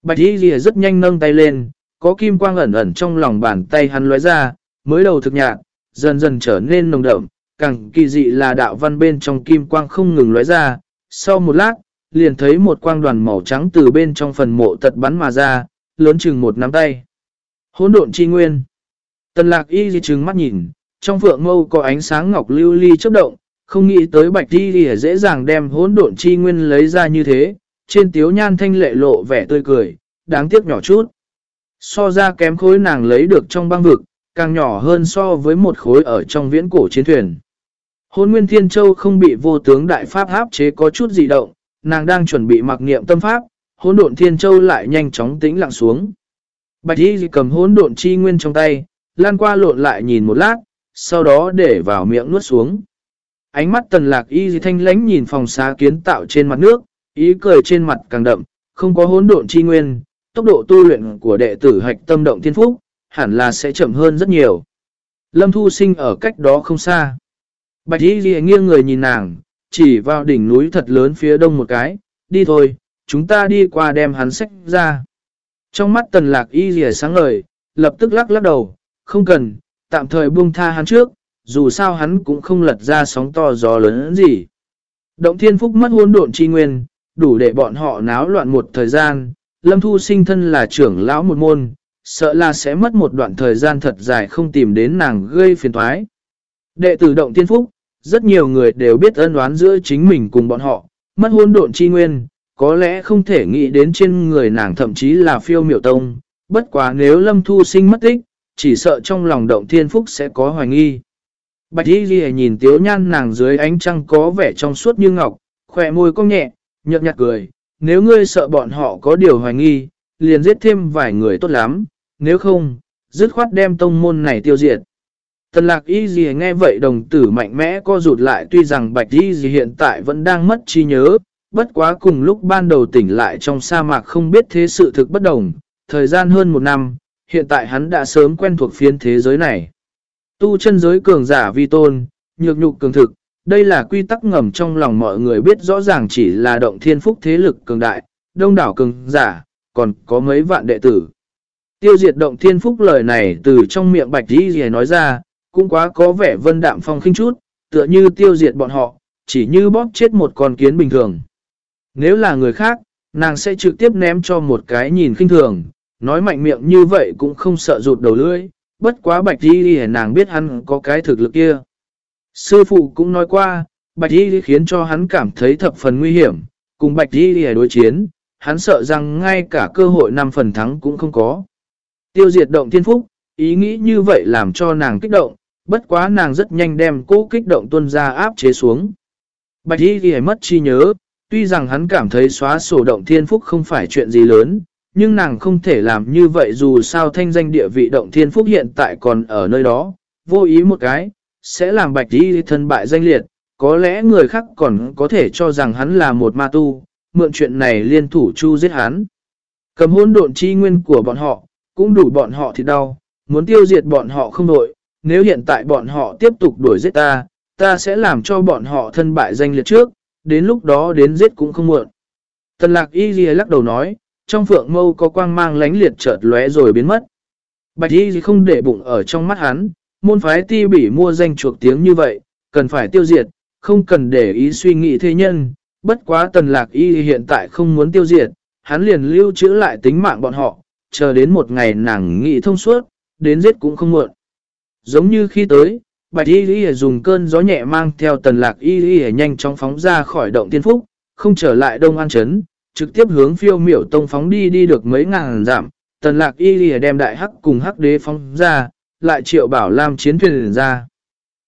Bạch y Di rất nhanh nâng tay lên, có kim quang ẩn ẩn trong lòng bàn tay hắn lóe ra, mới đầu thực nhạt, dần dần trở nên nồng đậm, càng kỳ dị là đạo văn bên trong kim quang không ngừng lóe ra. Sau một lát, liền thấy một quang đoàn màu trắng từ bên trong phần mộ tật bắn mà ra, lớn chừng một nắm tay. Hỗn độn chi nguyên. Tần lạc y di trừng mắt nhìn, trong phượng mâu có ánh sáng ngọc lưu ly chấp động, không nghĩ tới bạch y di dễ dàng đem hỗn độn chi nguyên lấy ra như thế, trên tiếu nhan thanh lệ lộ vẻ tươi cười, đáng tiếc nhỏ chút. So ra kém khối nàng lấy được trong băng vực, càng nhỏ hơn so với một khối ở trong viễn cổ chiến thuyền. Hôn Nguyên Thiên Châu không bị vô tướng đại pháp áp chế có chút dị động, nàng đang chuẩn bị mặc niệm tâm pháp, hỗn độn Thiên Châu lại nhanh chóng tĩnh lặng xuống. Bạch Y cầm hỗn độn chi nguyên trong tay, lan qua lộn lại nhìn một lát, sau đó để vào miệng nuốt xuống. Ánh mắt tần lạc y thanh lánh nhìn phòng xá kiến tạo trên mặt nước, ý cười trên mặt càng đậm, không có hỗn độn chi nguyên, tốc độ tu luyện của đệ tử hạch tâm động thiên phúc, hẳn là sẽ chậm hơn rất nhiều. Lâm Thu Sinh ở cách đó không xa. Bạch Y Ghi nghiêng người nhìn nàng, chỉ vào đỉnh núi thật lớn phía đông một cái, đi thôi, chúng ta đi qua đem hắn sách ra. Trong mắt tần lạc Y Ghi sáng ngời, lập tức lắc lắc đầu, không cần, tạm thời buông tha hắn trước, dù sao hắn cũng không lật ra sóng to gió lớn gì. Động thiên phúc mất hôn độn chi nguyên, đủ để bọn họ náo loạn một thời gian, Lâm Thu sinh thân là trưởng lão một môn, sợ là sẽ mất một đoạn thời gian thật dài không tìm đến nàng gây phiền thoái. Đệ tử động thiên phúc, rất nhiều người đều biết ân oán giữa chính mình cùng bọn họ, mất hôn độn chi nguyên, có lẽ không thể nghĩ đến trên người nàng thậm chí là phiêu miểu tông, bất quá nếu Lâm Thu sinh mất tích, chỉ sợ trong lòng động thiên phúc sẽ có hoài nghi. Bạch y ghi nhìn tiếu nhan nàng dưới ánh trăng có vẻ trong suốt như ngọc, khỏe môi cong nhẹ, nhợt nhạt cười. Nếu ngươi sợ bọn họ có điều hoài nghi, liền giết thêm vài người tốt lắm, nếu không, dứt khoát đem tông môn này tiêu diệt. Tần lạc y gì nghe vậy đồng tử mạnh mẽ co rụt lại tuy rằng bạch y gì hiện tại vẫn đang mất trí nhớ, bất quá cùng lúc ban đầu tỉnh lại trong sa mạc không biết thế sự thực bất đồng, thời gian hơn một năm, hiện tại hắn đã sớm quen thuộc phiên thế giới này. Tu chân giới cường giả vi tôn, nhược nhục cường thực, đây là quy tắc ngầm trong lòng mọi người biết rõ ràng chỉ là động thiên phúc thế lực cường đại, đông đảo cường giả, còn có mấy vạn đệ tử. Tiêu diệt động thiên phúc lời này từ trong miệng bạch y gì nói ra, cũng quá có vẻ vân đạm phong khinh chút, tựa như tiêu diệt bọn họ, chỉ như bóp chết một con kiến bình thường. Nếu là người khác, nàng sẽ trực tiếp ném cho một cái nhìn khinh thường, nói mạnh miệng như vậy cũng không sợ rụt đầu lưỡi, bất quá bạch đi đi nàng biết hắn có cái thực lực kia. Sư phụ cũng nói qua, bạch đi khiến cho hắn cảm thấy thập phần nguy hiểm, cùng bạch đi đi đối chiến, hắn sợ rằng ngay cả cơ hội năm phần thắng cũng không có. Tiêu diệt động thiên phúc, ý nghĩ như vậy làm cho nàng kích động, bất quá nàng rất nhanh đem cố kích động tuân ra áp chế xuống. Bạch y ghi mất chi nhớ, tuy rằng hắn cảm thấy xóa sổ động thiên phúc không phải chuyện gì lớn, nhưng nàng không thể làm như vậy dù sao thanh danh địa vị động thiên phúc hiện tại còn ở nơi đó, vô ý một cái, sẽ làm bạch y thân bại danh liệt, có lẽ người khác còn có thể cho rằng hắn là một ma tu, mượn chuyện này liên thủ chu giết hắn. Cầm hôn độn chi nguyên của bọn họ, cũng đủ bọn họ thì đau, muốn tiêu diệt bọn họ không đội, nếu hiện tại bọn họ tiếp tục đuổi giết ta, ta sẽ làm cho bọn họ thân bại danh liệt trước, đến lúc đó đến giết cũng không muộn. Tần lạc y ghi lắc đầu nói, trong phượng mâu có quang mang lánh liệt chợt lóe rồi biến mất. Bạch y không để bụng ở trong mắt hắn, môn phái ti bỉ mua danh chuộc tiếng như vậy, cần phải tiêu diệt, không cần để ý suy nghĩ thế nhân. Bất quá tần lạc y hiện tại không muốn tiêu diệt, hắn liền lưu trữ lại tính mạng bọn họ, chờ đến một ngày nàng nghị thông suốt, đến giết cũng không muộn. Giống như khi tới, Bạch Y Y dùng cơn gió nhẹ mang theo tần lạc Y Y nhanh chóng phóng ra khỏi động tiên phúc, không trở lại Đông An Trấn, trực tiếp hướng phiêu miểu tông phóng đi đi được mấy ngàn giảm. Tần lạc Y Y đem đại hắc cùng hắc đế phóng ra, lại triệu bảo làm chiến thuyền ra.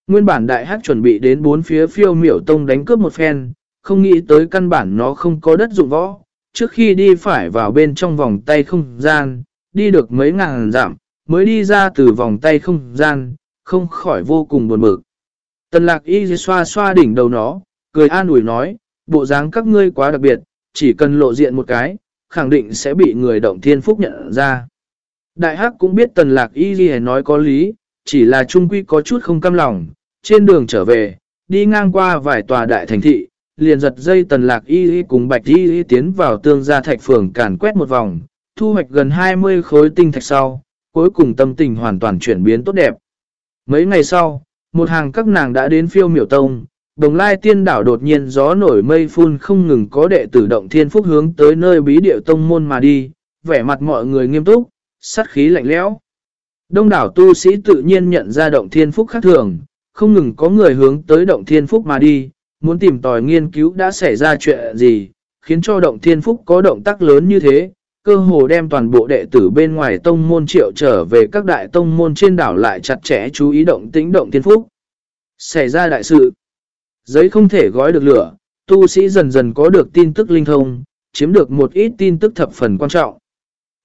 Nguyên bản đại hắc chuẩn bị đến bốn phía phiêu miểu tông đánh cướp một phen, không nghĩ tới căn bản nó không có đất dụng võ. Trước khi đi phải vào bên trong vòng tay không gian, đi được mấy ngàn giảm, mới đi ra từ vòng tay không gian, không khỏi vô cùng buồn bực. Tần lạc y xoa xoa đỉnh đầu nó, cười an ủi nói, bộ dáng các ngươi quá đặc biệt, chỉ cần lộ diện một cái, khẳng định sẽ bị người động thiên phúc nhận ra. Đại hắc cũng biết tần lạc y nói có lý, chỉ là trung quy có chút không căm lòng, trên đường trở về, đi ngang qua vài tòa đại thành thị, liền giật dây tần lạc y cùng bạch y tiến vào tương gia thạch phường càn quét một vòng, thu hoạch gần 20 khối tinh thạch sau, cuối cùng tâm tình hoàn toàn chuyển biến tốt đẹp. Mấy ngày sau, một hàng các nàng đã đến phiêu miểu tông, đồng lai tiên đảo đột nhiên gió nổi mây phun không ngừng có đệ tử động thiên phúc hướng tới nơi bí địa tông môn mà đi, vẻ mặt mọi người nghiêm túc, sát khí lạnh lẽo. Đông đảo tu sĩ tự nhiên nhận ra động thiên phúc khác thường, không ngừng có người hướng tới động thiên phúc mà đi, muốn tìm tòi nghiên cứu đã xảy ra chuyện gì, khiến cho động thiên phúc có động tác lớn như thế, cơ hồ đem toàn bộ đệ tử bên ngoài tông môn triệu trở về các đại tông môn trên đảo lại chặt chẽ chú ý động tĩnh động thiên phúc. Xảy ra đại sự. Giấy không thể gói được lửa, tu sĩ dần dần có được tin tức linh thông, chiếm được một ít tin tức thập phần quan trọng.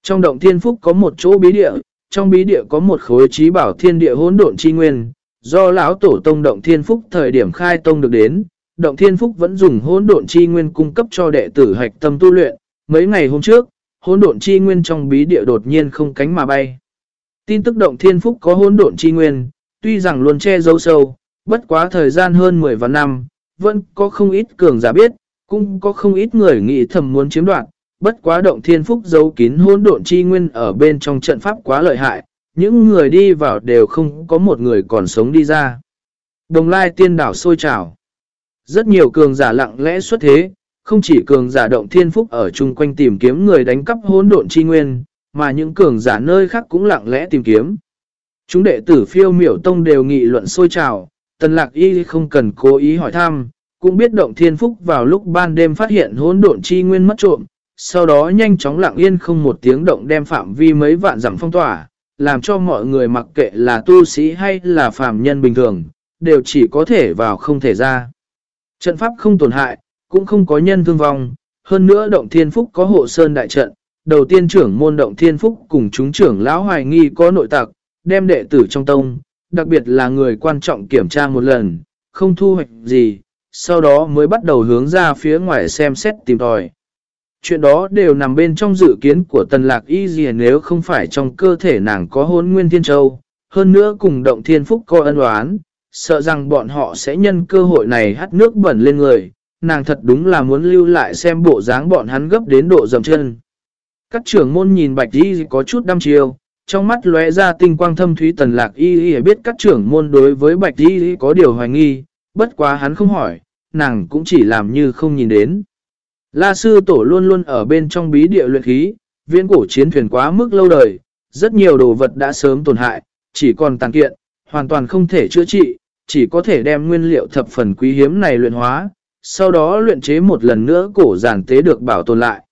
Trong động thiên phúc có một chỗ bí địa, trong bí địa có một khối trí bảo thiên địa hỗn độn chi nguyên, do lão tổ tông động thiên phúc thời điểm khai tông được đến, động thiên phúc vẫn dùng hỗn độn chi nguyên cung cấp cho đệ tử hạch tâm tu luyện. Mấy ngày hôm trước, hỗn độn chi nguyên trong bí địa đột nhiên không cánh mà bay. Tin tức động thiên phúc có hỗn độn chi nguyên, tuy rằng luôn che giấu sâu, bất quá thời gian hơn 10 và năm, vẫn có không ít cường giả biết, cũng có không ít người nghĩ thầm muốn chiếm đoạt. Bất quá động thiên phúc giấu kín hỗn độn chi nguyên ở bên trong trận pháp quá lợi hại, những người đi vào đều không có một người còn sống đi ra. Đồng lai tiên đảo sôi trào. Rất nhiều cường giả lặng lẽ xuất thế, không chỉ cường giả động thiên phúc ở chung quanh tìm kiếm người đánh cắp hỗn độn chi nguyên, mà những cường giả nơi khác cũng lặng lẽ tìm kiếm. Chúng đệ tử phiêu miểu tông đều nghị luận sôi trào, tần lạc y không cần cố ý hỏi thăm, cũng biết động thiên phúc vào lúc ban đêm phát hiện hỗn độn chi nguyên mất trộm, sau đó nhanh chóng lặng yên không một tiếng động đem phạm vi mấy vạn dặm phong tỏa, làm cho mọi người mặc kệ là tu sĩ hay là phàm nhân bình thường, đều chỉ có thể vào không thể ra. Trận pháp không tổn hại, cũng không có nhân thương vong. Hơn nữa động thiên phúc có hộ sơn đại trận, đầu tiên trưởng môn động thiên phúc cùng chúng trưởng lão hoài nghi có nội tặc, đem đệ tử trong tông, đặc biệt là người quan trọng kiểm tra một lần, không thu hoạch gì, sau đó mới bắt đầu hướng ra phía ngoài xem xét tìm tòi. Chuyện đó đều nằm bên trong dự kiến của tần lạc y gì nếu không phải trong cơ thể nàng có hôn nguyên thiên châu, hơn nữa cùng động thiên phúc coi ân oán, sợ rằng bọn họ sẽ nhân cơ hội này hắt nước bẩn lên người, nàng thật đúng là muốn lưu lại xem bộ dáng bọn hắn gấp đến độ dầm chân. Các trưởng môn nhìn bạch y có chút đăm chiêu, trong mắt lóe ra tinh quang thâm thúy tần lạc y y biết các trưởng môn đối với bạch y có điều hoài nghi, bất quá hắn không hỏi, nàng cũng chỉ làm như không nhìn đến. La sư tổ luôn luôn ở bên trong bí địa luyện khí, viễn cổ chiến thuyền quá mức lâu đời, rất nhiều đồ vật đã sớm tổn hại, chỉ còn tàn kiện, hoàn toàn không thể chữa trị, chỉ có thể đem nguyên liệu thập phần quý hiếm này luyện hóa, sau đó luyện chế một lần nữa cổ giản tế được bảo tồn lại.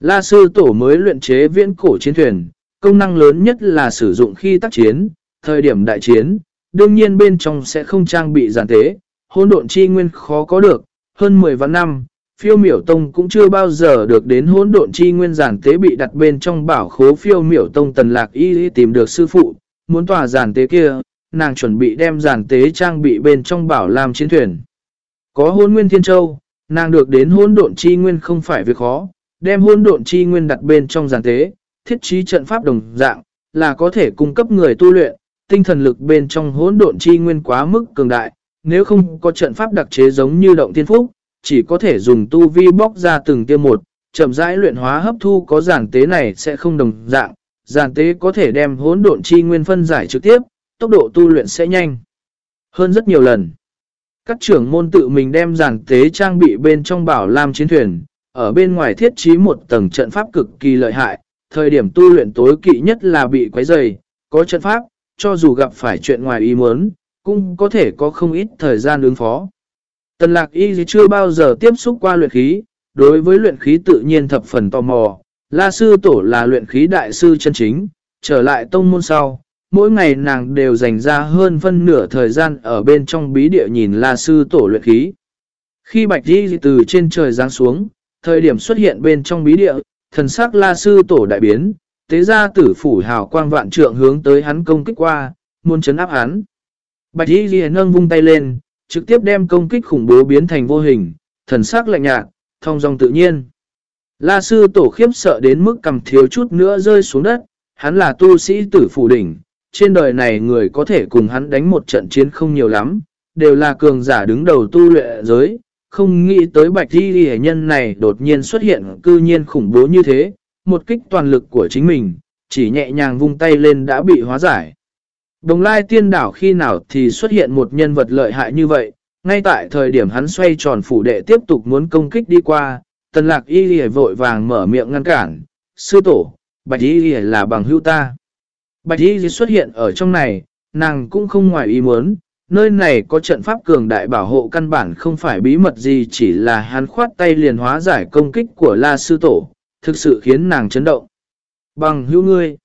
La sư tổ mới luyện chế viễn cổ chiến thuyền, công năng lớn nhất là sử dụng khi tác chiến, thời điểm đại chiến, đương nhiên bên trong sẽ không trang bị giản tế, hôn độn chi nguyên khó có được, hơn 10 vạn năm, phiêu miểu tông cũng chưa bao giờ được đến hỗn độn chi nguyên giản tế bị đặt bên trong bảo khố phiêu miểu tông tần lạc y tìm được sư phụ, muốn tòa giản tế kia, nàng chuẩn bị đem giản tế trang bị bên trong bảo làm chiến thuyền. Có hôn nguyên thiên châu, nàng được đến hôn độn chi nguyên không phải việc khó, đem hôn độn chi nguyên đặt bên trong giàn tế, thiết trí trận pháp đồng dạng, là có thể cung cấp người tu luyện, tinh thần lực bên trong hỗn độn chi nguyên quá mức cường đại, nếu không có trận pháp đặc chế giống như động thiên phúc, chỉ có thể dùng tu vi bóc ra từng tiêu một, chậm rãi luyện hóa hấp thu có giản tế này sẽ không đồng dạng, giản tế có thể đem hỗn độn chi nguyên phân giải trực tiếp, tốc độ tu luyện sẽ nhanh hơn rất nhiều lần. Các trưởng môn tự mình đem giàn tế trang bị bên trong bảo lam chiến thuyền, ở bên ngoài thiết trí một tầng trận pháp cực kỳ lợi hại, thời điểm tu luyện tối kỵ nhất là bị quấy rầy, có trận pháp, cho dù gặp phải chuyện ngoài ý muốn, cũng có thể có không ít thời gian ứng phó. Tần lạc y chưa bao giờ tiếp xúc qua luyện khí, đối với luyện khí tự nhiên thập phần tò mò, La Sư Tổ là luyện khí đại sư chân chính, trở lại tông môn sau, mỗi ngày nàng đều dành ra hơn phân nửa thời gian ở bên trong bí địa nhìn La Sư Tổ luyện khí. Khi Bạch Di từ trên trời giáng xuống, thời điểm xuất hiện bên trong bí địa, thần sắc La Sư Tổ đại biến, tế ra tử phủ hào quang vạn trượng hướng tới hắn công kích qua, muốn chấn áp hắn. Bạch Y Ghi nâng vung tay lên, trực tiếp đem công kích khủng bố biến thành vô hình, thần sắc lạnh nhạt, thông dòng tự nhiên. La sư tổ khiếp sợ đến mức cầm thiếu chút nữa rơi xuống đất, hắn là tu sĩ tử phủ đỉnh, trên đời này người có thể cùng hắn đánh một trận chiến không nhiều lắm, đều là cường giả đứng đầu tu lệ giới, không nghĩ tới bạch thi ghi nhân này đột nhiên xuất hiện cư nhiên khủng bố như thế, một kích toàn lực của chính mình, chỉ nhẹ nhàng vung tay lên đã bị hóa giải. Đồng lai tiên đảo khi nào thì xuất hiện một nhân vật lợi hại như vậy, ngay tại thời điểm hắn xoay tròn phủ đệ tiếp tục muốn công kích đi qua, tần lạc y lìa vội vàng mở miệng ngăn cản, sư tổ, bạch y lìa là bằng hữu ta. Bạch y lì xuất hiện ở trong này, nàng cũng không ngoài ý muốn, nơi này có trận pháp cường đại bảo hộ căn bản không phải bí mật gì chỉ là hắn khoát tay liền hóa giải công kích của la sư tổ, thực sự khiến nàng chấn động. Bằng hữu ngươi.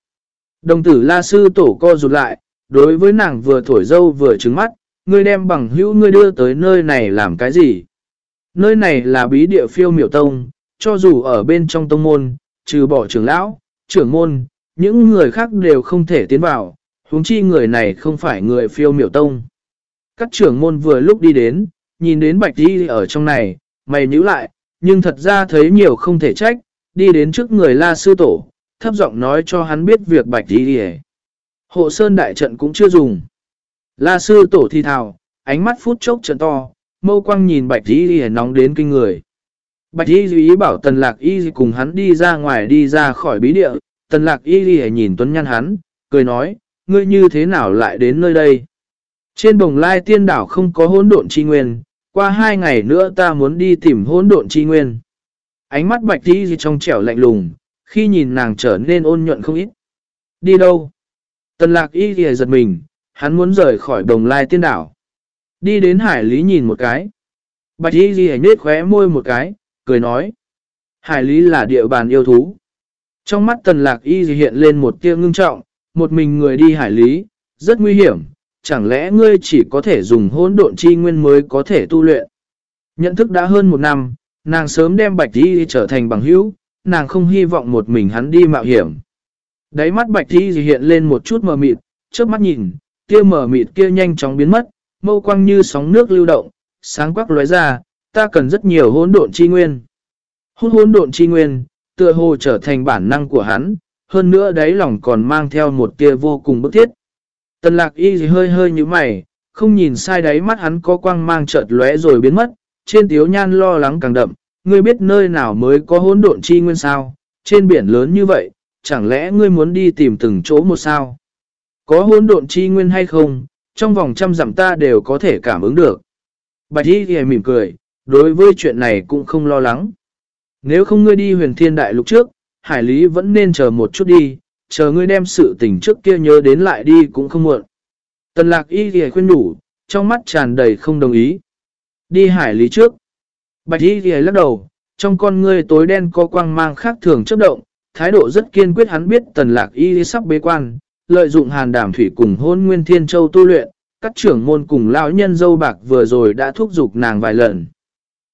Đồng tử la sư tổ co rụt lại, đối với nàng vừa thổi dâu vừa trứng mắt, ngươi đem bằng hữu ngươi đưa tới nơi này làm cái gì? Nơi này là bí địa phiêu miểu tông, cho dù ở bên trong tông môn, trừ bỏ trưởng lão, trưởng môn, những người khác đều không thể tiến vào, huống chi người này không phải người phiêu miểu tông. Các trưởng môn vừa lúc đi đến, nhìn đến bạch đi ở trong này, mày nhíu lại, nhưng thật ra thấy nhiều không thể trách, đi đến trước người la sư tổ, thấp giọng nói cho hắn biết việc bạch đi đi Hộ sơn đại trận cũng chưa dùng. La sư tổ thi thào, ánh mắt phút chốc trận to, mâu quang nhìn bạch y y nóng đến kinh người. Bạch y ý bảo tần lạc y cùng hắn đi ra ngoài đi ra khỏi bí địa, tần lạc y y nhìn tuấn nhăn hắn, cười nói, ngươi như thế nào lại đến nơi đây? Trên bồng lai tiên đảo không có hỗn độn chi nguyên, qua hai ngày nữa ta muốn đi tìm hỗn độn chi nguyên. Ánh mắt bạch y trong trẻo lạnh lùng, khi nhìn nàng trở nên ôn nhuận không ít. Đi đâu? Tần lạc y y giật mình, hắn muốn rời khỏi đồng lai tiên đảo. Đi đến hải lý nhìn một cái. Bạch y y nết khóe môi một cái, cười nói. Hải lý là địa bàn yêu thú. Trong mắt tần lạc y hiện lên một tia ngưng trọng, một mình người đi hải lý, rất nguy hiểm, chẳng lẽ ngươi chỉ có thể dùng hỗn độn chi nguyên mới có thể tu luyện. Nhận thức đã hơn một năm, nàng sớm đem bạch y trở thành bằng hữu, nàng không hy vọng một mình hắn đi mạo hiểm. Đáy mắt bạch y hiện lên một chút mờ mịt, trước mắt nhìn, tia mờ mịt kia nhanh chóng biến mất, mâu quang như sóng nước lưu động, sáng quắc lóe ra, ta cần rất nhiều hỗn độn chi nguyên. Hôn hỗn độn chi nguyên, tựa hồ trở thành bản năng của hắn, hơn nữa đáy lòng còn mang theo một tia vô cùng bức thiết. Tần lạc y hơi hơi như mày, không nhìn sai đáy mắt hắn có quang mang chợt lóe rồi biến mất, trên tiếu nhan lo lắng càng đậm, ngươi biết nơi nào mới có hỗn độn chi nguyên sao, trên biển lớn như vậy, chẳng lẽ ngươi muốn đi tìm từng chỗ một sao? Có hỗn độn chi nguyên hay không, trong vòng trăm dặm ta đều có thể cảm ứng được. Bạch y thì mỉm cười, đối với chuyện này cũng không lo lắng. Nếu không ngươi đi huyền thiên đại lục trước, hải lý vẫn nên chờ một chút đi, chờ ngươi đem sự tình trước kia nhớ đến lại đi cũng không muộn. Tần lạc y thì khuyên đủ, trong mắt tràn đầy không đồng ý. Đi hải lý trước. Bạch y thì lắc đầu, trong con ngươi tối đen có quang mang khác thường chấp động, thái độ rất kiên quyết hắn biết tần lạc y sắp bế quan, lợi dụng hàn đảm thủy cùng hôn nguyên thiên châu tu luyện, các trưởng môn cùng lão nhân dâu bạc vừa rồi đã thúc giục nàng vài lần.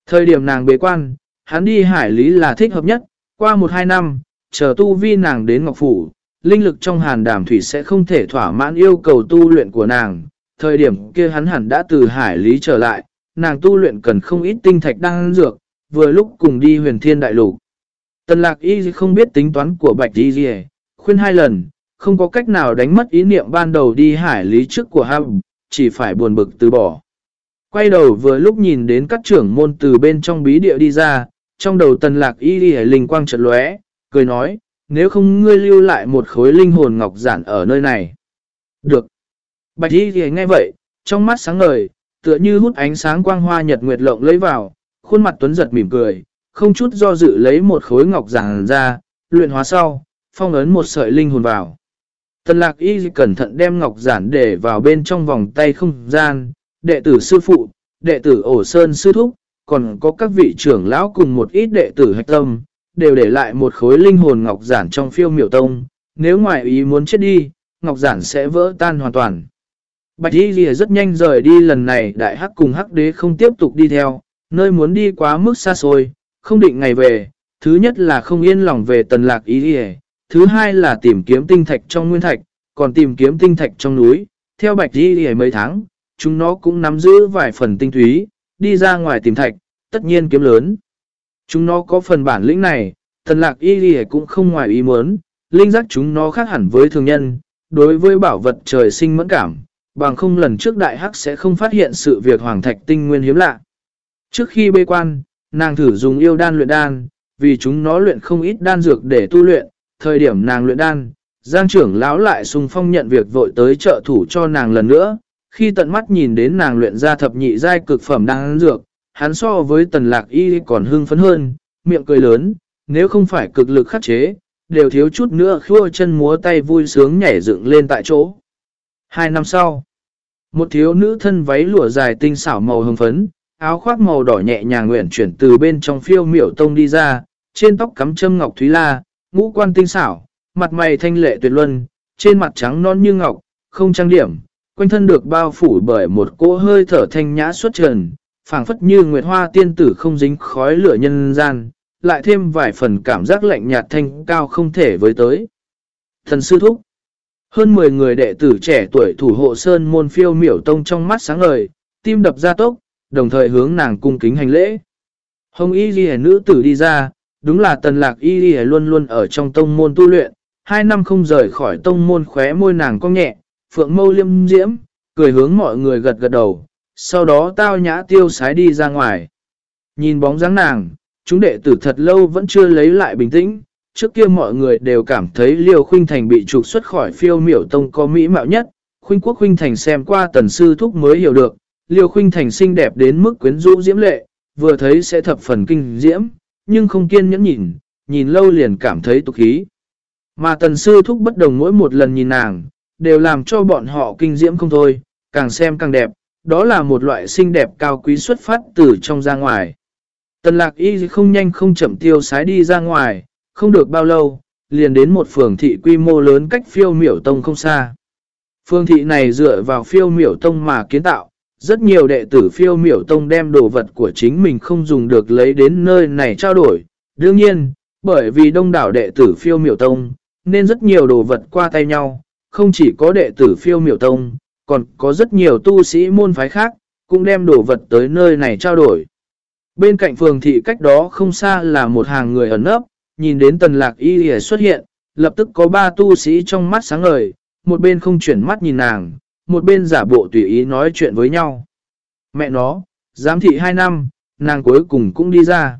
Thời điểm nàng bế quan, hắn đi hải lý là thích hợp nhất, qua một hai năm, chờ tu vi nàng đến Ngọc Phủ, linh lực trong hàn đàm thủy sẽ không thể thỏa mãn yêu cầu tu luyện của nàng. Thời điểm kia hắn hẳn đã từ hải lý trở lại, nàng tu luyện cần không ít tinh thạch đang dược, vừa lúc cùng đi huyền thiên đại lục. Tần lạc y không biết tính toán của bạch y gì, khuyên hai lần, không có cách nào đánh mất ý niệm ban đầu đi hải lý trước của hạm, chỉ phải buồn bực từ bỏ. Quay đầu vừa lúc nhìn đến các trưởng môn từ bên trong bí địa đi ra, trong đầu tần lạc y đi linh quang chợt lóe, cười nói, nếu không ngươi lưu lại một khối linh hồn ngọc giản ở nơi này. Được. Bạch y thì nghe vậy, trong mắt sáng ngời, tựa như hút ánh sáng quang hoa nhật nguyệt lộng lấy vào, khuôn mặt tuấn giật mỉm cười, không chút do dự lấy một khối ngọc giản ra, luyện hóa sau, phong ấn một sợi linh hồn vào. Tần lạc y cẩn thận đem ngọc giản để vào bên trong vòng tay không gian, đệ tử sư phụ, đệ tử ổ sơn sư thúc, còn có các vị trưởng lão cùng một ít đệ tử hạch tâm, đều để lại một khối linh hồn ngọc giản trong phiêu miểu tông. Nếu ngoại ý muốn chết đi, ngọc giản sẽ vỡ tan hoàn toàn. Bạch Y Lìa rất nhanh rời đi lần này đại hắc cùng hắc đế không tiếp tục đi theo, nơi muốn đi quá mức xa xôi, không định ngày về. Thứ nhất là không yên lòng về tần lạc Y Lìa, thứ hai là tìm kiếm tinh thạch trong nguyên thạch, còn tìm kiếm tinh thạch trong núi. Theo Bạch Y Lìa mấy tháng, chúng nó cũng nắm giữ vài phần tinh túy, đi ra ngoài tìm thạch, tất nhiên kiếm lớn. Chúng nó có phần bản lĩnh này, thần lạc Y Lìa cũng không ngoài ý muốn, linh giác chúng nó khác hẳn với thường nhân, đối với bảo vật trời sinh mẫn cảm bằng không lần trước đại hắc sẽ không phát hiện sự việc hoàng thạch tinh nguyên hiếm lạ. Trước khi bê quan, nàng thử dùng yêu đan luyện đan, vì chúng nó luyện không ít đan dược để tu luyện, thời điểm nàng luyện đan, Giang trưởng lão lại sung phong nhận việc vội tới trợ thủ cho nàng lần nữa, khi tận mắt nhìn đến nàng luyện ra thập nhị giai cực phẩm đan dược, hắn so với tần lạc y còn hưng phấn hơn, miệng cười lớn, nếu không phải cực lực khắc chế, đều thiếu chút nữa khua chân múa tay vui sướng nhảy dựng lên tại chỗ. Hai năm sau, một thiếu nữ thân váy lụa dài tinh xảo màu hồng phấn, áo khoác màu đỏ nhẹ nhàng nguyện chuyển từ bên trong phiêu miểu tông đi ra, trên tóc cắm châm ngọc thúy la, ngũ quan tinh xảo, mặt mày thanh lệ tuyệt luân, trên mặt trắng non như ngọc, không trang điểm, quanh thân được bao phủ bởi một cỗ hơi thở thanh nhã xuất trần, phảng phất như nguyệt hoa tiên tử không dính khói lửa nhân gian, lại thêm vài phần cảm giác lạnh nhạt thanh cao không thể với tới. Thần sư thúc hơn 10 người đệ tử trẻ tuổi thủ hộ sơn môn phiêu miểu tông trong mắt sáng ngời, tim đập ra tốc, đồng thời hướng nàng cung kính hành lễ. Hồng y ghi nữ tử đi ra, đúng là tần lạc y ghi luôn luôn ở trong tông môn tu luyện, hai năm không rời khỏi tông môn khóe môi nàng cong nhẹ, phượng mâu liêm diễm, cười hướng mọi người gật gật đầu, sau đó tao nhã tiêu sái đi ra ngoài. Nhìn bóng dáng nàng, chúng đệ tử thật lâu vẫn chưa lấy lại bình tĩnh, trước kia mọi người đều cảm thấy Liêu Khuynh Thành bị trục xuất khỏi phiêu miểu tông có mỹ mạo nhất. Khuynh Quốc Khuynh Thành xem qua tần sư thúc mới hiểu được, Liêu Khuynh Thành xinh đẹp đến mức quyến rũ diễm lệ, vừa thấy sẽ thập phần kinh diễm, nhưng không kiên nhẫn nhìn, nhìn lâu liền cảm thấy tục khí. Mà tần sư thúc bất đồng mỗi một lần nhìn nàng, đều làm cho bọn họ kinh diễm không thôi, càng xem càng đẹp, đó là một loại xinh đẹp cao quý xuất phát từ trong ra ngoài. Tần lạc y không nhanh không chậm tiêu sái đi ra ngoài, không được bao lâu, liền đến một phường thị quy mô lớn cách phiêu miểu tông không xa. Phường thị này dựa vào phiêu miểu tông mà kiến tạo, rất nhiều đệ tử phiêu miểu tông đem đồ vật của chính mình không dùng được lấy đến nơi này trao đổi. Đương nhiên, bởi vì đông đảo đệ tử phiêu miểu tông, nên rất nhiều đồ vật qua tay nhau, không chỉ có đệ tử phiêu miểu tông, còn có rất nhiều tu sĩ môn phái khác, cũng đem đồ vật tới nơi này trao đổi. Bên cạnh phường thị cách đó không xa là một hàng người ẩn nấp, nhìn đến tần lạc y hề xuất hiện, lập tức có ba tu sĩ trong mắt sáng ngời, một bên không chuyển mắt nhìn nàng, một bên giả bộ tùy ý nói chuyện với nhau. Mẹ nó, giám thị hai năm, nàng cuối cùng cũng đi ra.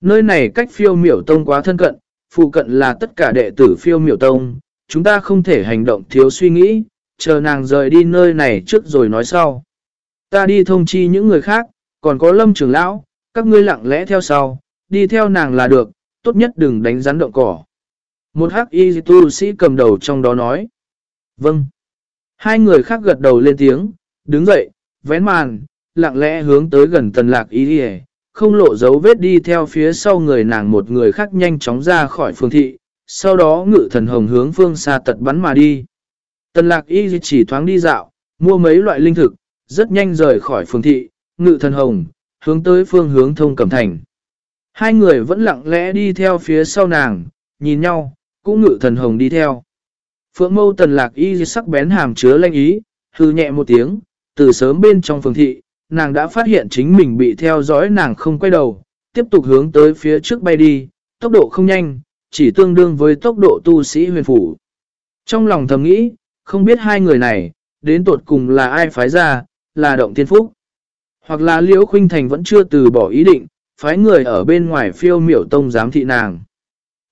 Nơi này cách phiêu miểu tông quá thân cận, phụ cận là tất cả đệ tử phiêu miểu tông, chúng ta không thể hành động thiếu suy nghĩ, chờ nàng rời đi nơi này trước rồi nói sau. Ta đi thông chi những người khác, còn có lâm trưởng lão, các ngươi lặng lẽ theo sau, đi theo nàng là được, tốt nhất đừng đánh rắn động cỏ. Một hắc y tu sĩ cầm đầu trong đó nói. Vâng. Hai người khác gật đầu lên tiếng, đứng dậy, vén màn, lặng lẽ hướng tới gần tần lạc y đi không lộ dấu vết đi theo phía sau người nàng một người khác nhanh chóng ra khỏi phương thị, sau đó ngự thần hồng hướng phương xa tật bắn mà đi. Tần lạc y chỉ thoáng đi dạo, mua mấy loại linh thực, rất nhanh rời khỏi phương thị, ngự thần hồng, hướng tới phương hướng thông cẩm thành. Hai người vẫn lặng lẽ đi theo phía sau nàng, nhìn nhau, cũng ngự thần hồng đi theo. Phượng mâu tần lạc y sắc bén hàm chứa lanh ý, hư nhẹ một tiếng, từ sớm bên trong phường thị, nàng đã phát hiện chính mình bị theo dõi nàng không quay đầu, tiếp tục hướng tới phía trước bay đi, tốc độ không nhanh, chỉ tương đương với tốc độ tu sĩ huyền phủ. Trong lòng thầm nghĩ, không biết hai người này, đến tột cùng là ai phái ra, là động thiên phúc. Hoặc là liễu khuynh thành vẫn chưa từ bỏ ý định, phái người ở bên ngoài phiêu miểu tông giám thị nàng.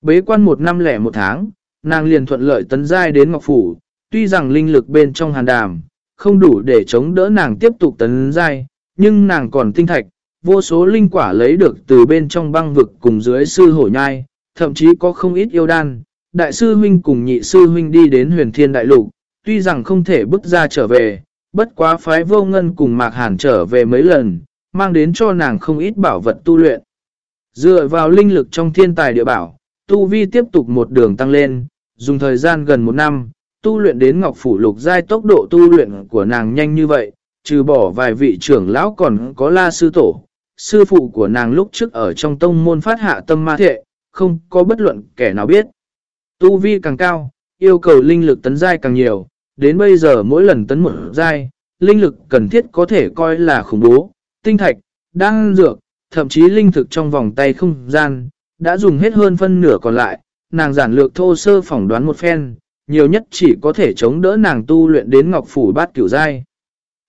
Bế quan một năm lẻ một tháng, nàng liền thuận lợi tấn giai đến Ngọc Phủ, tuy rằng linh lực bên trong hàn đàm, không đủ để chống đỡ nàng tiếp tục tấn giai, nhưng nàng còn tinh thạch, vô số linh quả lấy được từ bên trong băng vực cùng dưới sư hổ nhai, thậm chí có không ít yêu đan. Đại sư huynh cùng nhị sư huynh đi đến huyền thiên đại lục, tuy rằng không thể bước ra trở về, bất quá phái vô ngân cùng mạc hàn trở về mấy lần, mang đến cho nàng không ít bảo vật tu luyện. Dựa vào linh lực trong thiên tài địa bảo, tu vi tiếp tục một đường tăng lên, dùng thời gian gần một năm, tu luyện đến ngọc phủ lục giai tốc độ tu luyện của nàng nhanh như vậy, trừ bỏ vài vị trưởng lão còn có la sư tổ. Sư phụ của nàng lúc trước ở trong tông môn phát hạ tâm ma thệ, không có bất luận kẻ nào biết. Tu vi càng cao, yêu cầu linh lực tấn giai càng nhiều, đến bây giờ mỗi lần tấn một giai, linh lực cần thiết có thể coi là khủng bố, tinh thạch, đan dược, thậm chí linh thực trong vòng tay không gian, đã dùng hết hơn phân nửa còn lại, nàng giản lược thô sơ phỏng đoán một phen, nhiều nhất chỉ có thể chống đỡ nàng tu luyện đến ngọc phủ bát kiểu giai.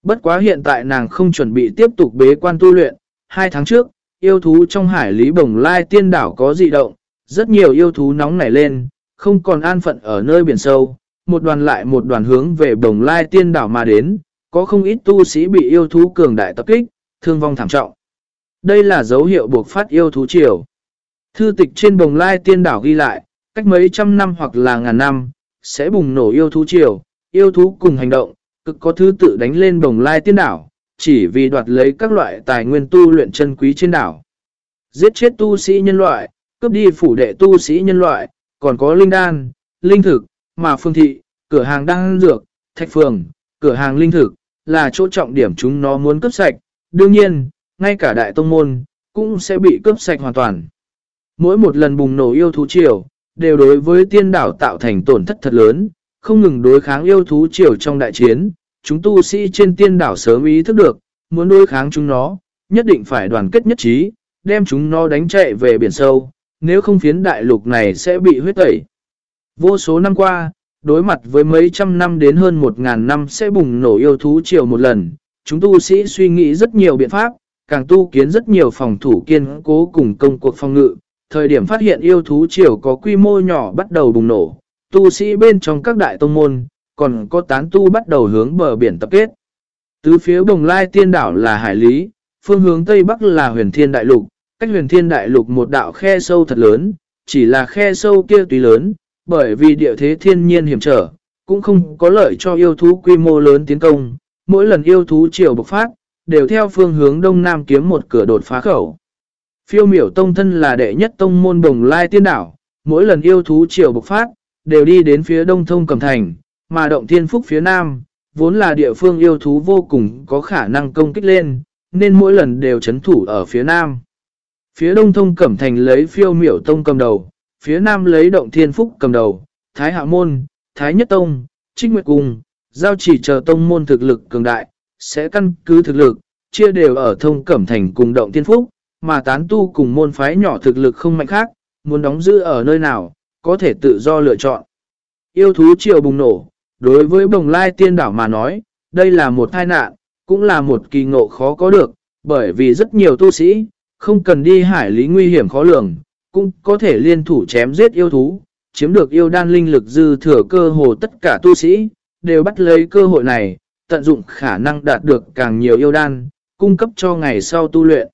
Bất quá hiện tại nàng không chuẩn bị tiếp tục bế quan tu luyện, hai tháng trước, yêu thú trong hải lý bồng lai tiên đảo có dị động, rất nhiều yêu thú nóng nảy lên, không còn an phận ở nơi biển sâu, một đoàn lại một đoàn hướng về bồng lai tiên đảo mà đến, có không ít tu sĩ bị yêu thú cường đại tập kích, thương vong thảm trọng. Đây là dấu hiệu buộc phát yêu thú triều. Thư tịch trên bồng lai tiên đảo ghi lại, cách mấy trăm năm hoặc là ngàn năm, sẽ bùng nổ yêu thú triều, yêu thú cùng hành động, cực có thứ tự đánh lên bồng lai tiên đảo, chỉ vì đoạt lấy các loại tài nguyên tu luyện chân quý trên đảo. Giết chết tu sĩ nhân loại, cướp đi phủ đệ tu sĩ nhân loại, còn có linh đan, linh thực, mà phương thị, cửa hàng đan dược, thạch phường, cửa hàng linh thực, là chỗ trọng điểm chúng nó muốn cướp sạch. Đương nhiên, ngay cả đại tông môn, cũng sẽ bị cướp sạch hoàn toàn. Mỗi một lần bùng nổ yêu thú triều, đều đối với tiên đảo tạo thành tổn thất thật lớn, không ngừng đối kháng yêu thú triều trong đại chiến. Chúng tu sĩ trên tiên đảo sớm ý thức được, muốn đối kháng chúng nó, nhất định phải đoàn kết nhất trí, đem chúng nó đánh chạy về biển sâu, nếu không phiến đại lục này sẽ bị huyết tẩy. Vô số năm qua, đối mặt với mấy trăm năm đến hơn một ngàn năm sẽ bùng nổ yêu thú triều một lần, chúng tu sĩ suy nghĩ rất nhiều biện pháp, càng tu kiến rất nhiều phòng thủ kiên cố cùng công cuộc phòng ngự. Thời điểm phát hiện yêu thú triều có quy mô nhỏ bắt đầu bùng nổ, tu sĩ bên trong các đại tông môn, còn có tán tu bắt đầu hướng bờ biển tập kết. Từ phía bồng lai tiên đảo là hải lý, phương hướng tây bắc là huyền thiên đại lục, cách huyền thiên đại lục một đạo khe sâu thật lớn, chỉ là khe sâu kia tùy lớn, bởi vì địa thế thiên nhiên hiểm trở, cũng không có lợi cho yêu thú quy mô lớn tiến công. Mỗi lần yêu thú chiều bộc phát, đều theo phương hướng đông nam kiếm một cửa đột phá khẩu. Phiêu miểu tông thân là đệ nhất tông môn đồng lai tiên đảo, mỗi lần yêu thú chiều bộc phát, đều đi đến phía đông thông cầm thành, mà động thiên phúc phía nam, vốn là địa phương yêu thú vô cùng có khả năng công kích lên, nên mỗi lần đều chấn thủ ở phía nam. Phía đông thông cẩm thành lấy phiêu miểu tông cầm đầu, phía nam lấy động thiên phúc cầm đầu, thái hạ môn, thái nhất tông, trích nguyệt cung, giao chỉ chờ tông môn thực lực cường đại, sẽ căn cứ thực lực, chia đều ở thông cẩm thành cùng động thiên phúc, mà tán tu cùng môn phái nhỏ thực lực không mạnh khác, muốn đóng giữ ở nơi nào, có thể tự do lựa chọn. Yêu thú triều bùng nổ, đối với bồng lai tiên đảo mà nói, đây là một tai nạn, cũng là một kỳ ngộ khó có được, bởi vì rất nhiều tu sĩ, không cần đi hải lý nguy hiểm khó lường, cũng có thể liên thủ chém giết yêu thú, chiếm được yêu đan linh lực dư thừa cơ hồ tất cả tu sĩ, đều bắt lấy cơ hội này, tận dụng khả năng đạt được càng nhiều yêu đan, cung cấp cho ngày sau tu luyện.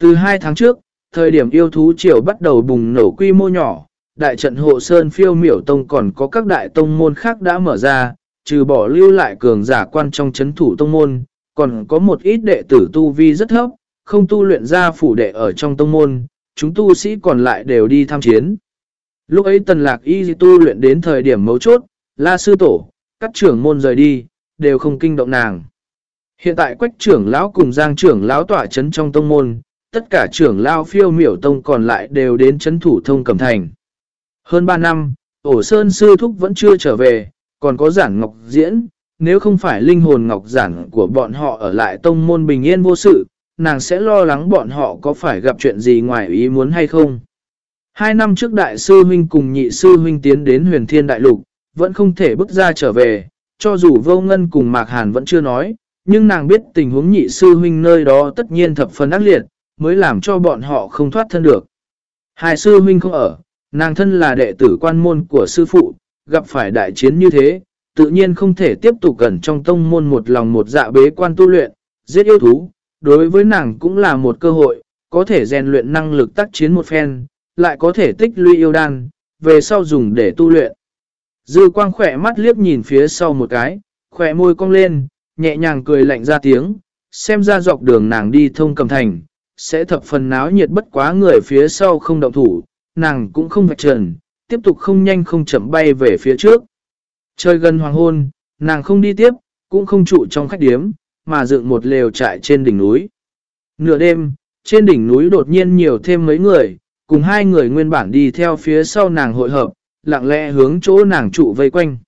Từ 2 tháng trước, thời điểm yêu thú triều bắt đầu bùng nổ quy mô nhỏ, đại trận hộ sơn phiêu miểu tông còn có các đại tông môn khác đã mở ra, trừ bỏ lưu lại cường giả quan trong chấn thủ tông môn, còn có một ít đệ tử tu vi rất thấp, không tu luyện ra phủ đệ ở trong tông môn, chúng tu sĩ còn lại đều đi tham chiến. Lúc ấy tần lạc y tu luyện đến thời điểm mấu chốt, la sư tổ, các trưởng môn rời đi, đều không kinh động nàng. Hiện tại quách trưởng lão cùng giang trưởng lão tỏa chấn trong tông môn, tất cả trưởng lão phiêu miểu tông còn lại đều đến chấn thủ thông cẩm thành. Hơn 3 năm, ổ sơn sư thúc vẫn chưa trở về, còn có giản ngọc diễn, nếu không phải linh hồn ngọc giản của bọn họ ở lại tông môn bình yên vô sự, nàng sẽ lo lắng bọn họ có phải gặp chuyện gì ngoài ý muốn hay không. Hai năm trước đại sư huynh cùng nhị sư huynh tiến đến huyền thiên đại lục, vẫn không thể bước ra trở về, cho dù vô ngân cùng Mạc Hàn vẫn chưa nói, nhưng nàng biết tình huống nhị sư huynh nơi đó tất nhiên thập phần ác liệt, mới làm cho bọn họ không thoát thân được. Hai sư huynh không ở, nàng thân là đệ tử quan môn của sư phụ, gặp phải đại chiến như thế, tự nhiên không thể tiếp tục gần trong tông môn một lòng một dạ bế quan tu luyện, giết yêu thú, đối với nàng cũng là một cơ hội, có thể rèn luyện năng lực tác chiến một phen, lại có thể tích lũy yêu đan, về sau dùng để tu luyện. Dư quang khỏe mắt liếc nhìn phía sau một cái, khỏe môi cong lên, nhẹ nhàng cười lạnh ra tiếng, xem ra dọc đường nàng đi thông cầm thành, sẽ thập phần náo nhiệt bất quá người phía sau không động thủ, nàng cũng không vạch trần, tiếp tục không nhanh không chậm bay về phía trước. Trời gần hoàng hôn, nàng không đi tiếp, cũng không trụ trong khách điếm, mà dựng một lều trại trên đỉnh núi. Nửa đêm, trên đỉnh núi đột nhiên nhiều thêm mấy người, cùng hai người nguyên bản đi theo phía sau nàng hội hợp, lặng lẽ hướng chỗ nàng trụ vây quanh.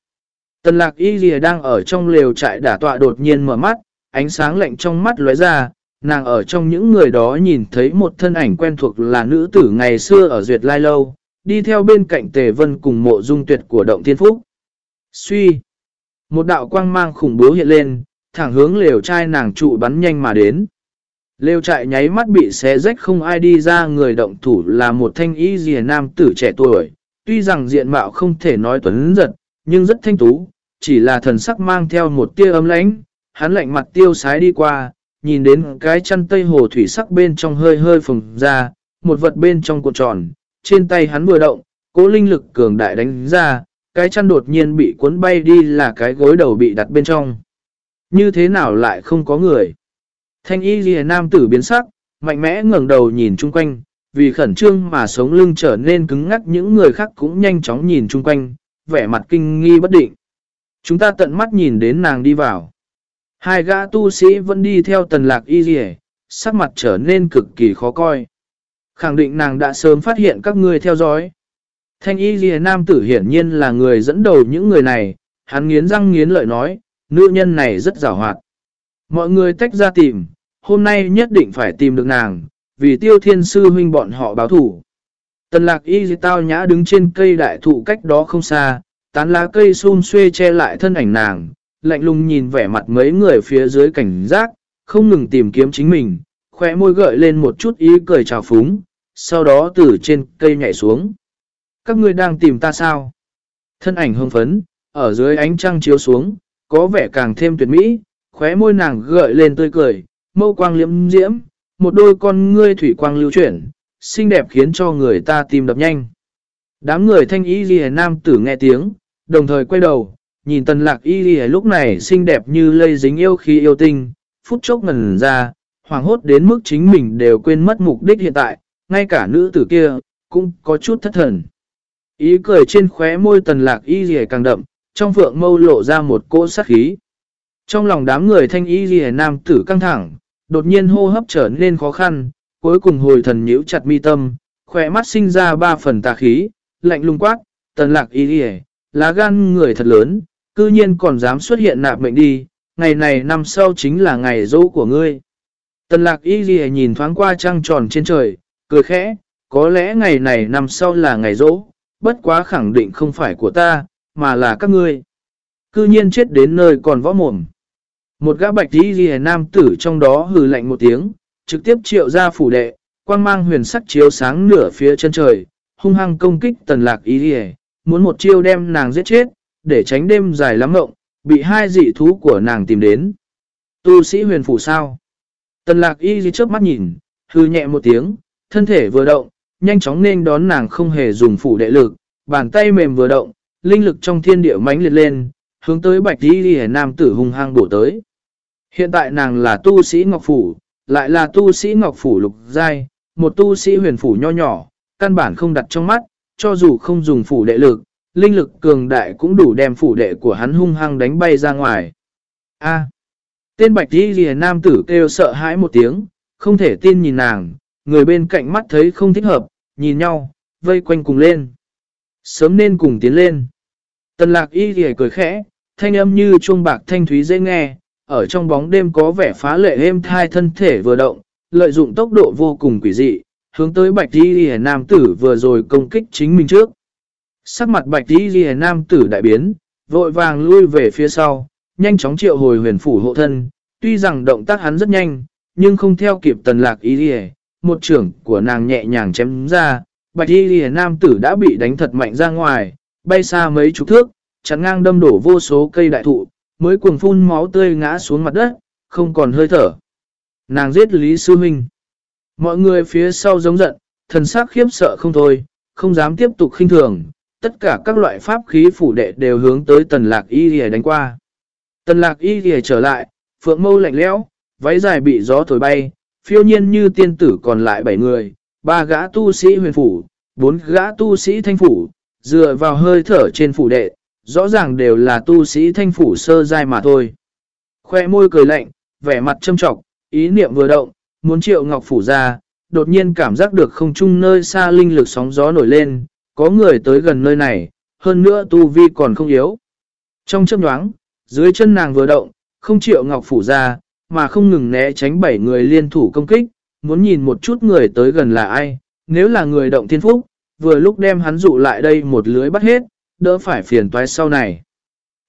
Tần lạc y lìa đang ở trong lều trại đả tọa đột nhiên mở mắt, ánh sáng lạnh trong mắt lóe ra, nàng ở trong những người đó nhìn thấy một thân ảnh quen thuộc là nữ tử ngày xưa ở Duyệt Lai Lâu, đi theo bên cạnh Tề Vân cùng mộ dung tuyệt của Động Thiên Phúc. Suy! Một đạo quang mang khủng bố hiện lên, thẳng hướng lều trai nàng trụ bắn nhanh mà đến. Lều trại nháy mắt bị xé rách không ai đi ra người động thủ là một thanh y dìa nam tử trẻ tuổi. Tuy rằng diện mạo không thể nói tuấn giật, nhưng rất thanh tú, chỉ là thần sắc mang theo một tia ấm lãnh, hắn lạnh mặt tiêu sái đi qua, nhìn đến cái chăn tây hồ thủy sắc bên trong hơi hơi phồng ra, một vật bên trong cuộn tròn, trên tay hắn vừa động, cố linh lực cường đại đánh ra, cái chăn đột nhiên bị cuốn bay đi là cái gối đầu bị đặt bên trong. Như thế nào lại không có người? Thanh y ghi nam tử biến sắc, mạnh mẽ ngẩng đầu nhìn chung quanh, vì khẩn trương mà sống lưng trở nên cứng ngắc những người khác cũng nhanh chóng nhìn chung quanh, vẻ mặt kinh nghi bất định. Chúng ta tận mắt nhìn đến nàng đi vào. Hai gã tu sĩ vẫn đi theo tần lạc y Dì, sắc mặt trở nên cực kỳ khó coi. Khẳng định nàng đã sớm phát hiện các ngươi theo dõi. Thanh y Dì nam tử hiển nhiên là người dẫn đầu những người này, hắn nghiến răng nghiến lợi nói, nữ nhân này rất rào hoạt. Mọi người tách ra tìm, hôm nay nhất định phải tìm được nàng, vì tiêu thiên sư huynh bọn họ báo thủ. Tần lạc y dì tao nhã đứng trên cây đại thụ cách đó không xa, tán lá cây xun xuê che lại thân ảnh nàng, lạnh lùng nhìn vẻ mặt mấy người phía dưới cảnh giác, không ngừng tìm kiếm chính mình, khỏe môi gợi lên một chút ý cười trào phúng, sau đó từ trên cây nhảy xuống. Các ngươi đang tìm ta sao? Thân ảnh hương phấn, ở dưới ánh trăng chiếu xuống, có vẻ càng thêm tuyệt mỹ, khóe môi nàng gợi lên tươi cười, mâu quang liễm diễm, một đôi con ngươi thủy quang lưu chuyển, xinh đẹp khiến cho người ta tìm đập nhanh. Đám người thanh ý ghi nam tử nghe tiếng, đồng thời quay đầu, nhìn tần lạc y ghi lúc này xinh đẹp như lây dính yêu khí yêu tinh, phút chốc ngần ra, hoàng hốt đến mức chính mình đều quên mất mục đích hiện tại, ngay cả nữ tử kia, cũng có chút thất thần. Ý cười trên khóe môi tần lạc y ghi càng đậm, trong phượng mâu lộ ra một cỗ sát khí. Trong lòng đám người thanh y ghi nam tử căng thẳng, đột nhiên hô hấp trở nên khó khăn, cuối cùng hồi thần nhíu chặt mi tâm, khỏe mắt sinh ra ba phần tà khí, lạnh lung quát, tần lạc y ghi lá gan người thật lớn, cư nhiên còn dám xuất hiện nạp mệnh đi, ngày này năm sau chính là ngày dỗ của ngươi. Tần lạc y ghi nhìn thoáng qua trăng tròn trên trời, cười khẽ, có lẽ ngày này năm sau là ngày dỗ, bất quá khẳng định không phải của ta, mà là các ngươi. Cư nhiên chết đến nơi còn võ mồm. Một gã bạch y ghi nam tử trong đó hừ lạnh một tiếng, trực tiếp triệu ra phủ đệ, quang mang huyền sắc chiếu sáng nửa phía chân trời, hung hăng công kích tần lạc y ghi muốn một chiêu đem nàng giết chết, để tránh đêm dài lắm mộng, bị hai dị thú của nàng tìm đến. Tu sĩ huyền phủ sao? Tần lạc y dì trước mắt nhìn, hư nhẹ một tiếng, thân thể vừa động, nhanh chóng nên đón nàng không hề dùng phủ đệ lực, bàn tay mềm vừa động, linh lực trong thiên địa mãnh liệt lên, hướng tới bạch y dì nam tử hung hăng bổ tới. Hiện tại nàng là tu sĩ Ngọc Phủ, lại là tu sĩ Ngọc Phủ lục giai, một tu sĩ huyền phủ nho nhỏ, căn bản không đặt trong mắt, cho dù không dùng phủ đệ lực, linh lực cường đại cũng đủ đem phủ đệ của hắn hung hăng đánh bay ra ngoài. A. tên bạch đi lìa nam tử kêu sợ hãi một tiếng, không thể tin nhìn nàng, người bên cạnh mắt thấy không thích hợp, nhìn nhau, vây quanh cùng lên. Sớm nên cùng tiến lên. Tần lạc y ghi cười khẽ, thanh âm như chuông bạc thanh thúy dễ nghe, ở trong bóng đêm có vẻ phá lệ êm thai thân thể vừa động, lợi dụng tốc độ vô cùng quỷ dị, hướng tới bạch đi ghi nam tử vừa rồi công kích chính mình trước. Sắc mặt bạch đi ghi nam tử đại biến, vội vàng lui về phía sau, nhanh chóng triệu hồi huyền phủ hộ thân, tuy rằng động tác hắn rất nhanh, nhưng không theo kịp tần lạc ý ghi một trưởng của nàng nhẹ nhàng chém ra, bạch y ghi nam tử đã bị đánh thật mạnh ra ngoài, bay xa mấy chục thước, chắn ngang đâm đổ vô số cây đại thụ, mới cuồng phun máu tươi ngã xuống mặt đất, không còn hơi thở. Nàng giết Lý Sư Minh. Mọi người phía sau giống giận, thần sắc khiếp sợ không thôi, không dám tiếp tục khinh thường. Tất cả các loại pháp khí phủ đệ đều hướng tới tần lạc y rìa đánh qua. Tần lạc y rìa trở lại, phượng mâu lạnh lẽo, váy dài bị gió thổi bay, phiêu nhiên như tiên tử còn lại bảy người, ba gã tu sĩ huyền phủ, bốn gã tu sĩ thanh phủ, dựa vào hơi thở trên phủ đệ, rõ ràng đều là tu sĩ thanh phủ sơ giai mà thôi. Khoe môi cười lạnh, vẻ mặt châm trọng, ý niệm vừa động, muốn triệu ngọc phủ ra, đột nhiên cảm giác được không chung nơi xa linh lực sóng gió nổi lên, có người tới gần nơi này, hơn nữa tu vi còn không yếu. Trong chớp nhoáng, dưới chân nàng vừa động, không triệu ngọc phủ ra, mà không ngừng né tránh bảy người liên thủ công kích, muốn nhìn một chút người tới gần là ai, nếu là người động thiên phúc, vừa lúc đem hắn dụ lại đây một lưới bắt hết, đỡ phải phiền toái sau này.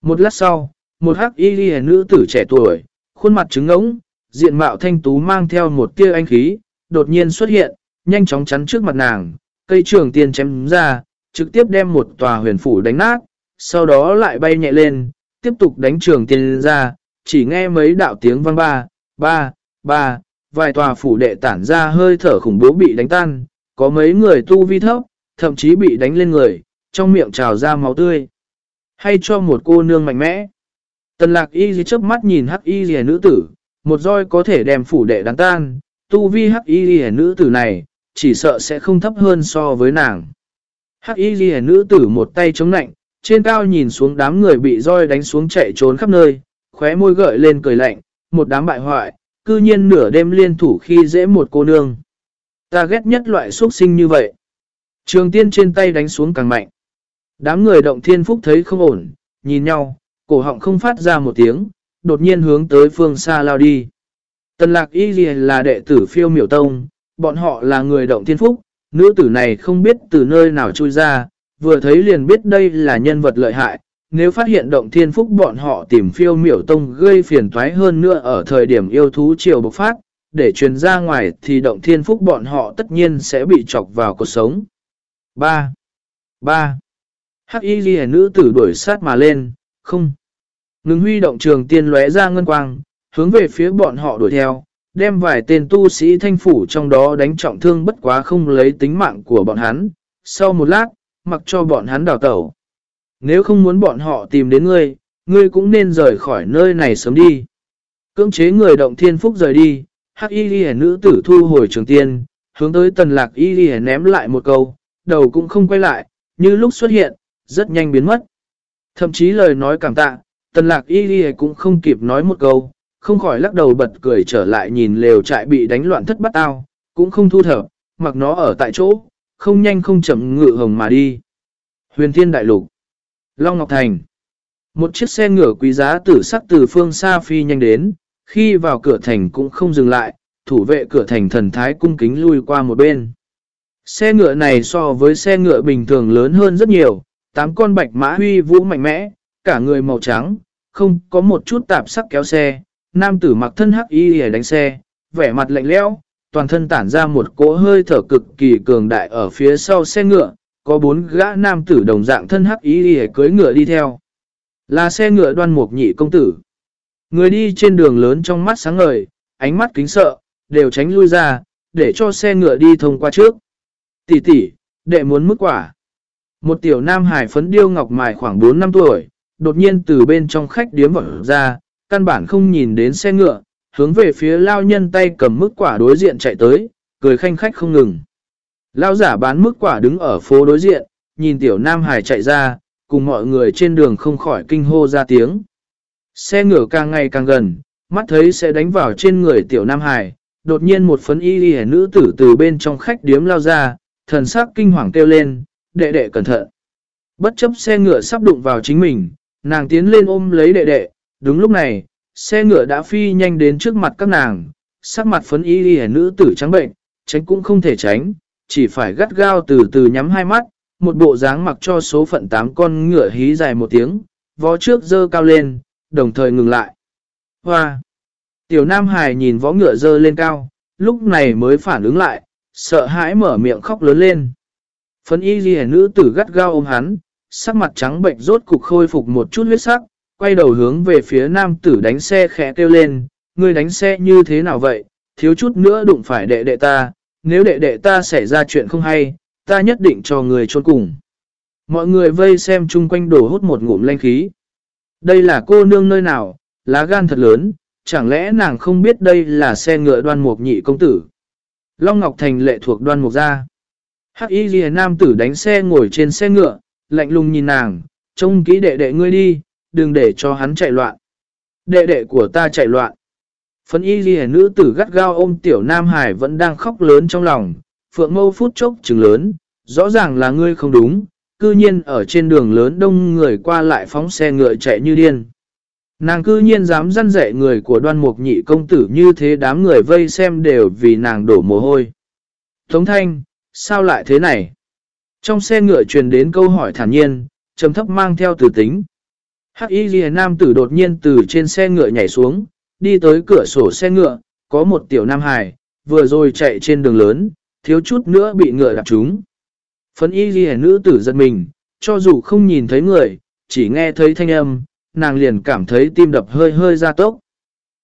Một lát sau, một hắc y ghi nữ tử trẻ tuổi, khuôn mặt trứng ngỗng, diện mạo thanh tú mang theo một tia anh khí, đột nhiên xuất hiện, nhanh chóng chắn trước mặt nàng, cây trường tiên chém ra, trực tiếp đem một tòa huyền phủ đánh nát, sau đó lại bay nhẹ lên, tiếp tục đánh trường tiên ra, chỉ nghe mấy đạo tiếng vang ba, ba, ba, vài tòa phủ đệ tản ra hơi thở khủng bố bị đánh tan, có mấy người tu vi thấp, thậm chí bị đánh lên người, trong miệng trào ra máu tươi. Hay cho một cô nương mạnh mẽ. Tần lạc y dì chớp mắt nhìn hắc y dì nữ tử, một roi có thể đem phủ đệ đánh tan, tu vi hắc y dì nữ tử này, chỉ sợ sẽ không thấp hơn so với nàng. Hắc y ghi nữ tử một tay chống nạnh, trên cao nhìn xuống đám người bị roi đánh xuống chạy trốn khắp nơi, khóe môi gợi lên cười lạnh, một đám bại hoại, cư nhiên nửa đêm liên thủ khi dễ một cô nương. Ta ghét nhất loại xuất sinh như vậy. Trường tiên trên tay đánh xuống càng mạnh. Đám người động thiên phúc thấy không ổn, nhìn nhau, cổ họng không phát ra một tiếng, đột nhiên hướng tới phương xa lao đi. Tần lạc y là đệ tử phiêu miểu tông, bọn họ là người động thiên phúc, nữ tử này không biết từ nơi nào chui ra, vừa thấy liền biết đây là nhân vật lợi hại. Nếu phát hiện động thiên phúc bọn họ tìm phiêu miểu tông gây phiền toái hơn nữa ở thời điểm yêu thú triều bộc phát, để truyền ra ngoài thì động thiên phúc bọn họ tất nhiên sẽ bị chọc vào cuộc sống. 3. 3. Hắc y ghi nữ tử đuổi sát mà lên, không. Ngừng huy động trường tiên lóe ra ngân quang, hướng về phía bọn họ đuổi theo, đem vài tên tu sĩ thanh phủ trong đó đánh trọng thương bất quá không lấy tính mạng của bọn hắn. Sau một lát, mặc cho bọn hắn đào tẩu. Nếu không muốn bọn họ tìm đến ngươi, ngươi cũng nên rời khỏi nơi này sớm đi. Cưỡng chế người động thiên phúc rời đi, hắc y ghi nữ tử thu hồi trường tiên, hướng tới tần lạc y ghi ném lại một câu, đầu cũng không quay lại, như lúc xuất hiện, rất nhanh biến mất. Thậm chí lời nói cảm tạ, tần lạc y ghi cũng không kịp nói một câu, không khỏi lắc đầu bật cười trở lại nhìn lều trại bị đánh loạn thất bắt tao, cũng không thu thập, mặc nó ở tại chỗ, không nhanh không chậm ngự hồng mà đi. Huyền Thiên Đại Lục Long Ngọc Thành Một chiếc xe ngựa quý giá tử sắc từ phương xa phi nhanh đến, khi vào cửa thành cũng không dừng lại, thủ vệ cửa thành thần thái cung kính lui qua một bên. Xe ngựa này so với xe ngựa bình thường lớn hơn rất nhiều, tám con bạch mã huy vũ mạnh mẽ, cả người màu trắng, không có một chút tạp sắc kéo xe, nam tử mặc thân hắc y để đánh xe, vẻ mặt lạnh lẽo, toàn thân tản ra một cỗ hơi thở cực kỳ cường đại ở phía sau xe ngựa, có bốn gã nam tử đồng dạng thân hắc y để cưới ngựa đi theo. Là xe ngựa đoan mục nhị công tử. Người đi trên đường lớn trong mắt sáng ngời, ánh mắt kính sợ, đều tránh lui ra, để cho xe ngựa đi thông qua trước. Tỷ tỷ, đệ muốn mức quả. Một tiểu nam hải phấn điêu ngọc mài khoảng 4 năm tuổi, đột nhiên từ bên trong khách điếm vỏ ra, căn bản không nhìn đến xe ngựa, hướng về phía lao nhân tay cầm mức quả đối diện chạy tới, cười khanh khách không ngừng. Lao giả bán mức quả đứng ở phố đối diện, nhìn tiểu nam hải chạy ra, cùng mọi người trên đường không khỏi kinh hô ra tiếng. Xe ngựa càng ngày càng gần, mắt thấy sẽ đánh vào trên người tiểu nam hải, đột nhiên một phấn y y nữ tử từ bên trong khách điếm lao ra, thần sắc kinh hoàng kêu lên, đệ đệ cẩn thận. Bất chấp xe ngựa sắp đụng vào chính mình, nàng tiến lên ôm lấy đệ đệ, đúng lúc này, xe ngựa đã phi nhanh đến trước mặt các nàng, sắc mặt phấn y y nữ tử trắng bệnh, tránh cũng không thể tránh, chỉ phải gắt gao từ từ nhắm hai mắt, một bộ dáng mặc cho số phận tám con ngựa hí dài một tiếng, vó trước dơ cao lên, đồng thời ngừng lại. Hoa! Tiểu Nam Hải nhìn võ ngựa dơ lên cao, lúc này mới phản ứng lại, sợ hãi mở miệng khóc lớn lên. Phấn y ghi nữ tử gắt gao ôm hắn, sắc mặt trắng bệnh rốt cục khôi phục một chút huyết sắc, quay đầu hướng về phía nam tử đánh xe khẽ kêu lên, Ngươi đánh xe như thế nào vậy, thiếu chút nữa đụng phải đệ đệ ta, nếu đệ đệ ta xảy ra chuyện không hay, ta nhất định cho người trốn cùng. Mọi người vây xem chung quanh đổ hút một ngụm lanh khí. Đây là cô nương nơi nào, lá gan thật lớn, chẳng lẽ nàng không biết đây là xe ngựa đoan mục nhị công tử. Long Ngọc Thành lệ thuộc đoan mục gia. Hắc y ghi nam tử đánh xe ngồi trên xe ngựa, lạnh lùng nhìn nàng, trông kỹ đệ đệ ngươi đi, đừng để cho hắn chạy loạn. Đệ đệ của ta chạy loạn. Phấn y ghi nữ tử gắt gao ôm tiểu Nam Hải vẫn đang khóc lớn trong lòng, phượng mâu phút chốc trừng lớn, rõ ràng là ngươi không đúng, cư nhiên ở trên đường lớn đông người qua lại phóng xe ngựa chạy như điên. Nàng cư nhiên dám dăn dạy người của đoan mục nhị công tử như thế đám người vây xem đều vì nàng đổ mồ hôi. Tống thanh, sao lại thế này? Trong xe ngựa truyền đến câu hỏi thản nhiên, trầm thấp mang theo từ tính. Hắc y Liễu nam tử đột nhiên từ trên xe ngựa nhảy xuống, đi tới cửa sổ xe ngựa, có một tiểu nam hài, vừa rồi chạy trên đường lớn, thiếu chút nữa bị ngựa đạp trúng. Phấn y Liễu nữ tử giật mình, cho dù không nhìn thấy người, chỉ nghe thấy thanh âm, nàng liền cảm thấy tim đập hơi hơi ra tốc.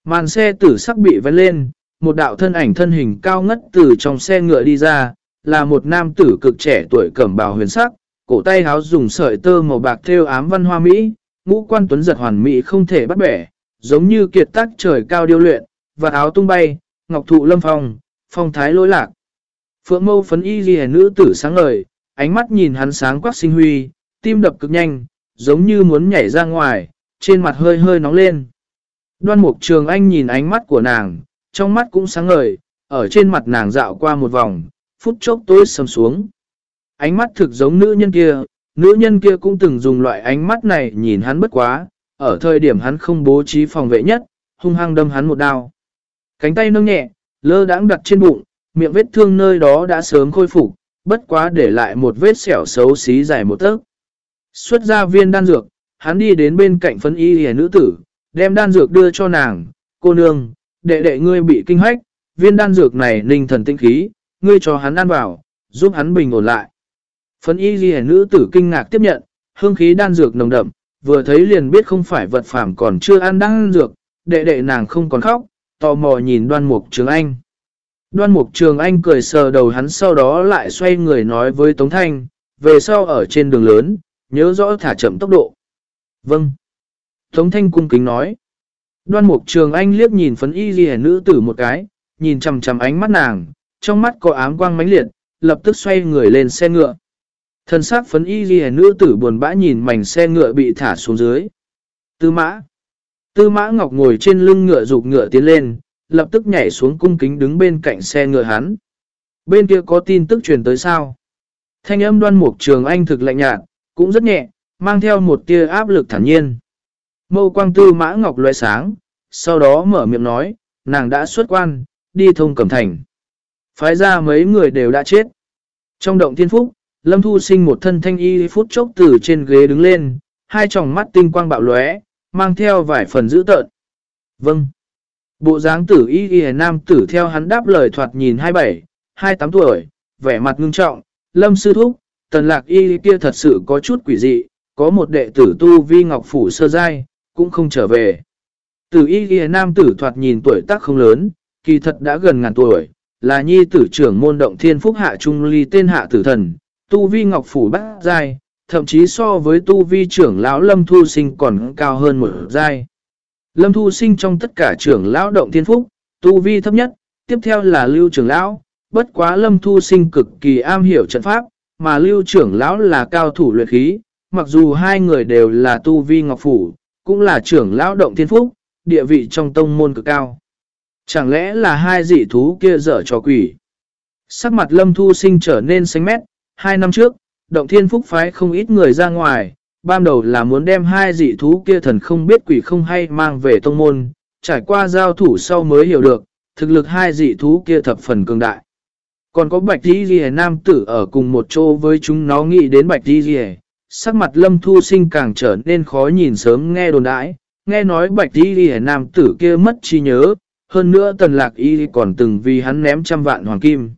Màn xe tử sắc bị vén lên, một đạo thân ảnh thân hình cao ngất từ trong xe ngựa đi ra, là một nam tử cực trẻ tuổi cẩm bào huyền sắc, cổ tay háo dùng sợi tơ màu bạc thêu ám văn hoa Mỹ, ngũ quan tuấn giật hoàn mỹ không thể bắt bẻ, giống như kiệt tác trời cao điêu luyện, và áo tung bay, ngọc thụ lâm phong, phong thái lối lạc. Phượng mâu phấn y ghi nữ tử sáng ngời, ánh mắt nhìn hắn sáng quắc sinh huy, tim đập cực nhanh, giống như muốn nhảy ra ngoài, trên mặt hơi hơi nóng lên. Đoan mục trường anh nhìn ánh mắt của nàng, trong mắt cũng sáng ngời, ở trên mặt nàng dạo qua một vòng, phút chốc tối sầm xuống. Ánh mắt thực giống nữ nhân kia, nữ nhân kia cũng từng dùng loại ánh mắt này nhìn hắn bất quá, ở thời điểm hắn không bố trí phòng vệ nhất, hung hăng đâm hắn một đao. Cánh tay nâng nhẹ, lơ đãng đặt trên bụng, miệng vết thương nơi đó đã sớm khôi phục, bất quá để lại một vết sẹo xấu xí dài một tấc. Xuất ra viên đan dược, hắn đi đến bên cạnh phấn y hề nữ tử, đem đan dược đưa cho nàng, cô nương, đệ đệ ngươi bị kinh hoách, viên đan dược này ninh thần tinh khí, ngươi cho hắn ăn vào, giúp hắn bình ổn lại. Phấn y ghi nữ tử kinh ngạc tiếp nhận, hương khí đan dược nồng đậm, vừa thấy liền biết không phải vật phẩm còn chưa ăn đan dược, đệ đệ nàng không còn khóc, tò mò nhìn đoan mục trường anh. Đoan mục trường anh cười sờ đầu hắn sau đó lại xoay người nói với Tống Thanh, về sau ở trên đường lớn, nhớ rõ thả chậm tốc độ. Vâng. Tống Thanh cung kính nói. Đoan mục trường anh liếc nhìn phấn y ghi nữ tử một cái, nhìn chầm chầm ánh mắt nàng, trong mắt có ám quang mãnh liệt, lập tức xoay người lên xe ngựa. Thân xác phấn y ghi nữ tử buồn bã nhìn mảnh xe ngựa bị thả xuống dưới. Tư mã. Tư mã ngọc ngồi trên lưng ngựa rụt ngựa tiến lên, lập tức nhảy xuống cung kính đứng bên cạnh xe ngựa hắn. Bên kia có tin tức truyền tới sao? Thanh âm đoan mục trường anh thực lạnh nhạt, cũng rất nhẹ, mang theo một tia áp lực thản nhiên. Mâu quang tư mã ngọc loe sáng, sau đó mở miệng nói, nàng đã xuất quan, đi thông cẩm thành. Phái ra mấy người đều đã chết. Trong động thiên phúc, Lâm Thu sinh một thân thanh y phút chốc từ trên ghế đứng lên, hai tròng mắt tinh quang bạo lóe, mang theo vài phần dữ tợn. Vâng. Bộ dáng tử y y nam tử theo hắn đáp lời thoạt nhìn 27, 28 tuổi, vẻ mặt ngưng trọng, lâm sư thúc, tần lạc y kia thật sự có chút quỷ dị, có một đệ tử tu vi ngọc phủ sơ giai, cũng không trở về. Tử y y nam tử thoạt nhìn tuổi tác không lớn, kỳ thật đã gần ngàn tuổi, là nhi tử trưởng môn động thiên phúc hạ trung ly tên hạ tử thần, tu vi ngọc phủ bát giai, thậm chí so với tu vi trưởng lão lâm thu sinh còn cao hơn một giai. Lâm Thu Sinh trong tất cả trưởng lão động thiên phúc, tu vi thấp nhất, tiếp theo là Lưu trưởng lão, bất quá Lâm Thu Sinh cực kỳ am hiểu trận pháp, mà Lưu trưởng lão là cao thủ luyện khí, mặc dù hai người đều là tu vi ngọc phủ, cũng là trưởng lão động thiên phúc, địa vị trong tông môn cực cao. Chẳng lẽ là hai dị thú kia dở trò quỷ? Sắc mặt Lâm Thu Sinh trở nên xanh mét, hai năm trước, động thiên phúc phái không ít người ra ngoài, ban đầu là muốn đem hai dị thú kia thần không biết quỷ không hay mang về tông môn, trải qua giao thủ sau mới hiểu được, thực lực hai dị thú kia thập phần cường đại. Còn có bạch Di ghi nam tử ở cùng một chỗ với chúng nó nghĩ đến bạch Di ghi Sắc mặt lâm thu sinh càng trở nên khó nhìn sớm nghe đồn đãi, nghe nói bạch Di ghi nam tử kia mất trí nhớ, hơn nữa tần lạc y còn từng vì hắn ném trăm vạn hoàng kim.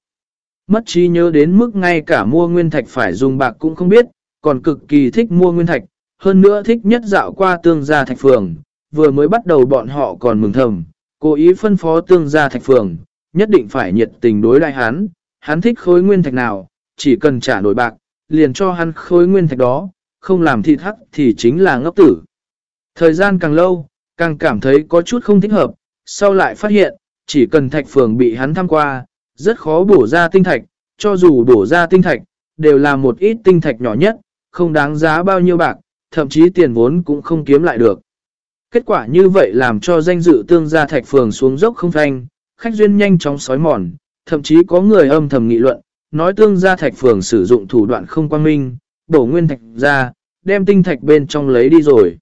Mất trí nhớ đến mức ngay cả mua nguyên thạch phải dùng bạc cũng không biết, còn cực kỳ thích mua nguyên thạch, hơn nữa thích nhất dạo qua tương gia thạch phường, vừa mới bắt đầu bọn họ còn mừng thầm, cố ý phân phó tương gia thạch phường, nhất định phải nhiệt tình đối đại hắn, hắn thích khối nguyên thạch nào, chỉ cần trả nổi bạc, liền cho hắn khối nguyên thạch đó, không làm thịt hắc thì chính là ngốc tử. Thời gian càng lâu, càng cảm thấy có chút không thích hợp, sau lại phát hiện, chỉ cần thạch phường bị hắn tham qua, rất khó bổ ra tinh thạch, cho dù bổ ra tinh thạch, đều là một ít tinh thạch nhỏ nhất, không đáng giá bao nhiêu bạc, thậm chí tiền vốn cũng không kiếm lại được. Kết quả như vậy làm cho danh dự tương gia thạch phường xuống dốc không thanh, khách duyên nhanh chóng sói mòn, thậm chí có người âm thầm nghị luận, nói tương gia thạch phường sử dụng thủ đoạn không quan minh, bổ nguyên thạch ra, đem tinh thạch bên trong lấy đi rồi.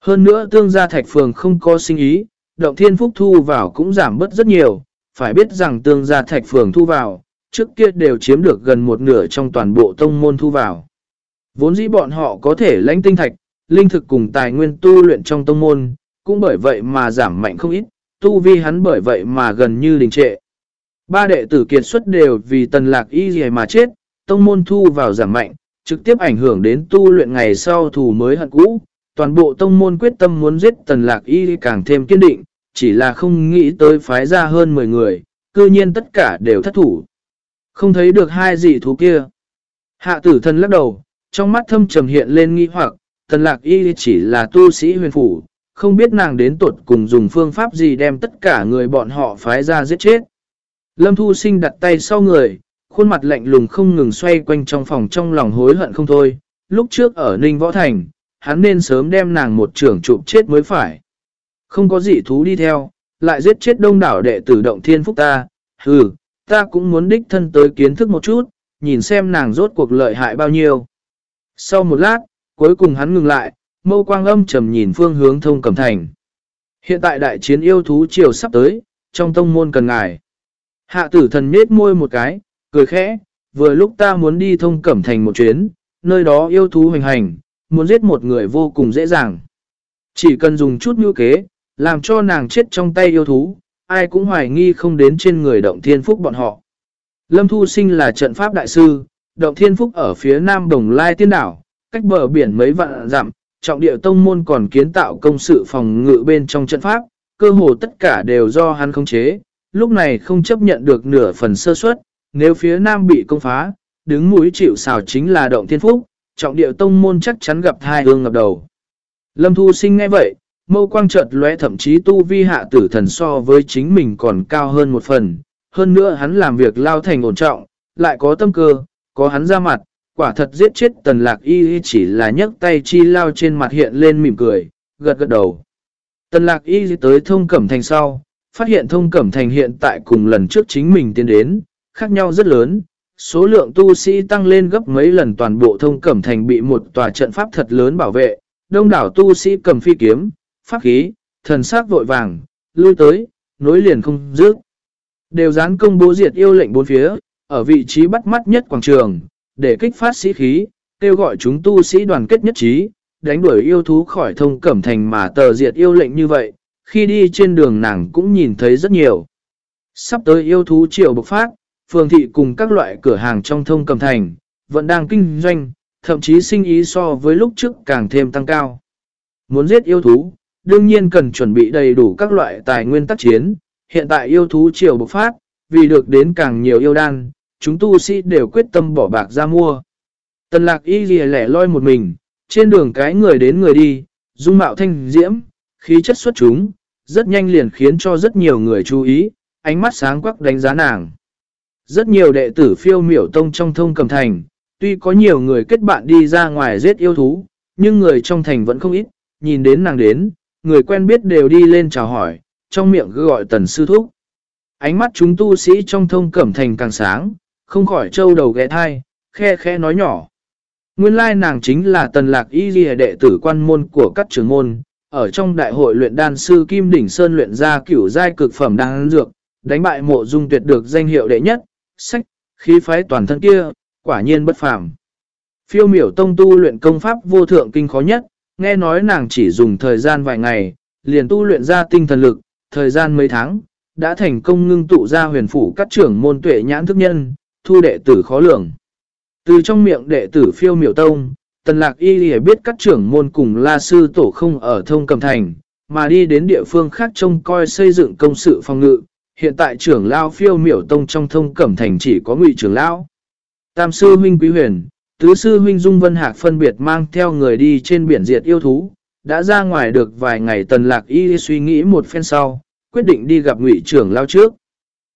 Hơn nữa tương gia thạch phường không có sinh ý, động thiên phúc thu vào cũng giảm bớt rất nhiều, phải biết rằng tương gia thạch phường thu vào, trước kia đều chiếm được gần một nửa trong toàn bộ tông môn thu vào. Vốn dĩ bọn họ có thể lãnh tinh thạch, linh thực cùng tài nguyên tu luyện trong tông môn, cũng bởi vậy mà giảm mạnh không ít, tu vi hắn bởi vậy mà gần như đình trệ. Ba đệ tử kiệt xuất đều vì tần lạc y gì mà chết, tông môn thu vào giảm mạnh, trực tiếp ảnh hưởng đến tu luyện ngày sau thù mới hận cũ. Toàn bộ tông môn quyết tâm muốn giết tần lạc y càng thêm kiên định, chỉ là không nghĩ tới phái ra hơn 10 người, cư nhiên tất cả đều thất thủ. Không thấy được hai dị thú kia. Hạ tử thân lắc đầu, trong mắt thâm trầm hiện lên nghi hoặc, Thần lạc y chỉ là tu sĩ huyền phủ, không biết nàng đến tuột cùng dùng phương pháp gì đem tất cả người bọn họ phái ra giết chết. Lâm Thu Sinh đặt tay sau người, khuôn mặt lạnh lùng không ngừng xoay quanh trong phòng trong lòng hối hận không thôi. Lúc trước ở Ninh Võ Thành, hắn nên sớm đem nàng một trưởng chụp chết mới phải. Không có gì thú đi theo, lại giết chết đông đảo đệ tử động thiên phúc ta. Hừ, ta cũng muốn đích thân tới kiến thức một chút, nhìn xem nàng rốt cuộc lợi hại bao nhiêu. Sau một lát, cuối cùng hắn ngừng lại, mâu quang âm trầm nhìn phương hướng thông cẩm thành. Hiện tại đại chiến yêu thú chiều sắp tới, trong tông môn cần ngài. Hạ tử thần nết môi một cái, cười khẽ, vừa lúc ta muốn đi thông cẩm thành một chuyến, nơi đó yêu thú hoành hành, muốn giết một người vô cùng dễ dàng. Chỉ cần dùng chút như kế, làm cho nàng chết trong tay yêu thú, ai cũng hoài nghi không đến trên người động thiên phúc bọn họ. Lâm Thu Sinh là trận pháp đại sư, động thiên phúc ở phía nam đồng lai tiên đảo, cách bờ biển mấy vạn dặm, trọng địa tông môn còn kiến tạo công sự phòng ngự bên trong trận pháp, cơ hồ tất cả đều do hắn khống chế, lúc này không chấp nhận được nửa phần sơ suất, nếu phía nam bị công phá, đứng mũi chịu xào chính là động thiên phúc, trọng địa tông môn chắc chắn gặp thai hương ngập đầu. Lâm Thu Sinh nghe vậy, mâu quang chợt lóe thậm chí tu vi hạ tử thần so với chính mình còn cao hơn một phần, hơn nữa hắn làm việc lao thành ổn trọng, lại có tâm cơ, có hắn ra mặt, quả thật giết chết tần lạc y chỉ là nhấc tay chi lao trên mặt hiện lên mỉm cười, gật gật đầu. Tần lạc y tới thông cẩm thành sau, phát hiện thông cẩm thành hiện tại cùng lần trước chính mình tiến đến, khác nhau rất lớn. Số lượng tu sĩ tăng lên gấp mấy lần toàn bộ thông cẩm thành bị một tòa trận pháp thật lớn bảo vệ, đông đảo tu sĩ cầm phi kiếm, pháp khí, thần sắc vội vàng, lui tới, nối liền không dứt. Đều dán công bố diệt yêu lệnh bốn phía, ở vị trí bắt mắt nhất quảng trường, để kích phát sĩ khí, kêu gọi chúng tu sĩ đoàn kết nhất trí, đánh đuổi yêu thú khỏi thông cẩm thành mà tờ diệt yêu lệnh như vậy, khi đi trên đường nàng cũng nhìn thấy rất nhiều. Sắp tới yêu thú triệu bộc phát, phường thị cùng các loại cửa hàng trong thông cẩm thành, vẫn đang kinh doanh, thậm chí sinh ý so với lúc trước càng thêm tăng cao. Muốn giết yêu thú, đương nhiên cần chuẩn bị đầy đủ các loại tài nguyên tác chiến, hiện tại yêu thú triều bộc phát, vì được đến càng nhiều yêu đan, chúng tu sĩ đều quyết tâm bỏ bạc ra mua. Tần lạc y ghi lẻ loi một mình, trên đường cái người đến người đi, dung mạo thanh diễm, khí chất xuất chúng, rất nhanh liền khiến cho rất nhiều người chú ý, ánh mắt sáng quắc đánh giá nàng. Rất nhiều đệ tử phiêu miểu tông trong thông cầm thành, tuy có nhiều người kết bạn đi ra ngoài giết yêu thú, nhưng người trong thành vẫn không ít, nhìn đến nàng đến, người quen biết đều đi lên chào hỏi, trong miệng cứ gọi tần sư thúc. Ánh mắt chúng tu sĩ trong thông cẩm thành càng sáng, không khỏi trâu đầu ghé thai, khe khe nói nhỏ. Nguyên lai nàng chính là tần lạc y ghi đệ tử quan môn của các trường môn, ở trong đại hội luyện đan sư Kim Đỉnh Sơn luyện ra cửu giai cực phẩm đan dược, đánh bại mộ dung tuyệt được danh hiệu đệ nhất, sách, khí phái toàn thân kia, quả nhiên bất phàm. Phiêu miểu tông tu luyện công pháp vô thượng kinh khó nhất, nghe nói nàng chỉ dùng thời gian vài ngày, liền tu luyện ra tinh thần lực, thời gian mấy tháng, đã thành công ngưng tụ ra huyền phủ các trưởng môn tuệ nhãn thức nhân, thu đệ tử khó lường. Từ trong miệng đệ tử phiêu miểu tông, tần lạc y biết các trưởng môn cùng la sư tổ không ở thông cầm thành, mà đi đến địa phương khác trông coi xây dựng công sự phòng ngự. Hiện tại trưởng lao phiêu miểu tông trong thông cẩm thành chỉ có ngụy trưởng lão. Tam sư huynh quý huyền, tứ sư huynh dung vân hạc phân biệt mang theo người đi trên biển diệt yêu thú. Đã ra ngoài được vài ngày tần lạc y suy nghĩ một phen sau, quyết định đi gặp ngụy trưởng lao trước.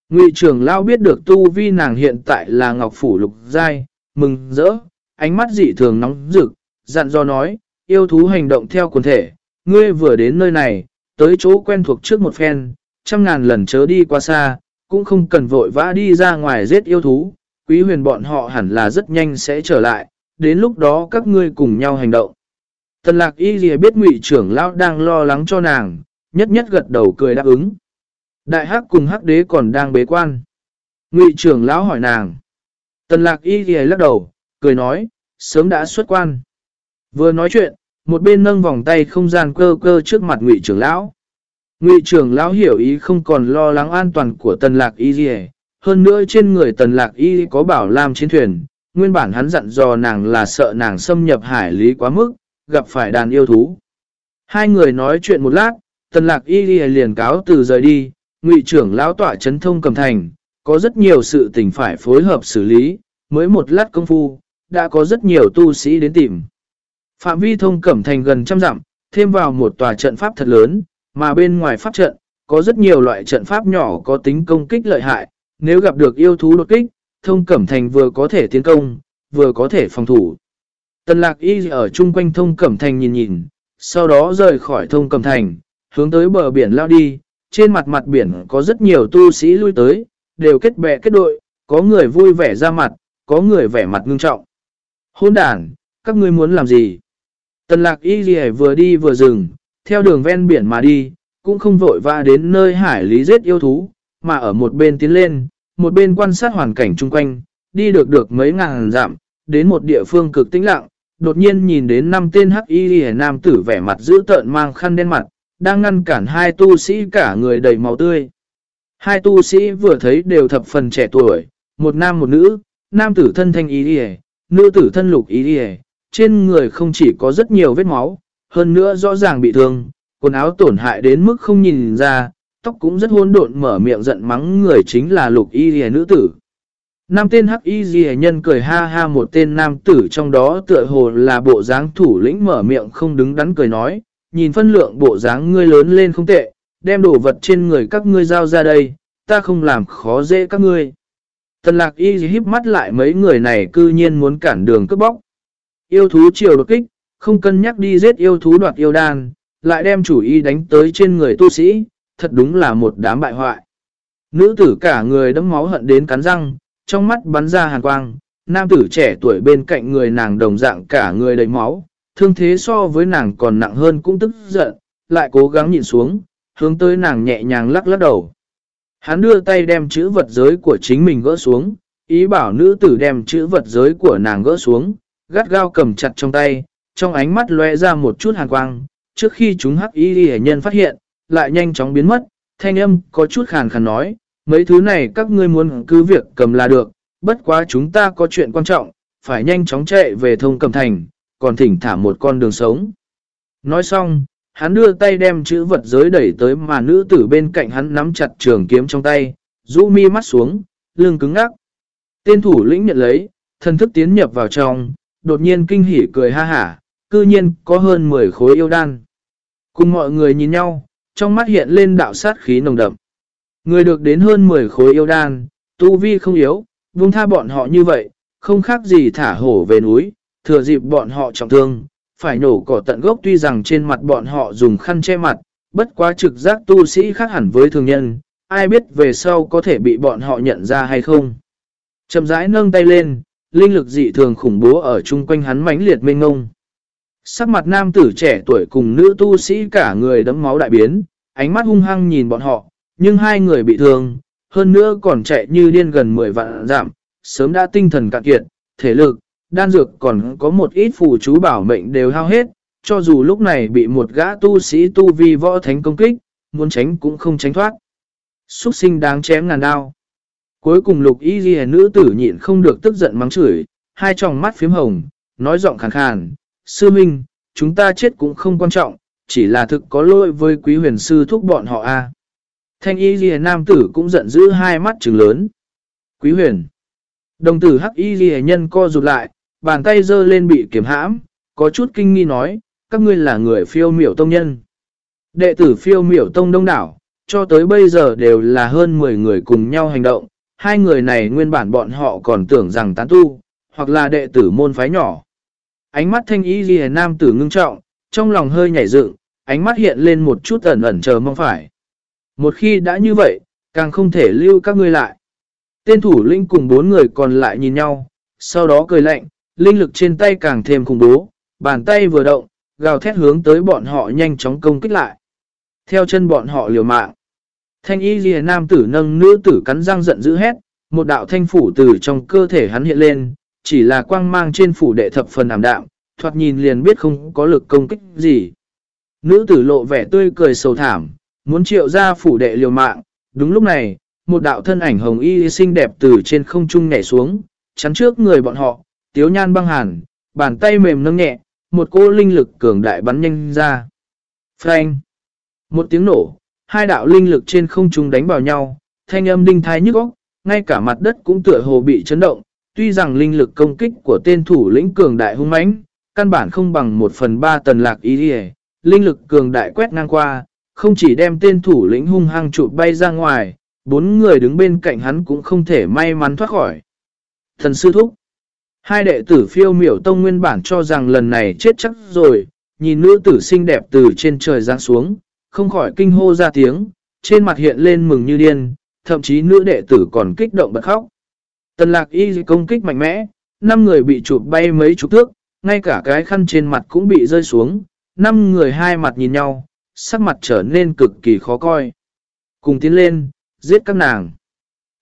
Ngụy trưởng lao biết được tu vi nàng hiện tại là ngọc phủ lục giai, mừng rỡ, ánh mắt dị thường nóng rực, dặn do nói, yêu thú hành động theo quần thể, ngươi vừa đến nơi này, tới chỗ quen thuộc trước một phen, trăm ngàn lần chớ đi qua xa, cũng không cần vội vã đi ra ngoài giết yêu thú, quý huyền bọn họ hẳn là rất nhanh sẽ trở lại, đến lúc đó các ngươi cùng nhau hành động. Tần lạc y gì biết ngụy trưởng lão đang lo lắng cho nàng, nhất nhất gật đầu cười đáp ứng. Đại hắc cùng hắc đế còn đang bế quan. Ngụy trưởng lão hỏi nàng. Tần lạc y gì lắc đầu, cười nói, sớm đã xuất quan. Vừa nói chuyện, một bên nâng vòng tay không gian cơ cơ trước mặt ngụy trưởng lão. Ngụy trưởng lão hiểu ý không còn lo lắng an toàn của tần lạc y gì hơn nữa trên người tần lạc y có bảo lam chiến thuyền, nguyên bản hắn dặn dò nàng là sợ nàng xâm nhập hải lý quá mức, gặp phải đàn yêu thú. Hai người nói chuyện một lát, tần lạc y liền cáo từ rời đi, ngụy trưởng lão tỏa chấn thông cầm thành, có rất nhiều sự tình phải phối hợp xử lý, mới một lát công phu, đã có rất nhiều tu sĩ đến tìm. Phạm vi thông cẩm thành gần trăm dặm, thêm vào một tòa trận pháp thật lớn, mà bên ngoài pháp trận, có rất nhiều loại trận pháp nhỏ có tính công kích lợi hại, nếu gặp được yêu thú đột kích, thông cẩm thành vừa có thể tiến công, vừa có thể phòng thủ. Tần lạc y ở chung quanh thông cẩm thành nhìn nhìn, sau đó rời khỏi thông cẩm thành, hướng tới bờ biển lao đi, trên mặt mặt biển có rất nhiều tu sĩ lui tới, đều kết bè kết đội, có người vui vẻ ra mặt, có người vẻ mặt ngưng trọng. Hôn đàn, các ngươi muốn làm gì? Tần lạc y gì vừa đi vừa dừng, theo đường ven biển mà đi, cũng không vội vã đến nơi hải lý giết yêu thú, mà ở một bên tiến lên, một bên quan sát hoàn cảnh chung quanh, đi được được mấy ngàn dặm, đến một địa phương cực tĩnh lặng, đột nhiên nhìn đến năm tên hắc y nam tử vẻ mặt dữ tợn mang khăn đen mặt, đang ngăn cản hai tu sĩ cả người đầy máu tươi. Hai tu sĩ vừa thấy đều thập phần trẻ tuổi, một nam một nữ, nam tử thân thanh y đi nữ tử thân lục y đi trên người không chỉ có rất nhiều vết máu, hơn nữa rõ ràng bị thương, quần áo tổn hại đến mức không nhìn ra, tóc cũng rất hôn độn mở miệng giận mắng người chính là lục y đi nữ tử. Nam tên hắc y ghi nhân cười ha ha một tên nam tử trong đó tựa hồ là bộ dáng thủ lĩnh mở miệng không đứng đắn cười nói, nhìn phân lượng bộ dáng ngươi lớn lên không tệ, đem đồ vật trên người các ngươi giao ra đây, ta không làm khó dễ các ngươi. Tần lạc y híp mắt lại mấy người này cư nhiên muốn cản đường cướp bóc. Yêu thú chiều đột kích, không cân nhắc đi giết yêu thú đoạt yêu đan, lại đem chủ y đánh tới trên người tu sĩ, thật đúng là một đám bại hoại. Nữ tử cả người đấm máu hận đến cắn răng, trong mắt bắn ra hàn quang, nam tử trẻ tuổi bên cạnh người nàng đồng dạng cả người đầy máu, thương thế so với nàng còn nặng hơn cũng tức giận, lại cố gắng nhìn xuống, hướng tới nàng nhẹ nhàng lắc lắc đầu. Hắn đưa tay đem chữ vật giới của chính mình gỡ xuống, ý bảo nữ tử đem chữ vật giới của nàng gỡ xuống, gắt gao cầm chặt trong tay, trong ánh mắt lóe ra một chút hàn quang, trước khi chúng hắc y hệ nhân phát hiện, lại nhanh chóng biến mất, thanh âm có chút khàn khàn nói, mấy thứ này các ngươi muốn cứ việc cầm là được, bất quá chúng ta có chuyện quan trọng, phải nhanh chóng chạy về thông cầm thành, còn thỉnh thả một con đường sống. Nói xong, hắn đưa tay đem chữ vật giới đẩy tới mà nữ tử bên cạnh hắn nắm chặt trường kiếm trong tay, rũ mi mắt xuống, lưng cứng ngắc. Tên thủ lĩnh nhận lấy, thân thức tiến nhập vào trong, đột nhiên kinh hỉ cười ha hả, cư nhiên có hơn 10 khối yêu đan. Cùng mọi người nhìn nhau, trong mắt hiện lên đạo sát khí nồng đậm. Người được đến hơn 10 khối yêu đan, tu vi không yếu, vung tha bọn họ như vậy, không khác gì thả hổ về núi, thừa dịp bọn họ trọng thương, phải nổ cỏ tận gốc tuy rằng trên mặt bọn họ dùng khăn che mặt, bất quá trực giác tu sĩ khác hẳn với thường nhân, ai biết về sau có thể bị bọn họ nhận ra hay không. Chầm rãi nâng tay lên, linh lực dị thường khủng bố ở chung quanh hắn mãnh liệt mênh ngông. Sắc mặt nam tử trẻ tuổi cùng nữ tu sĩ cả người đấm máu đại biến, ánh mắt hung hăng nhìn bọn họ, nhưng hai người bị thương, hơn nữa còn chạy như điên gần 10 vạn giảm, sớm đã tinh thần cạn kiệt, thể lực, đan dược còn có một ít phù chú bảo mệnh đều hao hết, cho dù lúc này bị một gã tu sĩ tu vi võ thánh công kích, muốn tránh cũng không tránh thoát. Xuất sinh đáng chém ngàn đao. Cuối cùng lục y ghi nữ tử nhịn không được tức giận mắng chửi, hai tròng mắt phím hồng, nói giọng khàn khàn, sư minh, chúng ta chết cũng không quan trọng, chỉ là thực có lỗi với quý huyền sư thúc bọn họ a à. Thanh y ghi nam tử cũng giận dữ hai mắt trừng lớn. Quý huyền. Đồng tử hắc y ghi nhân co rụt lại, bàn tay giơ lên bị kiểm hãm, có chút kinh nghi nói, các ngươi là người phiêu miểu tông nhân. Đệ tử phiêu miểu tông đông đảo, cho tới bây giờ đều là hơn 10 người cùng nhau hành động, hai người này nguyên bản bọn họ còn tưởng rằng tán tu, hoặc là đệ tử môn phái nhỏ. Ánh mắt thanh y ghi nam tử ngưng trọng, trong lòng hơi nhảy dựng, ánh mắt hiện lên một chút ẩn ẩn chờ mong phải. Một khi đã như vậy, càng không thể lưu các ngươi lại. Tên thủ lĩnh cùng bốn người còn lại nhìn nhau, sau đó cười lạnh, linh lực trên tay càng thêm khủng bố, bàn tay vừa động, gào thét hướng tới bọn họ nhanh chóng công kích lại. Theo chân bọn họ liều mạng. Thanh y ghi nam tử nâng nữ tử cắn răng giận dữ hét, một đạo thanh phủ từ trong cơ thể hắn hiện lên, chỉ là quang mang trên phủ đệ thập phần ảm đạm, thoạt nhìn liền biết không có lực công kích gì. Nữ tử lộ vẻ tươi cười sầu thảm, muốn triệu ra phủ đệ liều mạng. Đúng lúc này, một đạo thân ảnh hồng y xinh đẹp từ trên không trung nhảy xuống, chắn trước người bọn họ, tiếu nhan băng hàn, bàn tay mềm nâng nhẹ, một cô linh lực cường đại bắn nhanh ra. Frank! Một tiếng nổ, hai đạo linh lực trên không trung đánh vào nhau, thanh âm đinh thái nhức óc, ngay cả mặt đất cũng tựa hồ bị chấn động, tuy rằng linh lực công kích của tên thủ lĩnh cường đại hung mãnh, căn bản không bằng một phần ba tần lạc ý đi linh lực cường đại quét ngang qua, không chỉ đem tên thủ lĩnh hung hăng trụ bay ra ngoài, bốn người đứng bên cạnh hắn cũng không thể may mắn thoát khỏi. Thần sư thúc Hai đệ tử phiêu miểu tông nguyên bản cho rằng lần này chết chắc rồi, nhìn nữ tử xinh đẹp từ trên trời giáng xuống, không khỏi kinh hô ra tiếng, trên mặt hiện lên mừng như điên, thậm chí nữ đệ tử còn kích động bật khóc. Tần lạc y công kích mạnh mẽ, năm người bị chụp bay mấy chục thước, ngay cả cái khăn trên mặt cũng bị rơi xuống, năm người hai mặt nhìn nhau, sắc mặt trở nên cực kỳ khó coi. Cùng tiến lên, giết các nàng.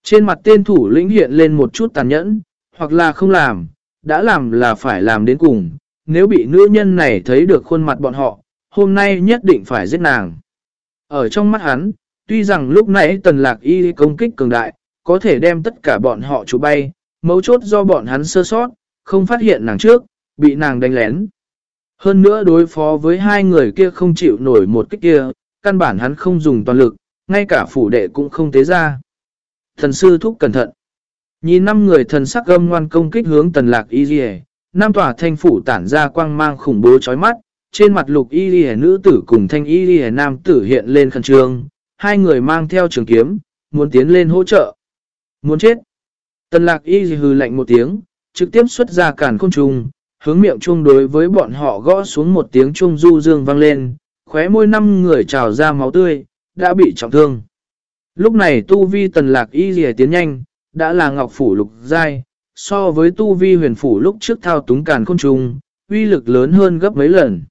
Trên mặt tên thủ lĩnh hiện lên một chút tàn nhẫn, hoặc là không làm, đã làm là phải làm đến cùng. Nếu bị nữ nhân này thấy được khuôn mặt bọn họ, hôm nay nhất định phải giết nàng. Ở trong mắt hắn, tuy rằng lúc nãy tần lạc y công kích cường đại, có thể đem tất cả bọn họ chú bay, mấu chốt do bọn hắn sơ sót, không phát hiện nàng trước, bị nàng đánh lén. Hơn nữa đối phó với hai người kia không chịu nổi một kích kia, căn bản hắn không dùng toàn lực, ngay cả phủ đệ cũng không tế ra. Thần sư thúc cẩn thận. Nhìn năm người thần sắc gâm ngoan công kích hướng tần lạc y dì Nam tòa thanh phủ tản ra quang mang khủng bố chói mắt, trên mặt lục y dì nữ tử cùng thanh y dì nam tử hiện lên khẩn trương, hai người mang theo trường kiếm, muốn tiến lên hỗ trợ. Muốn chết. Tần lạc y hừ lạnh một tiếng, trực tiếp xuất ra cản khôn trùng, hướng miệng chuông đối với bọn họ gõ xuống một tiếng chuông du dương vang lên, khóe môi năm người trào ra máu tươi, đã bị trọng thương. Lúc này tu vi tần lạc y dì tiến nhanh, đã là ngọc phủ lục giai, so với tu vi huyền phủ lúc trước thao túng càn khôn trùng, uy lực lớn hơn gấp mấy lần.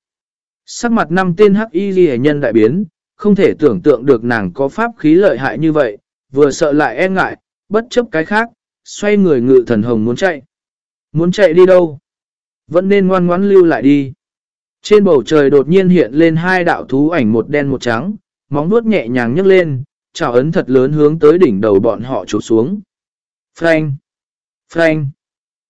Sắc mặt năm tên hắc y dì nhân đại biến, không thể tưởng tượng được nàng có pháp khí lợi hại như vậy, vừa sợ lại e ngại, bất chấp cái khác, xoay người ngự thần hồng muốn chạy. Muốn chạy đi đâu? Vẫn nên ngoan ngoãn lưu lại đi. Trên bầu trời đột nhiên hiện lên hai đạo thú ảnh một đen một trắng, móng vuốt nhẹ nhàng nhấc lên, chảo ấn thật lớn hướng tới đỉnh đầu bọn họ chụp xuống. Frank! Frank!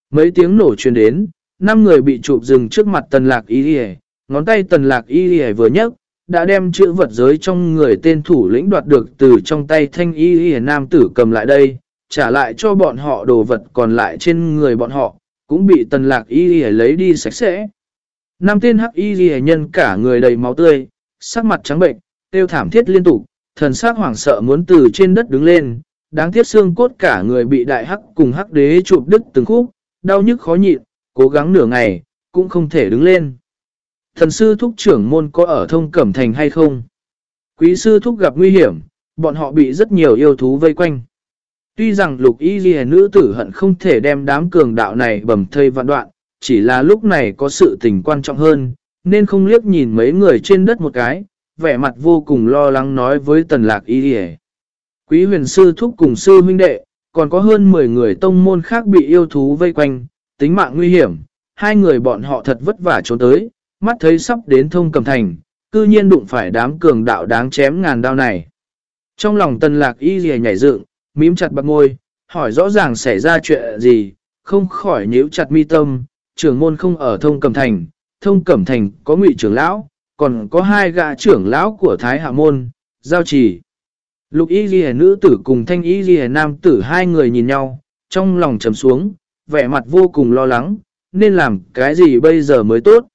Mấy tiếng nổ truyền đến, năm người bị chụp dừng trước mặt tần lạc y đi ngón tay tần lạc y đi vừa nhấc, đã đem chữ vật giới trong người tên thủ lĩnh đoạt được từ trong tay thanh y y nam tử cầm lại đây, trả lại cho bọn họ đồ vật còn lại trên người bọn họ, cũng bị tần lạc y y lấy đi sạch sẽ. Nam tên hắc y y nhân cả người đầy máu tươi, sắc mặt trắng bệnh, tiêu thảm thiết liên tục, thần sắc hoảng sợ muốn từ trên đất đứng lên, đáng tiếc xương cốt cả người bị đại hắc cùng hắc đế chụp đứt từng khúc, đau nhức khó nhịn, cố gắng nửa ngày, cũng không thể đứng lên. Thần sư thúc trưởng môn có ở thông cẩm thành hay không? Quý sư thúc gặp nguy hiểm, bọn họ bị rất nhiều yêu thú vây quanh. Tuy rằng lục y ghi nữ tử hận không thể đem đám cường đạo này bầm thây vạn đoạn, chỉ là lúc này có sự tình quan trọng hơn, nên không liếc nhìn mấy người trên đất một cái, vẻ mặt vô cùng lo lắng nói với tần lạc y ghi Quý huyền sư thúc cùng sư huynh đệ, còn có hơn 10 người tông môn khác bị yêu thú vây quanh, tính mạng nguy hiểm, hai người bọn họ thật vất vả trốn tới, mắt thấy sắp đến thông cầm thành, cư nhiên đụng phải đám cường đạo đáng chém ngàn đao này. Trong lòng tần lạc y ghi nhảy dựng, mím chặt bạc ngôi, hỏi rõ ràng xảy ra chuyện gì, không khỏi nhíu chặt mi tâm, trưởng môn không ở thông cẩm thành, thông cẩm thành có ngụy trưởng lão, còn có hai gã trưởng lão của Thái Hạ Môn, giao trì. Lục y ghi nữ tử cùng thanh y ghi nam tử hai người nhìn nhau, trong lòng trầm xuống, vẻ mặt vô cùng lo lắng, nên làm cái gì bây giờ mới tốt.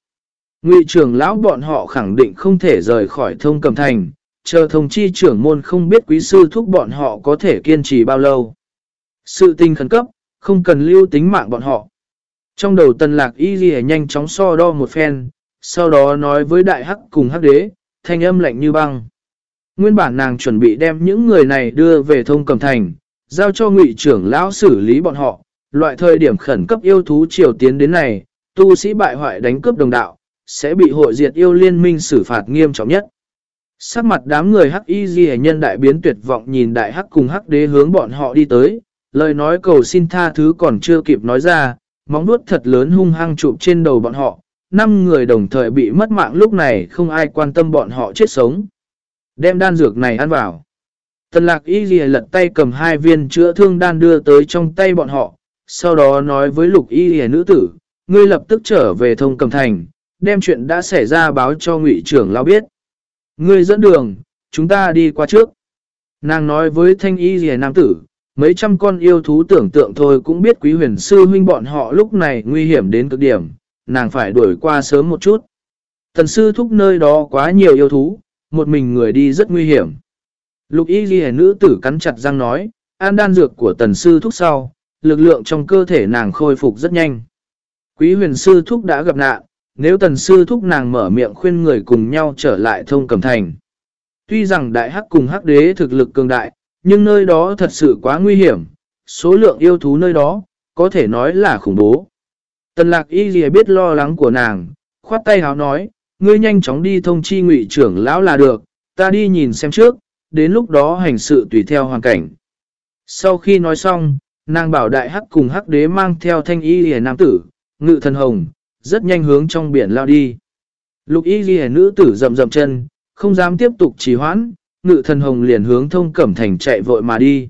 Ngụy trưởng lão bọn họ khẳng định không thể rời khỏi thông cầm thành, chờ thông chi trưởng môn không biết quý sư thúc bọn họ có thể kiên trì bao lâu. Sự tình khẩn cấp, không cần lưu tính mạng bọn họ. Trong đầu tần lạc y ghi nhanh chóng so đo một phen, sau đó nói với đại hắc cùng hắc đế, thanh âm lạnh như băng. Nguyên bản nàng chuẩn bị đem những người này đưa về thông cầm thành, giao cho ngụy trưởng lão xử lý bọn họ. Loại thời điểm khẩn cấp yêu thú triều tiến đến này, tu sĩ bại hoại đánh cướp đồng đạo, sẽ bị hội diệt yêu liên minh xử phạt nghiêm trọng nhất. Sắc mặt đám người hắc y ghi nhân đại biến tuyệt vọng nhìn đại hắc cùng hắc đế hướng bọn họ đi tới, lời nói cầu xin tha thứ còn chưa kịp nói ra, móng vuốt thật lớn hung hăng chụp trên đầu bọn họ, năm người đồng thời bị mất mạng lúc này không ai quan tâm bọn họ chết sống. Đem đan dược này ăn vào. Tần lạc y ghi lật tay cầm hai viên chữa thương đan đưa tới trong tay bọn họ, sau đó nói với lục y ghi nữ tử, ngươi lập tức trở về thông cầm thành, đem chuyện đã xảy ra báo cho ngụy trưởng lao biết. Ngươi dẫn đường, chúng ta đi qua trước. Nàng nói với thanh y rìa nam tử, mấy trăm con yêu thú tưởng tượng thôi cũng biết quý huyền sư huynh bọn họ lúc này nguy hiểm đến cực điểm, nàng phải đuổi qua sớm một chút. Tần sư thúc nơi đó quá nhiều yêu thú, một mình người đi rất nguy hiểm. Lục y ghi nữ tử cắn chặt răng nói, an đan dược của tần sư thúc sau, lực lượng trong cơ thể nàng khôi phục rất nhanh. Quý huyền sư thúc đã gặp nạn, nếu tần sư thúc nàng mở miệng khuyên người cùng nhau trở lại thông cầm thành. Tuy rằng đại hắc cùng hắc đế thực lực cường đại, nhưng nơi đó thật sự quá nguy hiểm, số lượng yêu thú nơi đó, có thể nói là khủng bố. Tần lạc y gì biết lo lắng của nàng, khoát tay háo nói, ngươi nhanh chóng đi thông chi ngụy trưởng lão là được, ta đi nhìn xem trước, đến lúc đó hành sự tùy theo hoàn cảnh. Sau khi nói xong, nàng bảo đại hắc cùng hắc đế mang theo thanh y lìa nam tử, ngự thần hồng, rất nhanh hướng trong biển lao đi. Lục y ghi nữ tử rầm rầm chân, không dám tiếp tục trì hoãn, ngự thần hồng liền hướng thông cẩm thành chạy vội mà đi.